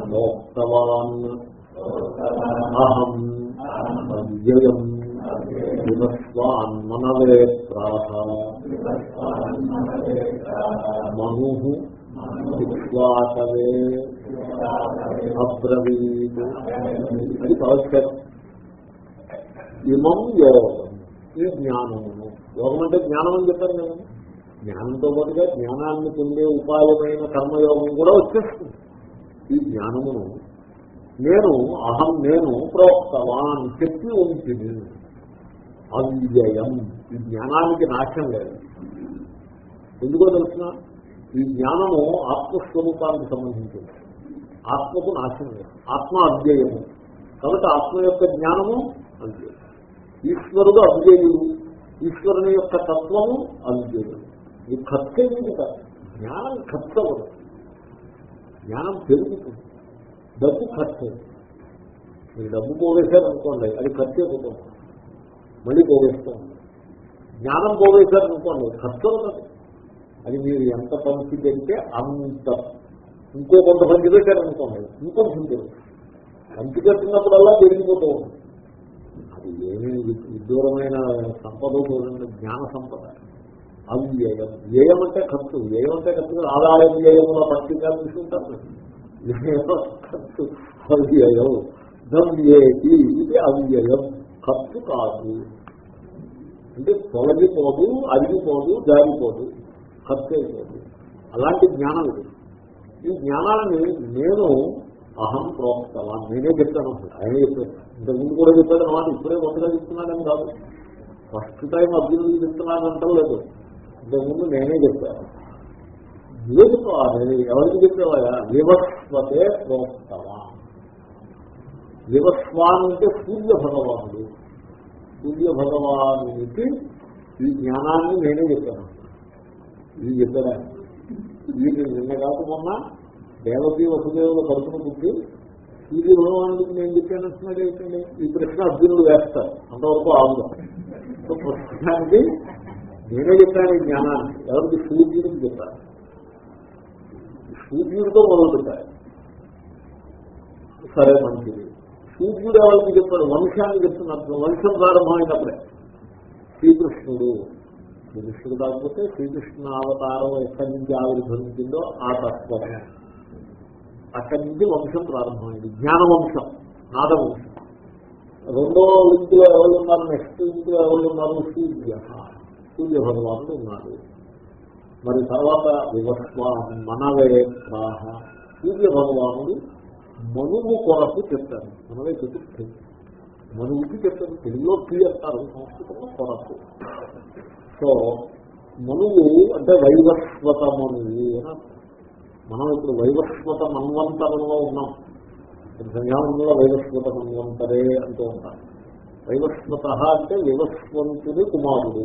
మోక్తవాన్ అహం అవ్యయం వివస్వాన్ మనవే ప్రాహ మను విశ్వాసవే అబ్రవీత్. అది పవత్యం ఇమం యోగం. ఈ జ్ఞానము. యోగం అంటే జ్ఞానం అని చెప్పారు నేను జ్ఞానంతో పాటుగా జ్ఞానాన్ని పొందే ఉపాయమైన కర్మయోగం కూడా వచ్చేస్తుంది. ఈ జ్ఞానమును నేను అహం నేను ప్రోక్తవాన్ చెప్పి ఉంటుంది అవ్యయం. ఈ జ్ఞానానికి నాశం లేదు. ఎందుకో తెలిసిన? ఈ జ్ఞానము ఆత్మస్వరూపానికి సంబంధించింది. ఆత్మకు నాశం లేదు. ఆత్మ అవ్యయము. కాబట్టి ఆత్మ యొక్క జ్ఞానము అవ్యయం. ఈశ్వరుడు అవ్యయుడు. ఈశ్వరుని యొక్క తత్వము అవ్యయం. ఇది ఖర్చు అయింది కాదు జ్ఞానం ఖర్చు అవ్వదు జ్ఞానం పెరుగుతుంది. డబ్బు ఖర్చు. మీరు డబ్బు పోవేశారు అనుకోండి అది ఖర్చు అయిపోతుంది. మళ్ళీ పోవేస్తుంది జ్ఞానం పోవేశారు అనుకోండి ఖర్చు అవుతుంది. అది మీరు ఎంత పంచి పెడితే అంత. ఇంకో కొంత పంచి పెట్టారనుకోండి ఇంకొంచెం పెరుగుతుంది పంచి పెట్టినప్పుడల్లా పెరిగిపోతూ ఉంటుంది. అది ఏమీ విదూరమైన సంపద చూడండి జ్ఞాన సంపద. అవ్యయం. వ్యయం అంటే ఖర్చు. వ్యయం అంటే ఖర్చు. ఆదాయ వ్యయం పట్టిక తీసుకుంటారు. ఖర్చు. అవ్యయం. ఇది అవ్యయం. ఖర్చు కాదు. అంటే తొలగిపోదు అరిగిపోదు జారిపోదు. ఖర్చు అయిపోదు. అలాంటి జ్ఞానం ఇది. ఈ జ్ఞానాన్ని నేను అహం ప్రోక్తవా నేనే చెప్తాను ఆయన చెప్పాను ఇంతకుముందు కూడా చెప్పాడు అన్నమాట ఇప్పుడే కొత్తగా చెప్తున్నానని కాదు. ఫస్ట్ టైం అభివృద్ధి చెప్తున్నాను లేదు ఇంతకుముందు నేనే చెప్పాను. లేదు నేను ఎవరికి చెప్పేవాయా వివస్వతే ప్రోక్తవా వివస్వాన్ అంటే సూర్య భగవానుడు సూర్య భగవానునికి ఈ జ్ఞానాన్ని నేనే చెప్పాను. ఇది చెప్పారా వీళ్ళు నిన్న కాకుండా దేవతీ వసుదేవుల కడుపును పుట్టి సూర్య భగవానుడికి నేను చెప్పానంటున్నాడు ఏంటండి? ఈ ప్రశ్న అర్జునుడు వేస్తారు. అంతవరకు ఆగుదాం సో ప్రస్తుతానికి నేనే చెప్పాను జ్ఞానాన్ని. ఎవరికి సూర్యుడికి చెప్పాను సూర్యుడితో మొదలు పెట్టాలి. సరే మంచిది. సూర్యుడు ఎవరికి చెప్పాడు వంశాన్ని చెప్తున్నప్పుడు వంశం ప్రారంభమైనప్పుడే శ్రీకృష్ణుడు. శ్రీకృష్ణుడు కాకపోతే శ్రీకృష్ణ అవతారం ఎక్కడి నుంచి ఆవిర్భవించిందో ఆ తత్వం. అక్కడి నుంచి వంశం ప్రారంభమైంది. జ్ఞాన వంశం నాద వంశం. రెండో ఇంటిలో ఎవరు ఉన్నారు? నెక్స్ట్ ఇంటిలో ఎవరు ఉన్నారు? సూర్య సూర్య భగవానుడు ఉన్నారు మరి తర్వాత వివస్వాహం మనవే ప్రాహ సూర్య భగవానుడు మనువు కొరకు చెప్తారు మనవే చతుర్థి. మనువుకి చెప్తారు తెలుగులో టీ అంటారు. సంస్కృతంలో కొరకు. సో మనువు అంటే వైవస్వత మనువు అని మనం ఇప్పుడు వైవస్వత మన్వంతరంలో ఉన్నాం. సంధ్యావంలో వైవస్వత మన్వంతరే అంటూ ఉంటాం వైవస్వత అంటే వివస్వంతుని కుమారుడు.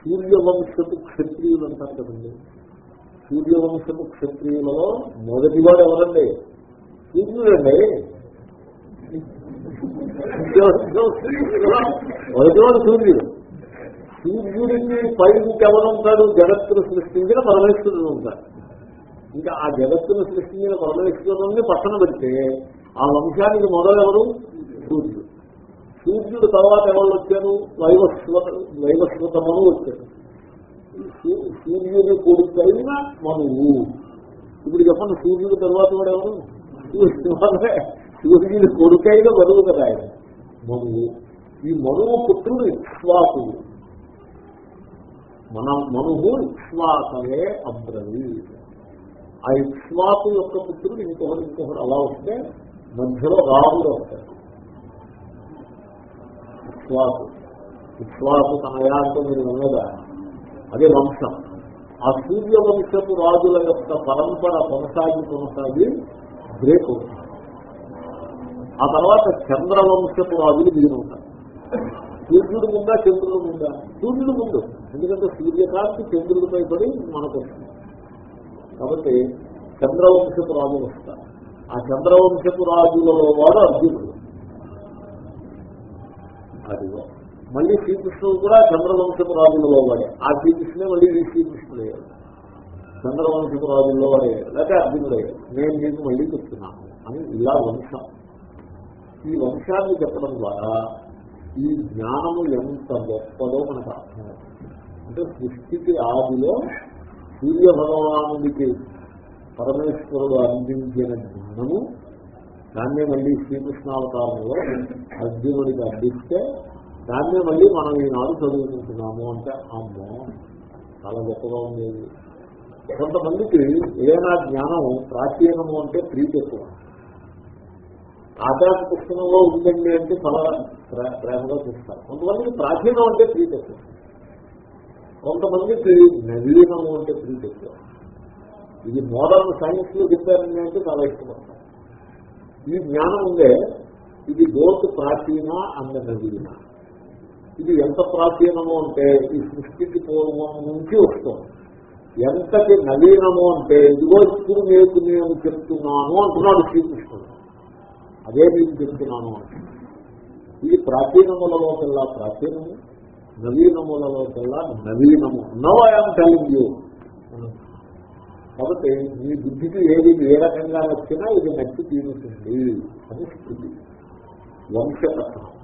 సూర్యవంశపు క్షత్రియులు అంటారు కదండి. సూర్యవంశపు క్షత్రియులలో మొదటివాడు ఎవరండి? సూర్యుడండి. మొదటివాడు సూర్యుడు. సూర్యుడిని పైకి ఎవరుంటాడు జగత్తును సృష్టించిన పరమేశ్వరుడు ఉంటాడు ఇంకా ఆ జగత్తును సృష్టించిన పరమేశ్వరుని పక్కన పెడితే ఆ వంశానికి మొదలెవరు? సూర్యుడు. సూర్యుడు తర్వాత ఎవరు వచ్చారు? వైవస్వత వైవస్వత వచ్చారు. సూర్యుడి కొడుకైన మనువు ఇప్పుడు చెప్పండి సూర్యుడు తర్వాత కూడా ఎవరు? సూర్యుడి. కొడుకైన మనువు కదా ఆయన. మనువు. ఈ మనువు పుత్రుడు ఇక్ష్వాకుడు. మన మనువు ఇక్ష్వాకలే అబ్రవి. ఆ ఇక్ష్వాకు యొక్క పుత్రుడు ఇంకొకటి ఇంకొకటి అలా వస్తే మధ్యలో రాముడు వస్తాడు. ఇక్ష్వాకు ఇక్ష్వాకు తనయా మీరు ఉన్నదా అదే వంశం. ఆ సూర్య వంశపు రాజుల యొక్క పరంపర కొనసాగి కొనసాగి బ్రేక్ అవుతుంది ఆ తర్వాత చంద్రవంశపు రాజులు దిగిన ఉంటారు. సూర్యుడు ముందా చంద్రుడు ముందా? సూర్యుడు ముందు. ఎందుకంటే సూర్యకాంతి చంద్రుడిపై పడి మనకు వస్తుంది. కాబట్టి చంద్రవంశపు రాజులు వస్తారు. ఆ చంద్రవంశపు రాజులలో వాడు అర్జునుడు. అదిగో మళ్ళీ శ్రీకృష్ణుడు కూడా చంద్రవంశపు రాజుల్లో వాడే. ఆ శ్రీకృష్ణుడే మళ్ళీ ఈ శ్రీకృష్ణుడు. అయ్యాడు చంద్రవంశపు రాజుల్లో వాడే. లేకపోతే అర్జునుడు. అయ్యాడు నేను మీకు మళ్ళీ చెప్తున్నాను అని ఇలా వంశం. ఈ వంశాన్ని చెప్పడం ద్వారా ఈ జ్ఞానము ఎంత గొప్పదో మనకు అర్థమవుతుంది. అంటే సృష్టికి ఆదిలో సూర్య భగవానుడికి పరమేశ్వరుడు అందించిన జ్ఞానము దాన్నే మళ్ళీ శ్రీకృష్ణావతారంలో అర్జునుడికి అందిస్తే దాన్నే మళ్ళీ మనం ఈనాడు చదువుకుంటున్నాము అంటే అమ్మో చాలా గొప్పగా ఉండేది. కొంతమందికి ఏదైనా జ్ఞానం ప్రాచీనము అంటే ప్రీతి ఎక్కువ. ఆచార పుస్తకంలో ఉందండి అంటే చాలా ప్రేమగా చూస్తారు. కొంతమందికి ప్రాచీనం అంటే ప్రీతి ఎక్కువ. కొంతమందికి నవీనము అంటే ప్రీతి ఎక్కువ. ఇది మోడర్న్ సైన్స్లో చెప్పారని అంటే చాలా ఇష్టపడతారు. ఈ జ్ఞానం ఉందే ఇది బోత్ ప్రాచీన అండ్ నవీన. ఇది ఎంత ప్రాచీనము అంటే ఈ సృష్టికి పూర్వం నుంచి వస్తుంది. ఎంతటి నవీనము అంటే ఇదిగో ఇప్పుడు మీకు నేను చెప్తున్నాను అంటున్నాడు శ్రీకృష్ణుడు. అదే నేను చెప్తున్నాను ఇది ఇది ప్రాచీనములలోకెల్లా ప్రాచీనము నవీనములలోకెల్లా నవీనము. నవ్ ఐఎమ్ టెలింగ్ యూ కాబట్టి మీ బుద్ధికి ఏది ఏ రకంగా నచ్చినా ఇది నచ్చి తీరుతుంది. అని స్థితి. వంశకథనం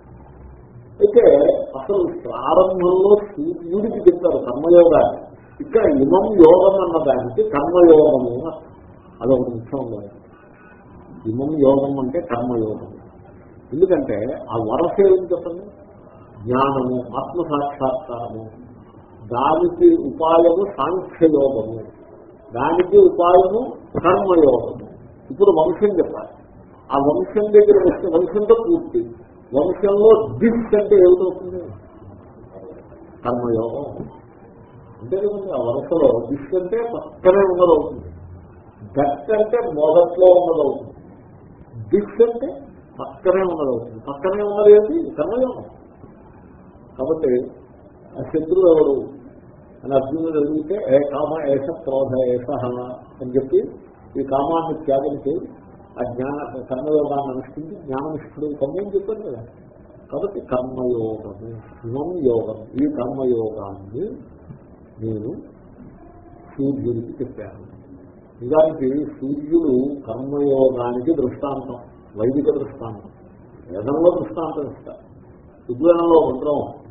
అయితే అసలు ప్రారంభంలో సూర్యుడికి చెప్తారు కర్మయోగాన్ని. ఇక్కడ ఇమం యోగం అన్న దానికి కర్మయోగము అదొక ముఖ్యం ఇమం యోగం అంటే కర్మయోగం. ఎందుకంటే ఆ వరస ఏం చెప్పండి? జ్ఞానము ఆత్మ సాక్షాత్కారము దానికి ఉపాయము సాంఖ్యయోగము. దానికి ఉపాయము కర్మయోగము. ఇప్పుడు వంశం చెప్పాలి. ఆ వంశం దగ్గర వస్తే వంశంతో పూర్తి. వంశంలో దిస్ అంటే ఏమిటవుతుంది కర్మయోగం. అంతే కదండి ఆ వరుసలో దిస్ అంటే పక్కనే ఉన్నదవుతుంది దట్ అంటే మొదట్లో ఉన్నదవుతుంది దిస్ అంటే పక్కనే ఉన్నదవుతుంది పక్కనే ఉన్నది ఏంటి? కర్మయోగం. కాబట్టి ఆ శత్రువు ఎవడు అని అర్జునుడు అడిగితే ఏ కామ ఏష క్రోధ ఏష అని చెప్పి ఈ కామాన్ని త్యాగం చేయి. ఆ జ్ఞాన కర్మయోగాన్ని అనుష్ఠించి జ్ఞాననిష్ఠుడు కమ్మని చెప్పారు కదా. కాబట్టి కర్మయోగము శివం యోగం. ఈ కర్మయోగాన్ని నేను సూర్యుడికి చెప్పాను. నిజానికి సూర్యుడు కర్మయోగానికి దృష్టాంతం వైదిక దృష్టాంతం. వేదంలో దృష్టాంతం ఇస్తారు ఉద్వేనంలో మంత్రం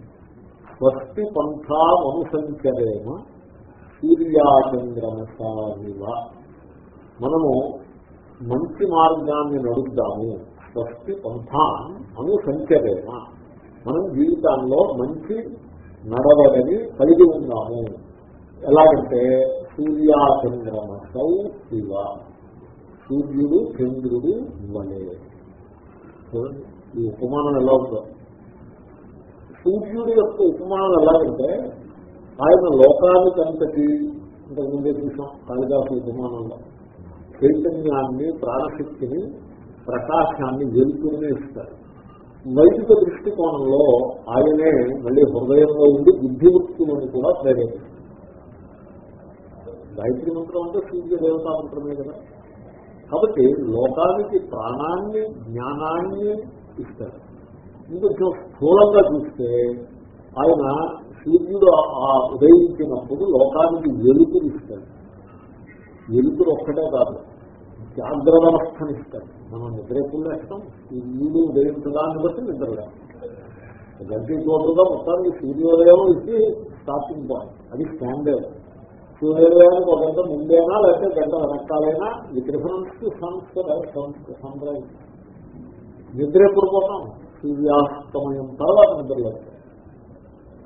స్వస్తి పంథామనుసంచరేమ సూర్యాచంద్రమసావివ మనము మంచి మార్గాన్ని నడుద్దాము. స్వస్తి పంథాం అనుసంచరేమ మనం జీవితాల్లో మంచి నడవడని కలిగి ఉన్నాము ఎలాగంటే సూర్యాచంద్రమసౌ శివ. సూర్యుడు చంద్రుడు వలే. ఈ ఉపమానం ఎలా ఉందో? సూర్యుడి యొక్క ఉపమానం ఎలాగంటే ఆయన లోకానికి అంతటి ఇంతకుముందే చూసాం కాళిదాసు ఉపమానంలో చైతన్యాన్ని ప్రాణశక్తిని ప్రకాశాన్ని వెలుతురునే ఇస్తారు. వైదిక దృష్టికోణంలో ఆయనే మళ్ళీ హృదయంలో ఉండి బుద్ధివృత్తులను కూడా ప్రేరేపిస్తారు. గాయత్రి మంత్రం అంటే సూర్య దేవతా మంత్రమే కదా. కాబట్టి లోకానికి ప్రాణాన్ని జ్ఞానాన్ని ఇస్తారు. ఇంకొంచెం స్థూలంగా చూస్తే ఆయన సూర్యుడు ఆ ఉదయించినప్పుడు లోకానికి వెలుతురు ఇస్తాడు. వెలుతురు ఒక్కటే కాదు జాగ్రత్తవస్థని ఇస్తాడు మనం నిద్ర ఎప్పుడు సూర్యుడు ఉదయించడాన్ని బట్టి నిద్రగా గంటి చోటుగా మొత్తానికి సూర్యోదయం ఇచ్చి స్టార్టింగ్ పాయింట్ అది స్టాండర్డ్ సూర్యోదయానికి ఒక గంట ముందేనా లేకపోతే గంట వెనకాలైనా విగ్రహం సంస్థ టు సన్ నిద్ర ఎప్పుడు పోతాం సూర్యాస్తమయం తర్వాత నిద్రలేదు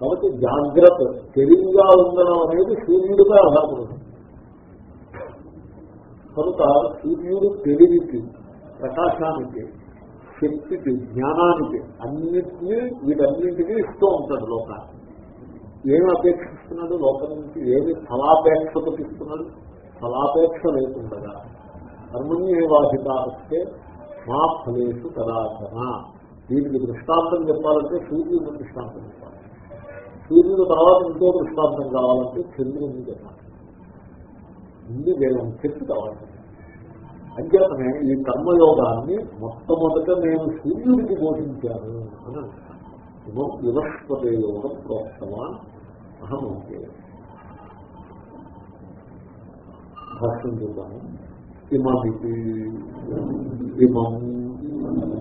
కాబట్టి జాగ్రత్త తెలివిగా ఉండడం అనేది సూర్యుడిగా ఆధారపడుతుంది. కనుక సూర్యుడు తెలివికి ప్రకాశానికి శక్తికి జ్ఞానానికి అన్నిటినీ వీటన్నింటినీ ఇస్తూ ఉంటాడు లోకాన్ని. ఏమి అపేక్షిస్తున్నాడు? లోకం నుంచి ఏమి ఫలాపేక్షతో ఇస్తున్నాడు? ఫలాపేక్ష లేకుండా. కర్మణ్యేవాధికారస్తే మా ఫలేషు కదాచన దీనికి దృష్టాంతం చెప్పాలంటే సూర్యుడు దృష్టాంతం చెప్పాలి. సూర్యుడు తర్వాత ఇంకో దృష్టాంతం కావాలంటే చంద్రుడిని చెప్పాలి. ముందు వేలం చెప్పి కావాలి. అంచేతనే ఈ కర్మయోగాన్ని మొట్టమొదట నేను సూర్యుడికి బోధించాను అని అంటాను వివస్పతే యోగం ప్రోక్తమాన్ అహం ఓకే భాష్యం చూద్దాము ఇమీ ఇమం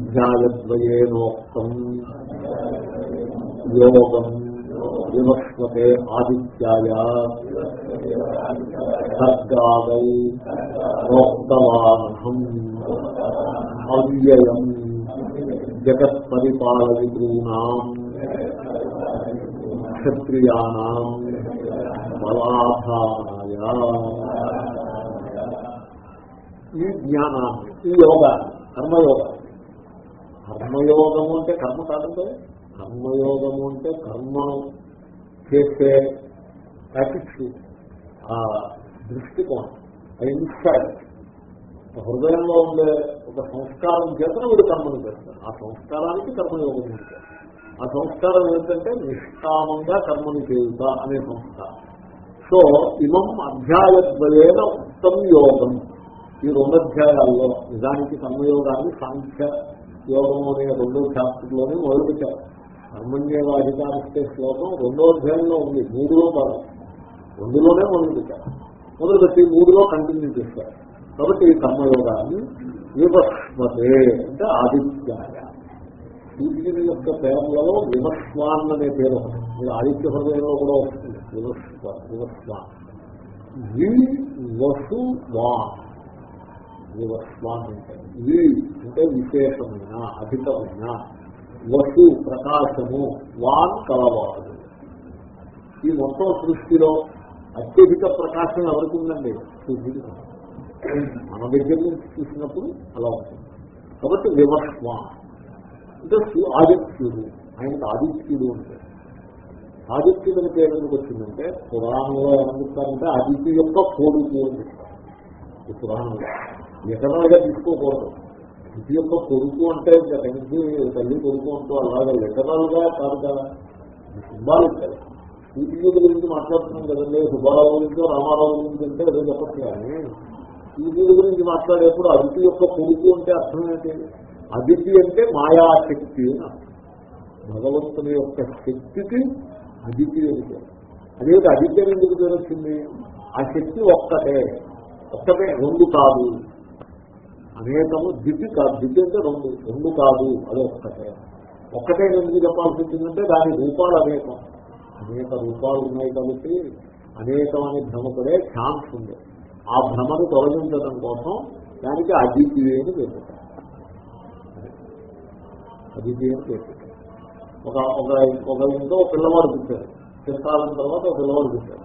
ధ్యాయద్వయేనోక్తం యోగం వివక్ష్మతే ఆదిత్యాయ సర్గాదౌ ప్రోక్తవానహం అవ్యయం జగత్పరిపాలవితॄణాం క్షత్రియాణం బలాధారాయ ఈ జ్ఞానాన్ని ఈ యోగాన్ని కర్మయోగాన్ని కర్మయోగము అంటే కర్మ కాదంటే కర్మయోగము అంటే కర్మను చేసే యాటిట్యూడ్ ఆ దృష్టికోణం ఆ ఇన్సైట్ హృదయంలో ఉండే ఒక సంస్కారం చేతన వీడు కర్మను చేస్తారు ఆ సంస్కారానికి కర్మయోగం ఉంటారు ఆ సంస్కారం ఏంటంటే నిష్కామంగా కర్మను చేయుట అనే సంస్కారం. సో ఇమం అధ్యాయద్వయేన ఉత్తమ యోగం ఈ రెండు అధ్యాయాల్లో నిజానికి కర్మయోగాన్ని సాంఖ్య యోగం అనే రెండో శాస్త్రంలోనే మొదలుపెట్టారు కర్మణ్యవాధికారిస్తే శ్లోకం రెండో అధ్యాయంలో ఉంది మూడులో కాదు. రెండులోనే మొదలుపెట్టారు మొదలుపెట్టి మూడులో కంటిన్యూ చేశారు కాబట్టి ఈ కర్మయోగాన్ని వివస్మతే అంటే ఆదిత్యాయ. సూర్యుని యొక్క పేర్లలో వివస్వాన్ అనే పేరు ఒకటి. ఆదిత్య హృదయంలో కూడా వస్తుంది. వివస్వ వివస్వాన్. వి వసు వాన్. వివస్వాన్ అంటే విశేషమైన అధికమైన వసు ప్రకాశము వాన్ కలవాడు ఈ మొత్తం సృష్టిలో అత్యధిక ప్రకాశం ఎవరికి ఉందండి? సూర్యుడి మన దగ్గర నుంచి చూసినప్పుడు అలా ఉంటుంది. కాబట్టి వివస్వాన్ అంటే ఆదిత్యుడు ఆయనకు ఆదిత్యుడు అంటే ఆదిత్యుడిని పేరు ఎందుకు వచ్చిందంటే పురాణంలో ఏమనిస్తారంటే ఆదిత్య యొక్క కొడుకు అని చెప్తారు. ఈ పురాణంలో. లిటరల్గా తీసుకోకూడదు. ఇది యొక్క కొడుకు అంటే తల్లి తల్లి కొడుకు అంటూ అలాగే లిటరల్గా కాదు. కదా సింబాలిక్ కదా సూర్యుడి గురించి మాట్లాడుతున్నాం కదండి. సుబ్బారావు గురించి రామారావు గురించి అంటే ఏదో చెప్పచ్చు కానీ సూర్యుడి గురించి మాట్లాడేప్పుడు అదితి యొక్క కొడుకు అంటే అర్థం ఏంటి? అదితి అంటే మాయాశక్తి అని అర్థం. భగవంతుని యొక్క శక్తికి అదితి అంటే అదేవిధంగా అదిత్యం ఎందుకు పేరు ఆ శక్తి ఒక్కటే. ఒక్కటే రెండు కాదు. అనేకము దితి కాదు దితి అంటే రెండు రెండు కాదు అది ఒక్కటే. ఒక్కటే ఎందుకు చెప్పాల్సి వచ్చిందంటే దాని రూపాలు అనేకం. అనేక రూపాలు ఉన్నాయి కాబట్టి అనేకం అని భ్రమపడే ఛాన్స్ ఉంది. ఆ భ్రమను తొలగించడం కోసం దానికి అదితి అని పేరు అదితి అని పేరు ఒక ఒక ఒక ఇంట్లో ఒక పిల్లవాడు పుట్టాడు. కాలం తర్వాత ఒక పిల్లవాడు పుట్టాడు.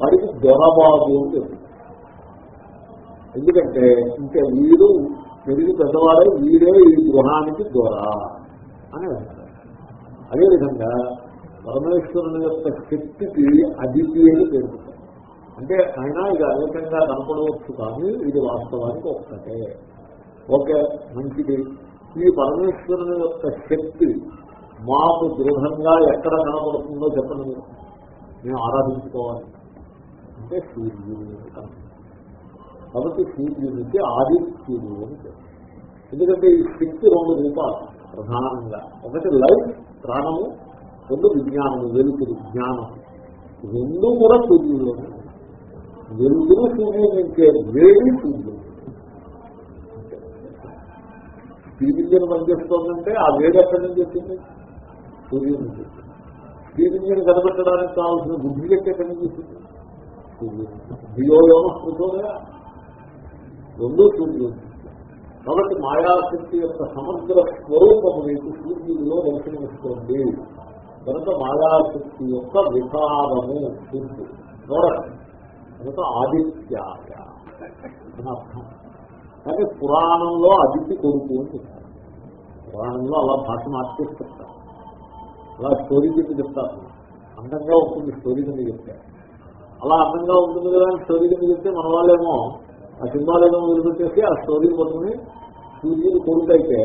వాడికి దొరబాబు అని పేరు ఎందుకంటే ఇంకా వీడు పెరిగి పెద్దవాడే వీడే ఈ గృహానికి దొర అని అంటారు అదేవిధంగా పరమేశ్వరుని యొక్క శక్తికి అదితి అని పేరుకుంటారు అంటే ఆయన ఇది అనేకంగా కనపడవచ్చు కానీ ఇది వాస్తవానికి ఒక్కటే. ఓకే మంచిది. ఈ పరమేశ్వరుని యొక్క శక్తి మాకు దృఢంగా ఎక్కడ కనపడుతుందో చెప్పండి మేము ఆరాధించుకోవాలి. అంటే సూర్యుడు కాబట్టి సూర్యుడికి ఆదిత్యుడు అని పేరు. ఎందుకంటే ఈ శక్తి రెండు రూపాలు ప్రధానంగా. ఒకటి లైఫ్ ప్రాణము రెండు విజ్ఞానము వెలుతురు జ్ఞానం రెండు కూడా సూర్యుడులోనే. వెలుతురు సూర్యుడు నుంచే వేడి సూర్యుడు. స్టీల్ ఇంజిన్ పనిచేస్తోందంటే ఆ వేడి ఎక్కడి నుంచి వచ్చింది? సూర్యుడు నుంచి స్టీల్ ఇంజిన్ కనబెట్టడానికి కావాల్సిన బుద్ధి శక్తి ఎక్కడి నుంచి వచ్చింది? సూర్యుడు దియోయోమ స్మృతోగా రెండూ సూర్యుడు కాబట్టి మాయాశక్తి యొక్క సమగ్ర స్వరూపము మీకు సూర్యుడిలో దర్శనమిస్తుంది కనుక మాయాశక్తి యొక్క వికారము సూర్యుడు ప్రోడక్ట్ కనుక ఆదిత్య అని అర్థం. కానీ పురాణంలో అదితి కొడుకు అని చెప్తారు. పురాణంలో అలా భాష మార్చేసి చెప్తారు అలా స్టోరీ చెప్పి చెప్తారు. అందంగా ఉంటుంది స్టోరీ కింద చెప్తారు అలా అందంగా ఉంటుంది కదా స్టోరీ కింద చెప్తే మన వాళ్ళేమో ఆ సినిమాలేమో వదిలిపెట్టేసి ఆ స్టోరీని పట్టుకుని సూర్యుడి కొడుకు అయితే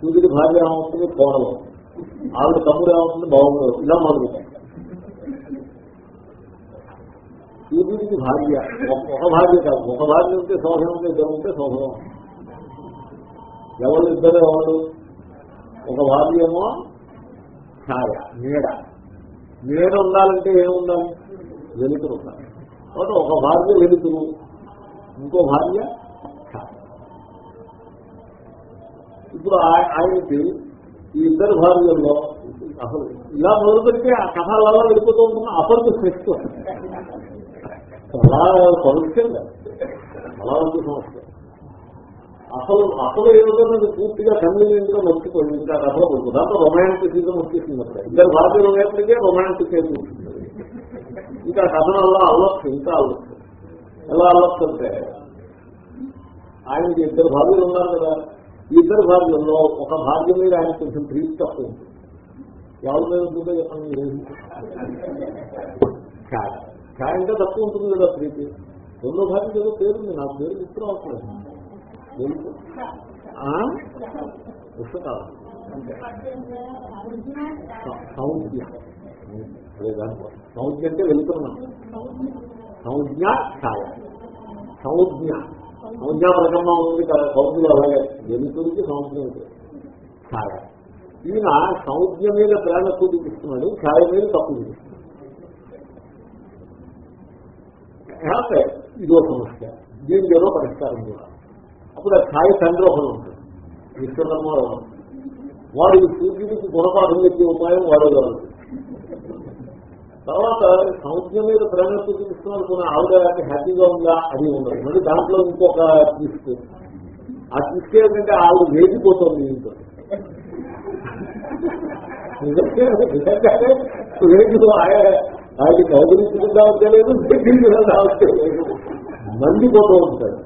సూర్యుడి భార్య ఏమవుతుంది కోడలు ఆవిడ తమ్ముడు ఏమవుతుంది బాగుండదు ఇలా మొదలుతాయి సూర్యుడికి భార్య ఒక- ఒక భార్య కాదు ఒక భార్య ఉంటే శోభనం ఉంటే ఇద్దరు ఉంటే శోభనం ఎవరు ఇద్దరు ఎవరు ఒక భార్య ఏమో ఛాయ నీడ నీడ ఉండాలంటే ఏముండాలి వెలుతురు ఉండాలి కాబట్టి ఒక భార్య వెలుతురు ఇంకో భార్య ఛాయ ఇప్పుడు ఆయ- ఆయనకి ఈ ఇద్దరు భార్యల్లో అసలు ఇలా మొదలు పెడితే ఆ కథ అలా వెళ్ళిపోతూ ఉంటున్నా అసలు శక్తి అలా సమస్య అలా ఉంది సమస్య అసలు అసలు ఏమిటో నాకు పూర్తిగా కన్వీనియంట్గా నొచ్చిపోయింది ఇంకా కథలో పడుతుంది దాంట్లో రొమాంటిసిజం వచ్చేసింది అక్కడ ఇద్దరు భార్యలు ఉన్నప్పటికే రొమాంటిక్ అయిపోతుంది ఇంకా కథను అలా అల్లొచ్చు ఇంకా అల్లొచ్చు ఎలా అల్లొచ్చు ఆయనకి ఇద్దరు భార్యలు ఉన్నారు కదా. ఈ ఇద్దరు భార్యల్లో ఒక భార్య మీద ఆయన కొంచెం ప్రీతి తక్కువ ఉంటుంది. ఎవరి మీద ఉంటుందో చెప్పండి ఏది? ఇంకా తక్కువ ఉంటుంది కదా ప్రీతి. రెండో భార్య ఏదో పేరుంది నాకు పేరు గుర్తు అవసరం తెలుసు ఆ? పుస్తకాలు. స- సంజ్ఞ అంటే వెళ్తున్నాం సంజ్ఞ ఛాయ సంజ్ఞ సంజ్ఞా ప్రకరణ ఉంది కదా సౌజ్ఞలు అలాగే వెలుతురికి సంజ్ఞ ఉంటుంది ఛాయ ఈయన సంజ్ఞ మీద ప్రేమ ఎక్కువ చూపిస్తున్నాడు ఛాయ మీద తక్కువ చూపిస్తున్నాడు ఏమంటే ఇదో సమస్య దీనికి ఏదో పరిష్కారం కూడా అప్పుడు ఆ ఛాయ తండ్రి ఒకడు ఉంటాడు విశ్వకర్మలో వాడు ఈ సూర్యుడికి గుణపాఠం చెప్పే ఉపాయం వాడే కాదు తర్వాత సంజ్ఞ మీద ప్రేమ ఎక్కువ చూపిస్తున్నారు కొన్ని ఆవిడ హ్యాపీగా ఉందా అది ఉండదు. మళ్ళీ దాంట్లో ఇంకొక ట్విస్ట్ ఆ ట్విస్ట్ ఏంటంటే ఆవిడ వేగిపోతుంది ఇంట్లో. నిజంగా నిజంగానే వేగులు ఆయన కౌగులించుకుంటా వచ్చలేదు మండిపోతూ ఉంటాడు.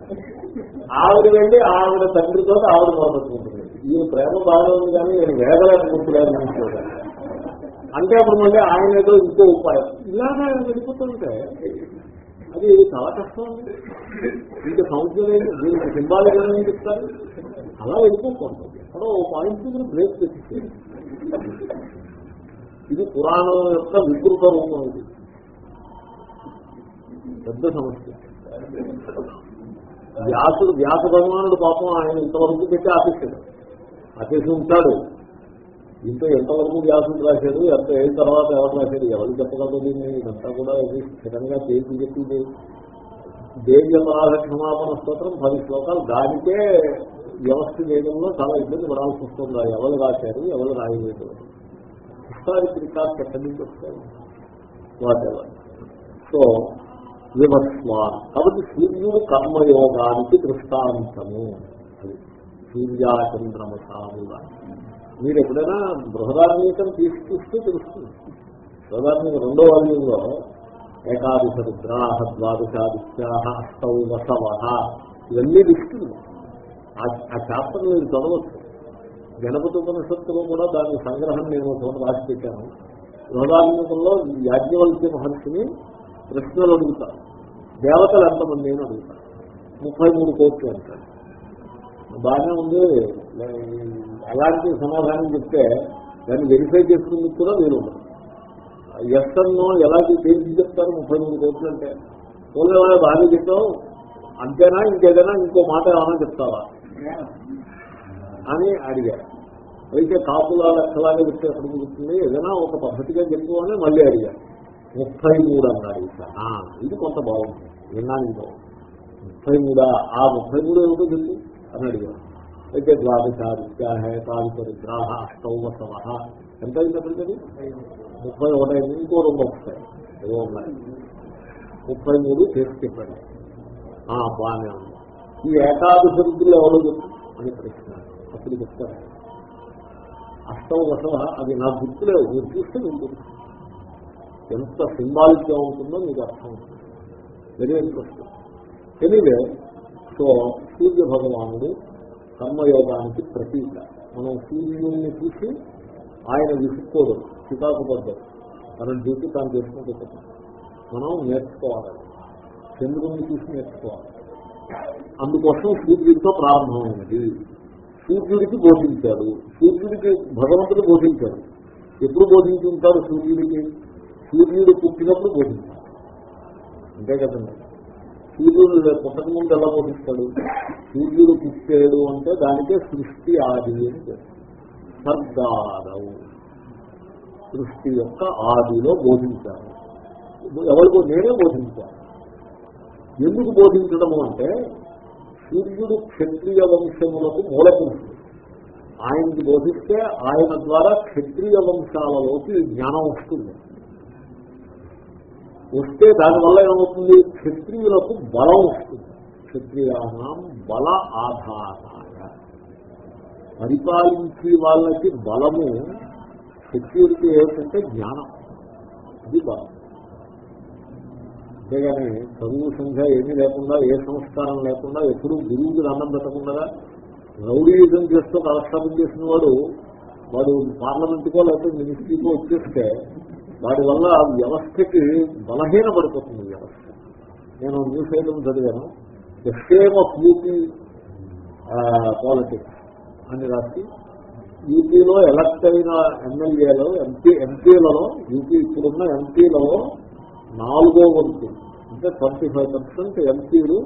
ఆవిడ వెళ్ళి ఆవిడ తండ్రితో ఆవిడ మొదలుకుంటుంది. ఈ ప్రేమ బాగా ఉంది కానీ నేను వేగలేకపోతున్నాను. అనుకోవాలి అంటే అప్పుడు మళ్ళీ ఆయన ఏదో ఇంకో ఉపాయం. ఇలాగా వెళ్ళిపోతుంటే అది చాలా కష్టం ఇంకా సంవత్సరం దీనికి సింబాలిక్ ఏమైనా చెప్తారు? అలా వెళ్ళిపోతుంది అక్కడ ఓ పాయింట్ దగ్గర బ్రేక్ తెచ్చింది ఇది పురాణం యొక్క వికృత రూపం ఇది. పెద్ద సమస్య. వ్యాసుడు వ్యాస భగవానుడు పాపం ఆయన ఇంతవరకు పెట్టి ఆశిస్తాడు ఆశిస్తూ ఉంటాడు. ఇంత ఎంతవరకు వ్యాసుడు రాశాడు ఎంత ఏం తర్వాత ఎవరు రాశాడు ఎవరు చెప్పగలరు దీన్ని? ఇదంతా కూడా ఇది స్థిరంగా చేసి చెప్పింది. దేవి అపరాధ క్షమాపణ స్తోత్రం పది శ్లోకాలు. దానికే వ్యవస్థ చేయడంలో చాలా ఇబ్బంది పడాల్సి వస్తుంది. ఎవరు రాశారు? ఎవరు రాయలేదు? హిస్టారిక్ రికార్డ్స్ ఎక్కడి నుంచి వస్తాయి. వాటెవర్? సో వివస్వాన్. కాబట్టి సూర్యుడు కర్మయోగానికి దృష్టాంతము. అది సూర్యాచంద్రమసాముగా మీరు ఎప్పుడైనా బృహదార్మీకం తీసుకొస్తే తెలుస్తుంది. బృహదార్మిక రెండో వాల్యంలో ఏకాదశ రుద్రాహ ద్వాదశాదిత్యాహ అష్టౌ వసవ ఇవన్నీ లిస్టులు ఆ శాస్త్రం మీరు చదవచ్చు. గణపతి ఉపనిషత్తులో కూడా దాని సంగ్రహం నేను రాసి పెట్టాను. బృహదార్మికంలో యాజ్ఞవల్క్య మహర్షిని ప్రశ్నలు అడుగుతారు. దేవతలు ఎంతమంది అని అడుగుతారు. ముప్పై మూడు కోట్లు అంటారు. బాగానే ఉంది. అలాంటి సమాధానం చెప్తే దాన్ని వెరిఫై చేసుకుందుకు కూడా వీలు ఉండదు. ఎస్ అన్నో ఎలాంటి తేల్చి చెప్తారు ముప్పై మూడు కోట్లు అంటే? పోలే బాగా చెప్పావు? అంతేనా? ఇంకేదైనా? ఇంకో మాట ఏమైనా చెప్తావా? అని అడిగారు అయితే కాపుల లెక్కలాగా చెప్తే చెప్తుంది ఏదైనా ఒక పద్ధతిగా చెప్పు అని మళ్ళీ అడిగారు ముప్పై మూడు అన్నారు ఇది కొంత బాగుంటుంది విన్నాను ఇంకో ముప్పై మూడా? ఆ ముప్పై మూడు ఏమిటో చెప్పు అని అడిగారు అయితే ద్వాదశాదిత్యా కాలిపరిద్రాహ అష్టౌవసవ ఎంత అయింది ముప్పై ఒకటైంది ఇంకో రెండు వస్తాయి. ఏవో ఉన్నాయి. ముప్పై మూడు చేసి చెప్పండి. ఆ, బాగానే ఉంది. ఈ ఏకాదశి రుద్రులు ఎవరు అని ప్రశ్న. అప్పుడు చెప్తారు. అష్టం వసవ అది నా గుర్తులేవు మీరు చూస్తే ఉంటుంది ఎంత సింబాలిక్గా ఉంటుందో మీకు అర్థం అవుతుంది. Very interesting. Anyway so Surya భగవానుడు కర్మయోగానికి ప్రతీక. మనం సూర్యుడిని చూసి ఆయన విసుక్కోడు చికాకు పడ్డాడు తన డ్యూటీ తాను చేసుకుంటూ మనం నేర్చుకోవాలి. చంద్రుడిని చూసి నేర్చుకోవాలి. అందుకోసం సూర్యుడితో ప్రారంభమైనది సూర్యుడికి బోధించాడు. సూర్యుడికి భగవంతుడు బోధించాడు. ఎప్పుడు బోధించుంటారు సూర్యుడికి సూర్యుడు పుట్టినప్పుడు బోధించాడు. అంతే కదండి. సూర్యుడు పుట్టక ముందు ఎలా పోషిస్తాడు సూర్యుడు పుట్టాడు అంటే దానికే సృష్టి ఆది అని పేరు. సర్గాదవు సృష్టి యొక్క ఆదిలో బోధించాను ఎవరికో నేనే బోధించాను. ఎందుకు బోధించడము అంటే సూర్యుడు క్షత్రియ వంశములకు మూలపురుషుడు. ఆయనకి బోధిస్తే ఆయన ద్వారా క్షత్రియ వంశాలలోకి జ్ఞానం వస్తుంది. వస్తే దానివల్ల ఏమవుతుంది? క్షత్రియులకు బలం వస్తుంది. క్షత్రియానం బల ఆధారాయ. పరిపాలించే వాళ్ళకి బలము సెక్యూరిటీ ఏమిటంటే జ్ఞానం. ఇది బలం. అంతేగాని చదువు సంఖ్య ఏమీ లేకుండా ఏ సంస్కారం లేకుండా ఎప్పుడు గురువుకి దండం పెట్టకుండా రౌడీయుజం చేస్తూ కాలక్షేపం చేసిన వాడు వాడు పార్లమెంట్కో లేకపోతే మినిస్ట్రీకో వచ్చేస్తే వాటి వల్ల ఆ వ్యవస్థకి బలహీనపడిపోతుంది వ్యవస్థ. నేను న్యూస్ ఐటమ్ చదివాను. The same of UP politics అని రాసి యూపీలో ఎలక్ట్ అయిన ఎమ్మెల్యేలు ఎంపీ ఎంపీలలో యూపీ ఇప్పుడున్న ఎంపీలలో నాలుగో వంతు అంటే ట్వంటీ ఫైవ్ పర్సెంట్ ఎంపీలు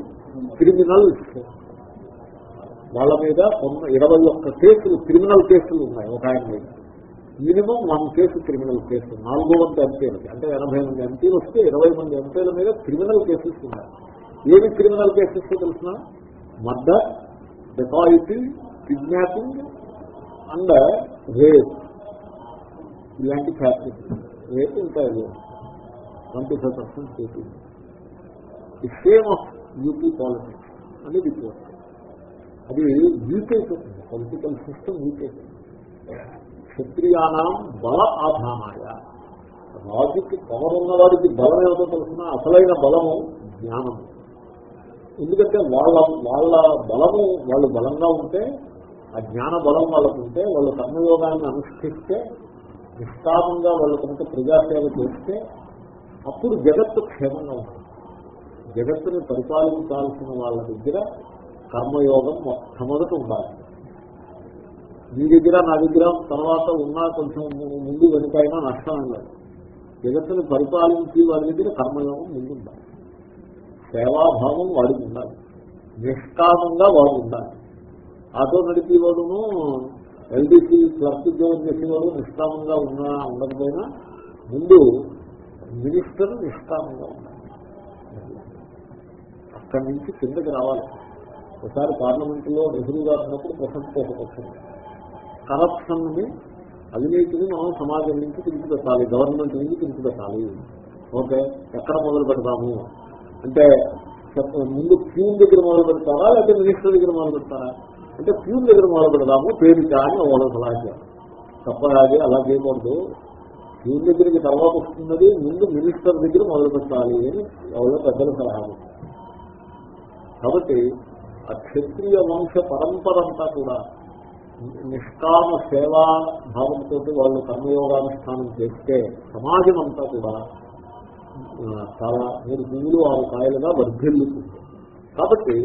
క్రిమినల్స్ వాళ్ళ మీద ఇరవై ఒక్క కేసులు క్రిమినల్ కేసులు ఉన్నాయి ఒక ఆయన మీద. Minimum one case criminal case నాలుగో వంద ఎంపీలకి అంటే ఎనభై మంది ఎంపీలు వస్తే ఇరవై మంది ఎంపీల మీద క్రిమినల్ కేసెస్ ఉన్నాయి. ఏమి క్రిమినల్ కేసెస్ తెలిసిన? Murder dacoity kidnapping and rape ఇలాంటి ఫ్యాక్టరీస్ రేపు ఇంకా ట్వంటీ ఫైవ్ పర్సెంట్ చేసింది the same of UP politics అని రిపోర్ట్ అది వీక్ అయిపోతుంది పొలిటికల్ సిస్టమ్ వీక్ అయిపోతుంది క్షత్రియానాం బల ఆధానాయ. రాజుకి పవర్ ఉన్నవాడికి బలం ఏమిటో తెలిసిన అసలైన బలము జ్ఞానము. ఎందుకంటే వాళ్ళ వాళ్ళ బలము వాళ్ళు బలంగా ఉంటే ఆ జ్ఞాన బలం వాళ్ళకు ఉంటే వాళ్ళు కర్మయోగాన్ని అనుష్ఠిస్తే నిష్కామంగా వాళ్ళు కనుక ప్రజాసేవ చేస్తే అప్పుడు జగత్తు క్షేమంగా ఉంటుంది. జగత్తుని పరిపాలించాల్సిన వాళ్ళ దగ్గర కర్మయోగం మొట్టమొదటి ఉండాలి. మీ దగ్గర నా దగ్గర తర్వాత ఉన్నా కొంచెం ముందు వెనుకైనా నష్టం లేదు. జగత్తును పరిపాలించి వారి దగ్గర కర్మయోగం ముందు ఉండాలి సేవాభావం వాడికి ఉండాలి. నిష్కామంగా వాడు ఉండాలి. ఆటో నడిపేవాడును ఎల్డీసీ క్లర్క్ ఉద్యోగం చేసేవాడు నిష్కామంగా ఉన్నా ఉండకపోయినా ముందు మినిస్టర్ నిష్కామంగా ఉండాలి. అక్కడి నుంచి కిందకి రావాలి. ఒకసారి పార్లమెంట్లో నెహ్రూ గారు ఉన్నప్పుడు ప్రసంగం వచ్చింది కరప్షన్ని అవినీతిని మనం సమాజం నుంచి తిరిగిపెట్టాలి గవర్నమెంట్ నుంచి తిరిగిపెట్టాలి ఓకే ఎక్కడ మొదలు పెడతాము? అంటే ముందు ప్యూన్ దగ్గర మొదలు పెడతారా లేకపోతే మినిస్టర్ దగ్గర మొదలు పెడతారా? అంటే ప్యూన్ దగ్గర మొదలు పెడదాము పేరు కానీ వాళ్ళ సలహా తప్ప అది అలా చేయకూడదు. ప్యూన్ దగ్గరికి తర్వాత వస్తున్నది ముందు మినిస్టర్ దగ్గర మొదలు పెట్టాలి అని ఎవరో పెద్దల సలహా కాబట్టి ఆ క్షత్రియ వంశ పరంపర అంతా కూడా నిష్కామ సేవా భావంతో వాళ్ళు కర్మయోగానుష్ఠానం చేస్తే సమాజం అంతా కూడా చాలా మీరు పువ్వులు ఆరు కాయలుగా వర్ధిల్లుతుంది. కాబట్టి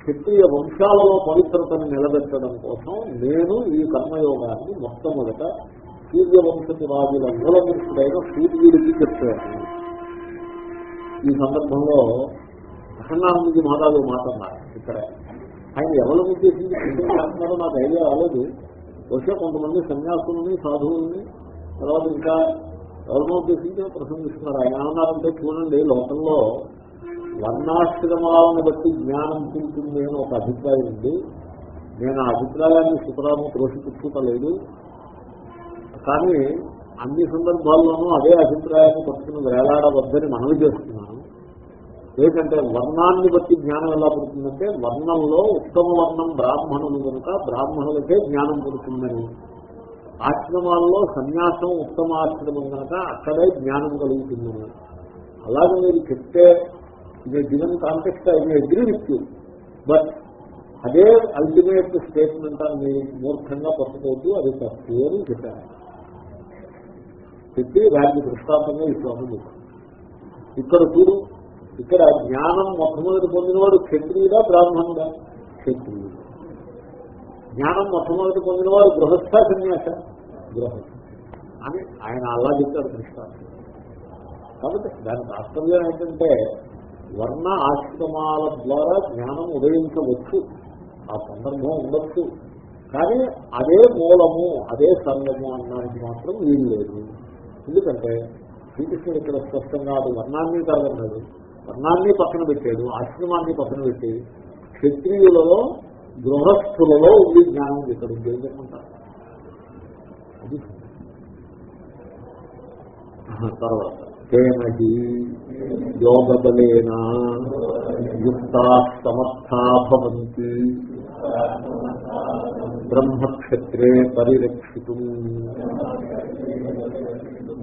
క్షత్రియ వంశాలలో పవిత్రతను నిలబెట్టడం కోసం నేను ఈ కర్మయోగాన్ని మొట్టమొదట సూర్యవంశపు రాజుల మూలపురుషుడైన సూర్యుడికి చెప్పాను. ఈ సందర్భంలో అఖండానందజీ మహారాజు మాట్లాడారు ఇక్కడ ఆయన ఎవరి ఉద్దేశించి ఎందుకు చేస్తున్నారో నాకు ఐడియా రాలేదు. బహుశా కొంతమంది సన్యాసులని సాధువుల్ని తర్వాత ఇంకా ఎవరినో ఉద్దేశించి ప్రసంగిస్తున్నారు. ఆయన ఏమన్నారంటే చూడండి లోకంలో వర్ణాశ్రమాలను బట్టి జ్ఞానం తింటుంది అని ఒక అభిప్రాయం ఉంది. నేను ఆ అభిప్రాయాన్ని సుఖరాము త్రోసిపుచ్చుకోలేదు కానీ అన్ని సందర్భాల్లోనూ అదే అభిప్రాయాన్ని పట్టుకుని వేలాడవద్దని మనవి చేస్తున్నాను. ఏంటంటే వర్ణాన్ని బట్టి జ్ఞానం ఎలా పుడుతుందంటే వర్ణంలో ఉత్తమ వర్ణం బ్రాహ్మణులు కనుక బ్రాహ్మణులకే జ్ఞానం పుడుతుందని. ఆశ్రమాల్లో సన్యాసం ఉత్తమ ఆశ్రమం కనుక అక్కడే జ్ఞానం కలుగుతుందని. అలాగే మీరు చెప్తే ఇది given context I agree with you but అదే అల్టిమేట్ స్టేట్మెంట్ అని మీరు మూర్ఖంగా పట్టుకోవద్దు అది తప్పు అని చెప్పారు. చెప్పి దానికి దృష్టాంతంగా ఈ శ్లోకం ఇక్కడ చూడు ఇక్కడ జ్ఞానం మొట్టమొదటి పొందినవాడు క్షత్రియుడా బ్రాహ్మణుడా? క్షత్రియుడు. జ్ఞానం మొట్టమొదటి పొందినవాడు గృహస్థ సన్యాస? గృహస్థ. అని ఆయన అలా చెప్తారు దృష్టాంతం కాబట్టి దాని తాత్పర్యం ఏంటంటే వర్ణ ఆశ్రమాల ద్వారా జ్ఞానం ఉదయించవచ్చు. ఆ సందర్భం ఉండొచ్చు. కానీ అదే మూలము అదే సర్వము అన్నానికి మాత్రం వీలు లేదు. ఎందుకంటే శ్రీకృష్ణుడు ఇక్కడ స్పష్టంగా అది వర్ణాన్ని కాదన్నాడు వర్ణాన్ని పక్కన పెట్టాడు ఆశ్రమాన్ని పక్కన పెట్టి క్షత్రియులలో గృహస్థులలో ఉంది జ్ఞానం ఇక్కడ ఉంది అది తర్వాత. తేనహి యోగబలేన యుక్తా సమర్థా భవంతి బ్రహ్మక్షత్రే పరిరక్షితు.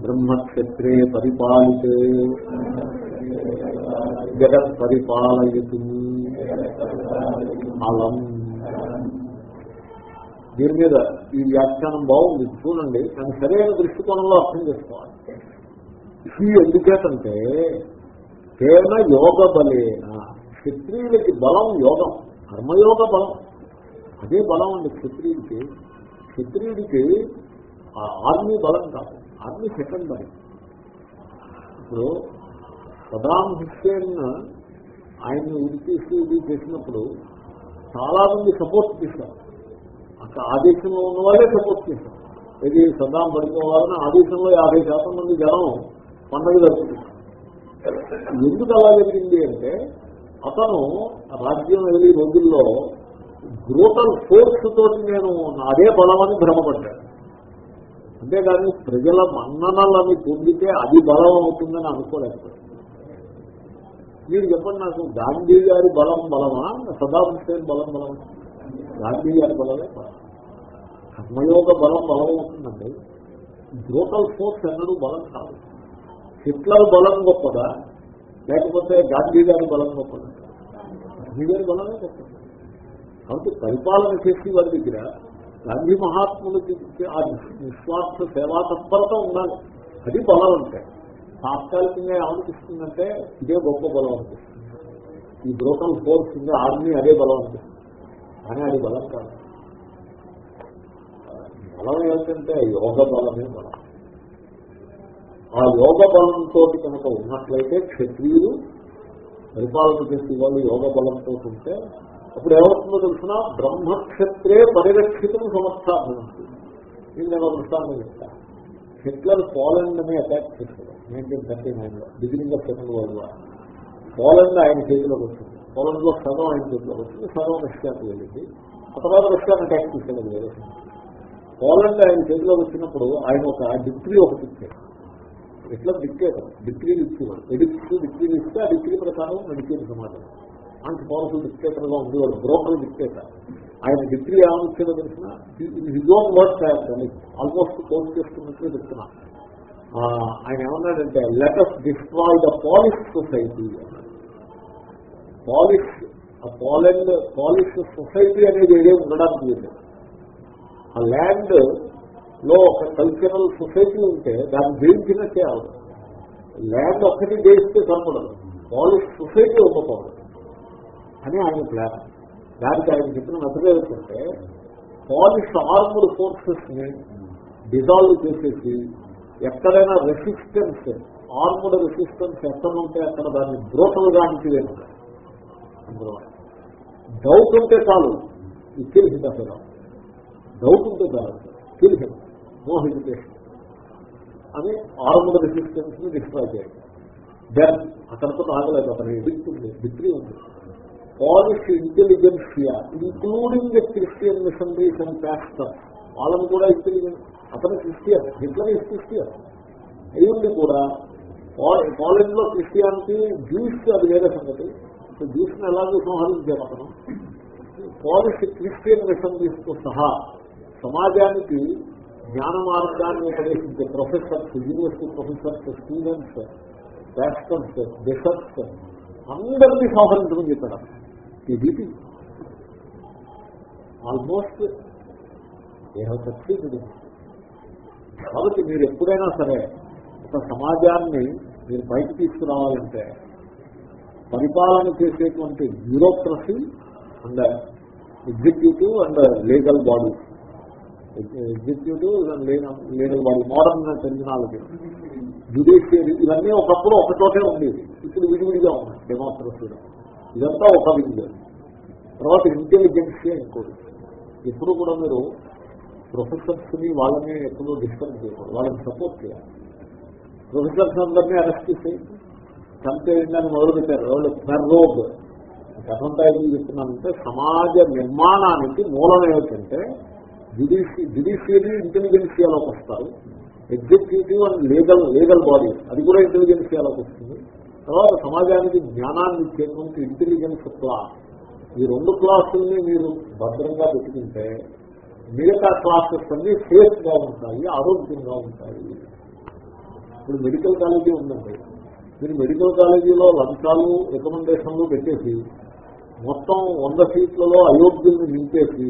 బ్రహ్మక్షత్రే పరిపాలితే జగత్ పరిపాలయతు. అలం. దీని మీద ఈ వ్యాఖ్యానం బాగుంది చూడండి కానీ సరైన దృష్టికోణంలో అర్థం చేసుకోవాలి. ఈ ఎందుకేటంటే కేవల యోగ బలేన క్షత్రియులకి బలం యోగం కర్మయోగ బలం. అదే బలం అండి క్షత్రియుడికి. క్షత్రియుడికి ఆర్మీ బలం కాదు ఆర్మీ సెకండరీ. ఇప్పుడు సదాం హుస్సేన్ ఆయన్ని ఉరితీసి ఇది చేసినప్పుడు చాలా మంది సపోర్ట్ చేశారు. అక్కడ ఆ దేశంలో ఉన్న వాళ్ళే సపోర్ట్ చేశారు. ఇది సదాం పడిపోవాలని ఆ దేశంలో యాభై శాతం మంది జనం పండుగ జరుగుతుంది ఎందుకు అలా జరిగింది అంటే అతను రాజ్యం వెళ్ళి రోజుల్లో గ్రూటల్ ఫోర్స్ తోటి నేను అదే బలమని భ్రమపడ్డాను. అంతేగాని ప్రజల మన్ననలని పొందితే అది బలం అవుతుందని అనుకోలేకపోయింది మీరు చెప్పండి నాకు గాంధీ గారి బలం బలమా? సదాం హుసేన్ బలం బలమా? గాంధీ గారి బలమే కర్మయోగ బలం బలం అవుతుందండి గ్రోటల్ ఫోర్స్ ఎన్నడూ బలం కాదు. హిట్లర్ బలం గొప్పదా? లేకపోతే గాంధీ గారి బలం గొప్పదా? గాంధీ గారి బలమే గొప్పది. కాబట్టి పరిపాలన చేసి వారి దగ్గర గాంధీ మహాత్ములకి ఆ నిస్వార్థ సేవా తత్పరత ఉండాలి. అది బలం అంటే. తాత్కాలికంగా ఏమనిపిస్తుందంటే ఇదే గొప్ప బలం అనిపిస్తుంది ఈ బ్రోకల్ ఫోర్స్ ఉంది ఆర్మీ అదే బలం అనిపిస్తుంది కానీ అది బలం కాదు. బలం ఏంటంటే యోగ బలమే బలం. ఆ యోగ బలంతో కనుక ఉన్నట్లయితే క్షత్రియులు పరిపాలన చేసే వాళ్ళు యోగ బలంతో ఉంటే అప్పుడు ఏమవుతుందో తెలిసిన? బ్రహ్మక్షత్రే పరిరక్షితం సమర్థాన్ని ఉంటుంది నేను ఒక దృష్టాంతం హిట్లర్ పోలండ్ని అటాక్ చేశాడు. నైన్టీన్ థర్టీ నైన్లో beginning of second world war Poland ఆయన చేతిలోకి వచ్చింది. పోలండ్లో సగం ఆయన చేతిలోకి వచ్చింది. సగం రష్యాకి వెళ్ళింది ఆ తర్వాత రష్యాను అటాక్ చేశాడు వేరే పోలండ్ ఆయన చేతిలోకి వచ్చినప్పుడు ఆయన ఒక డిగ్రీ ఒకటి ఇచ్చాడు. ఎట్లా డిక్టేటర్ డిగ్రీలు ఇచ్చేవాడు. ఎడిక్స్ డిగ్రీలు ఇస్తే ఆ డిగ్రీ ప్రకారం నడిచేది సమాజం. అంత పవర్ఫుల్ డిక్టేటర్గా ఉండేవాడు బ్రోకర్ డిక్టేటర్ ఆయన డిగ్రీ ఏమనిచ్చాడో తెలిసిన? హిజోన్ ఓన్ ఆయన ఆల్మోస్ట్ కోర్స్ చేస్తున్నట్లే చెప్తున్నా. ఆయన ఏమన్నాడంటే let us destroy the Polish society Polish ఆ పాలిష్ సొసైటీ అనేది ఏదే ఉండడానికి లేదు. ఆ ల్యాండ్లో ఒక కల్చరల్ సొసైటీ ఉంటే దాన్ని జయించినట్టే చేయాలి. ల్యాండ్ ఒక్కటి జయిస్తే సరిపడదు. పాలిష్ సొసైటీ ఒప్పుకోవడం అని ఆయన ప్లాన్ దానికి ఆయన చెప్పిన మెథడ్ ఏంటంటే పాలిష్ ఆర్మ్డ్ ఫోర్సెస్ని డిజాల్వ్ చేసేసి ఎక్కడైనా రెసిస్టెన్స్ ఆర్మ్డ్ రెసిస్టెన్స్ ఎక్కడ ఉంటే అక్కడ దాన్ని బ్రోటల్గా అనిపివేను అందులో డౌట్ ఉంటే చాలు ఇది తెలిసింది అసలు డౌట్ ఉంటే చాలు తెలిసింది నో హెజిటేషన్ అని ఆర్మ్డ్ రెసిస్టెన్స్ని డిస్ట్రాయ్ చేయాలి. దెన్ అక్కడతో ఆగలేదు అక్కడ ఎదుగుతుంది ఉంది? డిగ్రీ ఉంది. Polish intelligentsia including the Christian missionaries and pastor వాళ్ళని కూడా ఇంటెలిజెన్స్ అతను క్రిస్టియన్ హిట్లర్ ఇస్ క్రిస్టియన్ అయ్యుండి కూడా పాలిష్లో క్రిస్టియానిటీ జ్యూస్ అది వేరే సంగతి. సో జ్యూస్ని ఎలాగో సంహరించారు అతను? పాలిష్ క్రిస్టియన్ మిషనరీస్తో సహా సమాజానికి జ్ఞాన మార్గాన్ని ఉపదేశించే professors university professors students pastors bishops అందరినీ సంహరించమని చెప్పాడు ఇది ఆల్మోస్ట్ దేహశక్తి కాబట్టి మీరు ఎప్పుడైనా సరే ఒక సమాజాన్ని మీరు బయట తీసుకురావాలంటే పరిపాలన చేసేటువంటి bureaucracy and executive and legal body. Executive and legal body modern terminology judiciary ఇవన్నీ ఒకప్పుడు ఒకచోటే ఉండేది ఇప్పుడు విడివిడిగా ఉన్నాయి డెమోక్రసీలో ఇదంతా ఒక విద్య. తర్వాత ఇంటెలిజెన్సీ ఇంకోటి. ఎప్పుడు కూడా మీరు ప్రొఫెసర్స్ని వాళ్ళని ఎప్పుడూ డిస్టర్బ్ చేయకూడదు. వాళ్ళని సపోర్ట్ చేయాలి. ప్రొఫెసర్స్ అందరినీ అరెస్ట్ చేసేయండి చంపేయండి అని మొదలు పెట్టారు? వాళ్ళు ఫెర్రోగ్ కథంతా ఏం చెప్తున్నానంటే సమాజ నిర్మాణానికి మూలం ఏమిటంటే జ్యుడిషి జ్యుడిషియరీ ఇంటెలిజెన్సియాలోకి వస్తారు executive and legal legal body అది కూడా ఇంటెలిజెన్సియాలోకి వస్తుంది తర్వాత సమాజానికి జ్ఞానాన్ని ఇచ్చేటువంటి ఇంటెలిజెన్స్ క్లాస్ ఈ రెండు క్లాసుల్ని మీరు భద్రంగా పెట్టుకుంటే మిగతా క్లాసెస్ అన్ని సేఫ్గా ఉంటాయి ఆరోగ్యంగా ఉంటాయి. ఇప్పుడు మెడికల్ కాలేజీ ఉందండి. మీరు మెడికల్ కాలేజీలో లంచాలు రికమెండేషన్లు పెట్టేసి మొత్తం వంద సీట్లలో అయోగ్యుల్ని నింపేసి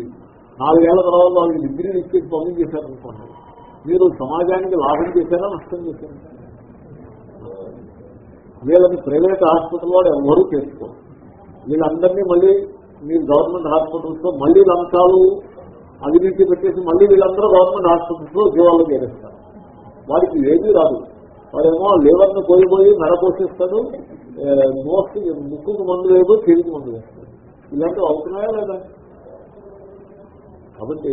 నాలుగేళ్ళ తర్వాత వాళ్ళకి డిగ్రీలు ఇచ్చేసి పంపించేశారనుకోండి మీరు సమాజానికి లాభం చేశారా నష్టం చేశారా? వీళ్ళని ప్రైవేట్ హాస్పిటల్ వాడు ఎవరూ చేసుకోరు. వీళ్ళందరినీ మళ్ళీ మీరు గవర్నమెంట్ హాస్పిటల్స్లో మళ్ళీ లంచాలు అవినీతి పెట్టేసి మళ్ళీ వీళ్ళందరూ గవర్నమెంట్ హాస్పిటల్స్లో ఉద్యోగాలు చేరేస్తారు వారికి ఏమీ రాదు. వారేమో లివర్ను పోయిపోయి మెడ పోషిస్తాడు మోస్ట్ ముక్కుకు మందు లేదు చెవికి మందు వేస్తాడు. ఇలాంటివి అవుతున్నాయా లేదా? కాబట్టి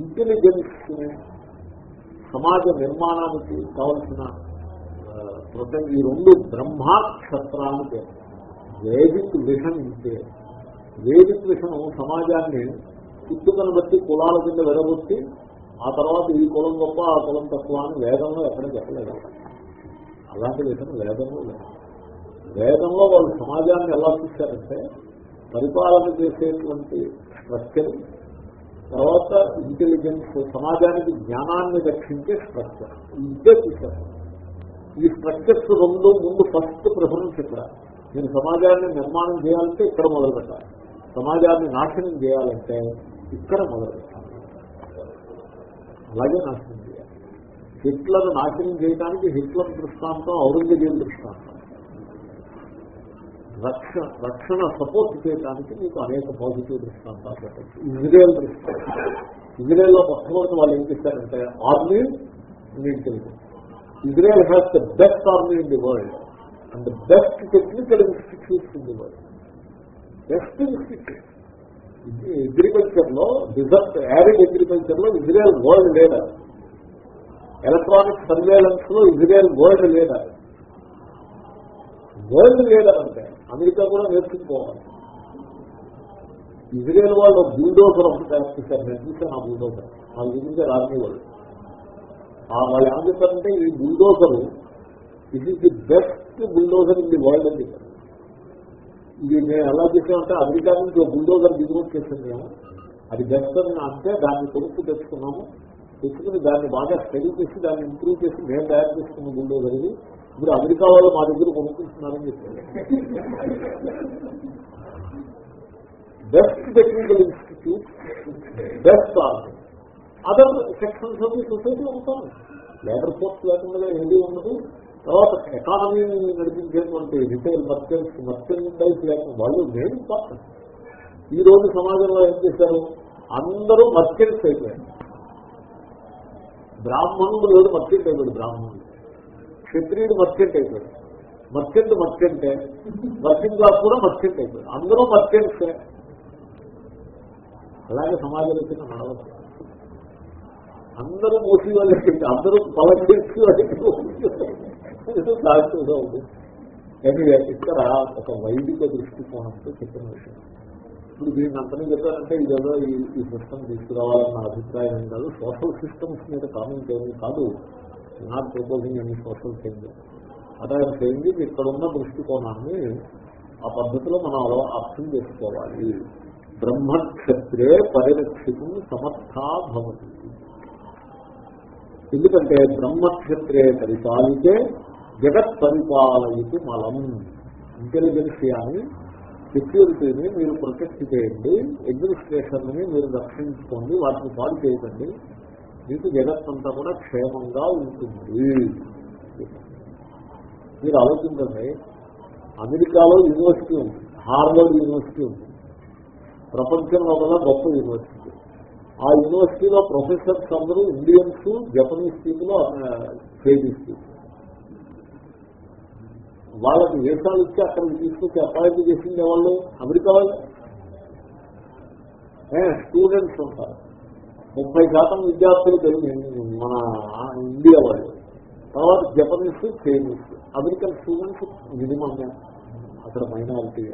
ఇంటెలిజెన్స్ సమాజ నిర్మాణానికి కావలసిన మొత్తం ఈ రెండు బ్రహ్మాక్షత్రాలు పేరు. వేదిక్ విషం ఇంతే వేదిక్ విషం సమాజాన్ని పుట్టుకను బట్టి కులాల కింద వెడగొట్టి ఆ తర్వాత ఈ కులం గొప్ప ఆ కులం తక్కువ అని వేదంలో ఎక్కడ చెప్పలేదు. అలాంటి విషయం వేదంలో లేదు. వేదంలో వాళ్ళు సమాజాన్ని ఎలా చూశారంటే పరిపాలన చేసేటువంటి స్ట్రక్చర్ తర్వాత ఇంటెలిజెన్స్ సమాజానికి జ్ఞానాన్ని రక్షించే స్ట్రక్చర్. ఇంతే చూశారు. ఈ స్ట్రక్చర్స్ రెండు ముందు ఫస్ట్ ప్రిఫరెన్స్ ఇక్కడ మీరు సమాజాన్ని నిర్మాణం చేయాలంటే ఇక్కడ మొదలు పెట్టాలి. సమాజాన్ని నాశనం చేయాలంటే ఇక్కడ మొదలు పెట్టాలి. అలాగే నాశనం చేయాలి. హిట్లర్ నాశనం చేయడానికి హిట్లర్ దృష్టాంతం ఔరంగజేబు దృష్టాంతం. రక్షణ రక్షణ సపోర్ట్ చేయడానికి మీకు అనేక పాజిటివ్ దృష్టాంతాలు పెట్టచ్చు. ఇజ్రాయల్ దృష్టాంతం. ఇజ్రాయల్లో మొట్టమొదటి వాళ్ళు ఏం చేశారంటే army intelligence Israel has the best army in the world and the best technical institutes in the world best institute అగ్రికల్చర్లో డిజర్ట్ యారిడ్ అగ్రికల్చర్లో Israel world leader electronic సర్వేలెన్స్లో Israel world leader world leader అంటే America కూడా నేర్చుకోవాలి. Israel వాళ్ళు bulldozer ఒకటి తయారు చేశారు. నేను చూసాను ఆ బుల్డోజర్ వాళ్ళు చూపించారు ఆర్మీ వాళ్ళు. వాళ్ళు ఏం చెప్పారంటే ఈ bulldozer it is the best bulldozer in the world అని చెప్పారు. ఇది మేము ఎలా చేసామంటే అమెరికా నుంచి బుల్డోజర్ దిగుమతి చేసింది మేము అది బెస్ట్ అని అంటే దాన్ని కొనుక్కు తెచ్చుకున్నాము. తెచ్చుకుని దాన్ని బాగా స్టడీ చేసి దాన్ని ఇంప్రూవ్ చేసి మేము తయారు చేసుకున్న బుల్డోజర్ ఇది. ఇప్పుడు అమెరికా వాళ్ళు మా దగ్గర కొనుక్కుంటున్నారని చెప్పారు. Best technical institute best army other sections of the society ఉంటాను లేబర్ ఫోర్స్ లేకుండా ఏది ఉండదు. తర్వాత ఎకానమీ నడిపించేటువంటి రిటైల్ మర్చెంట్స్ మర్చెంటైజ్ లేకుండా వాళ్ళు మెయిన్ ఇంపార్టెంట్ ఈ రోజు సమాజంలో ఏం చేశారు? అందరూ మర్చెంట్స్ అయిపోయారు. బ్రాహ్మణుడు లేదు మర్చెంట్ అయిపోయాడు బ్రాహ్మణుడు. క్షత్రియుడు మర్చెంట్ అయిపోయాడు. మర్చెంట్ మర్చెంటే వర్కింగ్ క్లాస్ కూడా మర్చెంట్ అయిపోయాడు. అందరూ మర్చెంట్సే. అలాగే సమాజంలో కింద నడవచ్చు అందరూ మోసి వాళ్ళకి అందరూ పలకేసి సాగుతూగా ఉంది. ఎనివే ఇక్కడ ఒక వైదిక దృష్టికోణంతో చెప్పిన విషయం. ఇప్పుడు దీన్ని అంతనే చెప్పారంటే ఇదేదో ఈ ఈ సిస్టమ్ తీసుకురావాలని నా అభిప్రాయం ఏం కాదు. సోషల్ సిస్టమ్స్ మీద కామెంట్ ఏమి కాదు. నాట్ ప్రపోజింగ్ అని సోషల్ చేంజ్ అదే చేంజ్ ఇక్కడ ఉన్న దృష్టికోణాన్ని ఆ పద్ధతిలో మనం అలా అర్థం చేసుకోవాలి. బ్రహ్మక్షత్రే పరిరక్షితం సమర్థా భవతి. ఎందుకంటే బ్రహ్మక్షత్రే పరిపాలితే జగత్ పరిపాలయితే మలం ఇంటెలిజెన్సియాని సెక్యూరిటీని మీరు ప్రొటెక్ట్ చేయండి అడ్మినిస్ట్రేషన్ని మీరు రక్షించుకోండి వాటిని పాలు చేయకండి. మీకు జగత్తంతా కూడా క్షేమంగా ఉంటుంది. మీరు ఆలోచించండి అమెరికాలో యూనివర్సిటీ ఉంది హార్వర్డ్ యూనివర్సిటీ ఉంది. ప్రపంచంలో వల్ల గొప్ప యూనివర్సిటీ. ఆ యూనివర్సిటీలో ప్రొఫెసర్స్ అందరూ Indians Japanese people Chinese people. వాళ్ళకి వేషాలు ఇచ్చి అక్కడికి తీసుకొచ్చి అపాయింట్ చేసింది వాళ్ళు? అమెరికా వాళ్ళు? స్టూడెంట్స్ ఉంటారు. ముప్పై శాతం విద్యార్థులు తెలుగు మన ఇండియా వాళ్ళు. తర్వాత Japanese Chinese American students minimum అక్కడ మైనారిటీ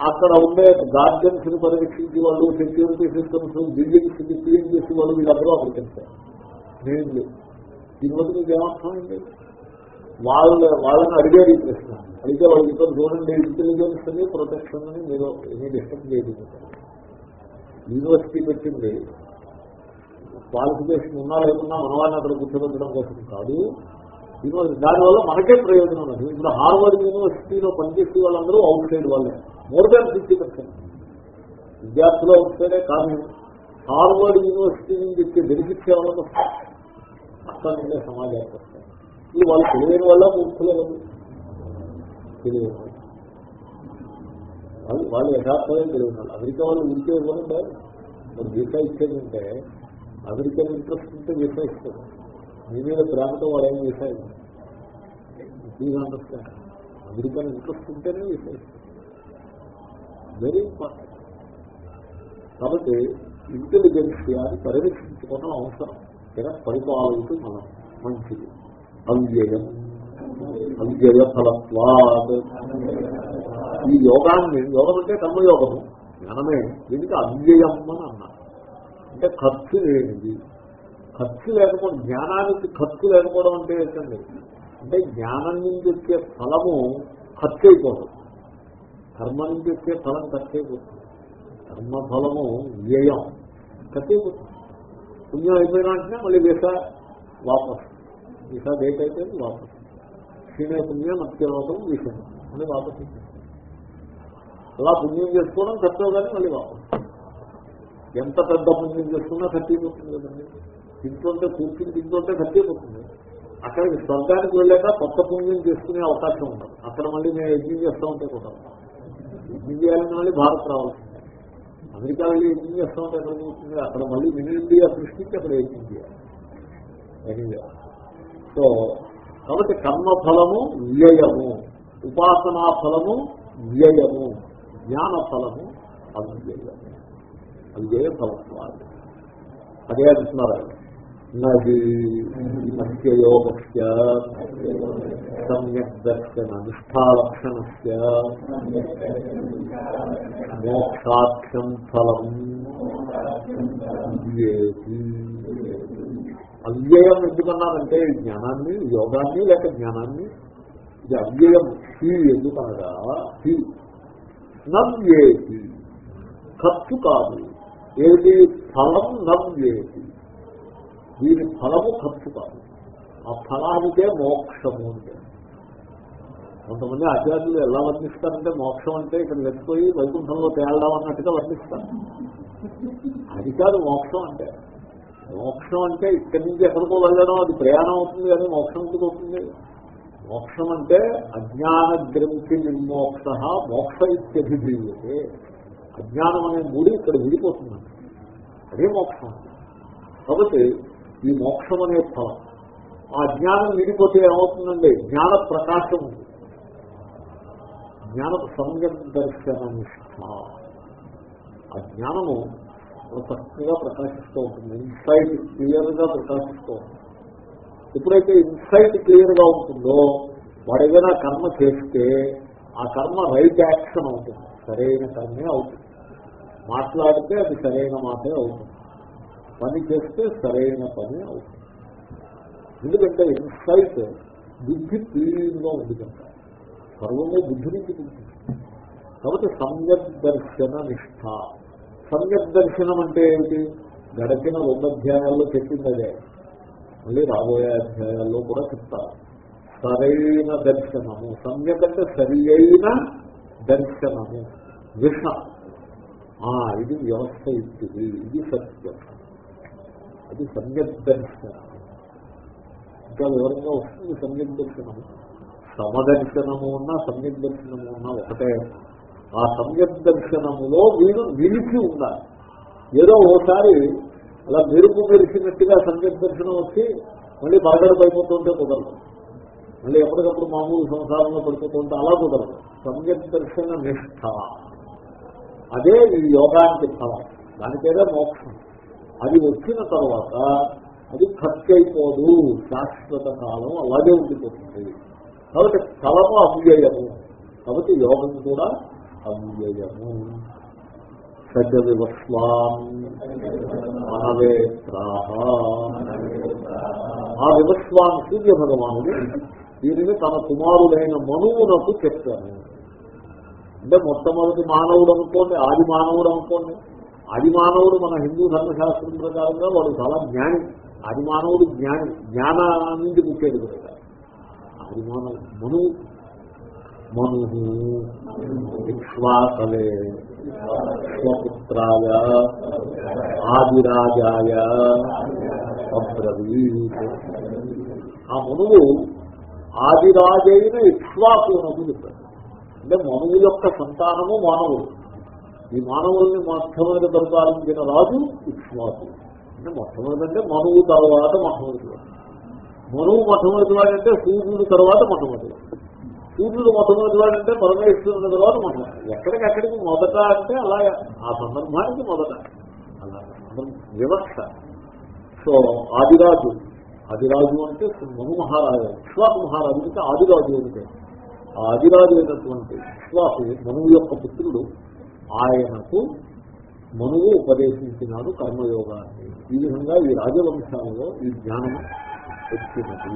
అక్కడ ఉండే గార్డెన్స్ని పర్యవేక్షించే వాళ్ళు సెక్యూరిటీ సిస్టమ్స్ బిల్డింగ్స్ని క్లీన్ చేసే వాళ్ళు వీళ్ళందరూ అమెరికన్స్ నేను దీనివల్ల మీకు ఏమర్థమైంది వాళ్ళ వాళ్ళని అడిగారు ఈ ప్రశ్న. అడిగితే వాళ్ళు ఇక్కడ చూడండి ఇంటెలిజెన్స్ అని ప్రొటెక్షన్ అని మీరు ఏమీ డిస్టర్బ్ చేయదు యూనివర్సిటీ పెట్టింది. క్వాలిఫికేషన్ ఉన్నా లేకున్నా మనవాడిని అక్కడ కూర్చోబెట్టడం కోసం కాదు. యూనివర్సిటీ దానివల్ల మనకే ప్రయోజనం ఉన్నది. ఇప్పుడు హార్వర్డ్ యూనివర్సిటీలో పనిచేసే వాళ్ళందరూ అవుట్ సైడ్ వాళ్ళే. More than fifty percent. విద్యార్థులు అవుట్ సైడే కానీ హార్వర్డ్ యూనివర్సిటీ నుంచి ఇచ్చే బెనిఫిట్స్ ఏమైనా వస్తాయి? అక్కడ నుండే సమాజానికి వస్తాయి. ఇది వాళ్ళు తెలియని వల్ల మూర్ఖులేదు తెలియని వాళ్ళు. వాళ్ళు యథార్థమే తెలియని వాళ్ళు. అమెరికా వాళ్ళు ఉంటే ఇవ్వనంటే మరి వీసా ఇచ్చేదంటే అమెరికన్ ఇంట్రెస్ట్ ఉంటే వీసా ఇస్తారు మీ మీద ప్రేమతో వాడు ఏమి visa please understand American interest ఉంటేనే విషయం వెరీ ఇంపార్టెంట్ కాబట్టి ఇంటెలిజెన్సియాని పరిరక్షించుకోవడం అవసరం. లేదా పరిపాలన మనం? మంచిది. అవ్యయం. అవ్యయ ఫలత్వాత్ ఈ యోగాన్ని యోగం అంటే కర్మయోగము. జ్ఞానమే. దీనికి అవ్యయం అని అన్నారు. అంటే ఖర్చు లేనిది. ఖర్చు లేకపోవడం జ్ఞానానికి ఖర్చు లేకపోవడం అంటే ఏంటండి? అంటే జ్ఞానం నుంచి వచ్చే ఫలము ఖర్చు అయిపోతుంది. కర్మ నుంచి వచ్చే ఫలం ఖర్చు అయిపోతుంది. కర్మ ఫలము వ్యయం ఖర్చు అయిపోతుంది. పుణ్యం అయిపోయినా అంటే మళ్ళీ వీసా వాపస్. విష డేట్ అయితే వాపస్. క్షీణ పుణ్యం అత్యలోకం విషయం మళ్ళీ వాపస్ అలా పుణ్యం చేసుకోవడం ఖర్చు కానీ మళ్ళీ వాపస్. ఎంత పెద్ద పుణ్యం చేసుకున్నా ఖర్చు అయిపోతుంది కదండి. తింటుంటే కూర్చుని తింటుంటే ఖర్చు అయిపోతుంది అక్కడికి స్వర్గానికి వెళ్ళాక కొత్త పుణ్యం చేసుకునే అవకాశం ఉండదు. అక్కడ మళ్ళీ మేము యజ్ఞం చేస్తూ ఉంటే కూడా. యజ్ఞం చేయాలని మళ్ళీ భారత్ రావాల్సిందే. అమెరికా వెళ్ళి యజ్ఞం చేస్తూ ఉంటే ఎక్కడ కూర్చుంది అక్కడ మళ్ళీ మినీ ఇండియా సృష్టించి అక్కడ యజ్ఞం చేయాలి? సో కాబట్టి కర్మ ఫలము వ్యయము ఉపాసనా ఫలము వ్యయము జ్ఞాన ఫలము అవ్యయము. అవ్యయ ఫలత్వాలు అదే అంటున్నారు ఆయన నది మత్స్యయోగస్య సమ్యక్ దర్శన నిష్ఠాలక్షణస్య మోక్షాఖ్యం ఫలం అవ్యయం ఎందుకన్నారంటే జ్ఞానాన్ని యోగాన్ని లేక జ్ఞానాన్ని ఇది అవ్యయం హీ ఎందుకనగా హీ నవ్యేతి. ఖర్చు కాదు. ఏది? ఫలం నవ్యేది వీరి ఫలము ఖర్చు కాదు. ఆ ఫలానికే మోక్షము అంటే కొంతమంది ఆచార్యులు ఎలా వర్ణిస్తారంటే మోక్షం అంటే ఇక్కడ వెళ్ళిపోయి వైకుంఠంలో తేలడం అన్నట్టుగా వర్ణిస్తారు. అది కాదు మోక్షం అంటే. మోక్షం అంటే ఇక్కడి నుంచి ఎక్కడికో వెళ్ళడం అది ప్రయాణం అవుతుంది కానీ మోక్షం ఎందుకు అవుతుంది? మోక్షం అంటే అజ్ఞాన గ్రంథి నిర్మోక్ష మోక్ష ఇత్యభిధీయతే అజ్ఞానం అనే మూడి ఇక్కడ విడిపోతుంది అదే మోక్షం. కాబట్టి ఈ మోక్షం అనే ఫలం ఆ జ్ఞానం విడిపోతే ఏమవుతుందండి? జ్ఞాన ప్రకాశం జ్ఞాన సంగం ఆ జ్ఞానము చక్కగా ప్రకాశిస్తూ ఉంటుంది. ఇన్సైట్ క్లియర్గా ప్రకాశిస్తూ ఉంటుంది. ఎప్పుడైతే ఇన్సైట్ క్లియర్గా ఉంటుందో వాడు ఏదైనా కర్మ చేస్తే ఆ కర్మ రైట్ యాక్షన్ అవుతుంది. సరైన కర్మే అవుతుంది. మాట్లాడితే అది సరైన మాటే అవుతుంది. పని చేస్తే సరైన పని అవుతుంది. ఎందుకంటే ఇన్సైట్ బుద్ధి క్లీన్గా ఉంది కనుక సర్వమే బుద్ధి నుంచి కాబట్టి సమ్యక్ దర్శన నిష్ఠ. సమ్యక్ దర్శనం అంటే ఏమిటి? గడిచిన రెండు అధ్యాయాల్లో చెప్పింది అదే. మళ్ళీ రాబోయే అధ్యాయాల్లో కూడా చెప్తారు సరైన దర్శనము. సమ్యక్ అంటే సరి అయిన దర్శనము. విష. ఇది వ్యవస్థ ఇస్తుంది ఇది సత్యం. అది సమ్యక్ దర్శనం ఇంకా వివరంగా వస్తుంది సమ్యక్ దర్శనము సమదర్శనము ఉన్న సమ్యక్ దర్శనము ఉన్న ఒకటే. ఆ సమ్యక్ దర్శనములో వీడు విలిచి ఉండాలి. ఏదో ఓసారి అలా మెరుపు మెరిసినట్టుగా సమ్యక్ దర్శనం వచ్చి మళ్ళీ పరగడ పడిపోతుంటే కుదరదు. మళ్ళీ ఎప్పటికప్పుడు మామూలు సంసారంలో పడిపోతుంటే అలా కుదరదు. సమ్యక్ దర్శన నిష్ఠ అదే ఈ యోగానికి ఫలం. దానికేదే మోక్షం. అది వచ్చిన తర్వాత అది ఖర్చు అయిపోదు శాశ్వత కాలం అలాగే ఉండిపోతుంది. కాబట్టి కలము అవ్యయము. కాబట్టి యోగం కూడా అవ్యయము. సజ వివస్వాం మనవేత్రాహ. ఆ వివస్వాం సూర్య భగవానుడు దీనిని తన కుమారుడైన మనువునకు చెప్పాను. అంటే మొట్టమొదటి మానవుడు అనుకోండి ఆది మానవుడు అనుకోండి. ఆది మానవుడు మన హిందూ ధర్మశాస్త్రం ప్రకారంగా వాడు చాలా జ్ఞాని. ఆది మానవుడు జ్ఞాని జ్ఞానానికి ముఖ్యది కూడా ఆది మానవుడు మను మను విశ్వాసలే స్వపుత్రాయ ఆదిరాజాయ అబ్రవీత్. ఆ మనువు ఆదిరాజైన ఇక్ష్వాకునకు చెప్పాడు. అంటే మనువు యొక్క సంతానము మానవుడు. ఈ మానవుల్ని మొట్టమొదట పరిపాలించిన రాజు ఇక్ష్వాకు అంటే మొట్టమొదటి అంటే మనువు తర్వాత మొట్టమొదటి వాడు. మనువు మొట్టమొదటి వాడంటే సూర్యుడు తర్వాత మొట్టమొదటి సూర్యుడు మొట్టమొదటి వాడంటే పరమేశ్వరుని తర్వాత మొట్టమొదటి ఎక్కడికక్కడికి మొదట అంటే అలా ఆ సందర్భానికి మొదట. అలా వివక్ష సో ఆదిరాజు. ఆదిరాజు అంటే మను మహారాజు. విశ్వాస మహారాజు అంటే ఆదిరాజు అంటే ఆ ఆదిరాజు అయినటువంటి విశ్వాసు మనువు యొక్క పుత్రుడు ఆయనకు మనువు ఉపదేశించినాడు కర్మయోగాన్ని ఈ విధంగా ఈ రాజవంశాలలో ఈ జ్ఞానం వచ్చినది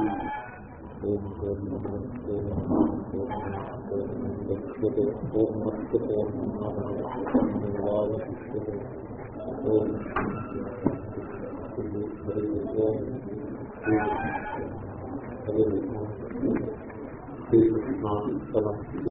శ్రీకృష్ణ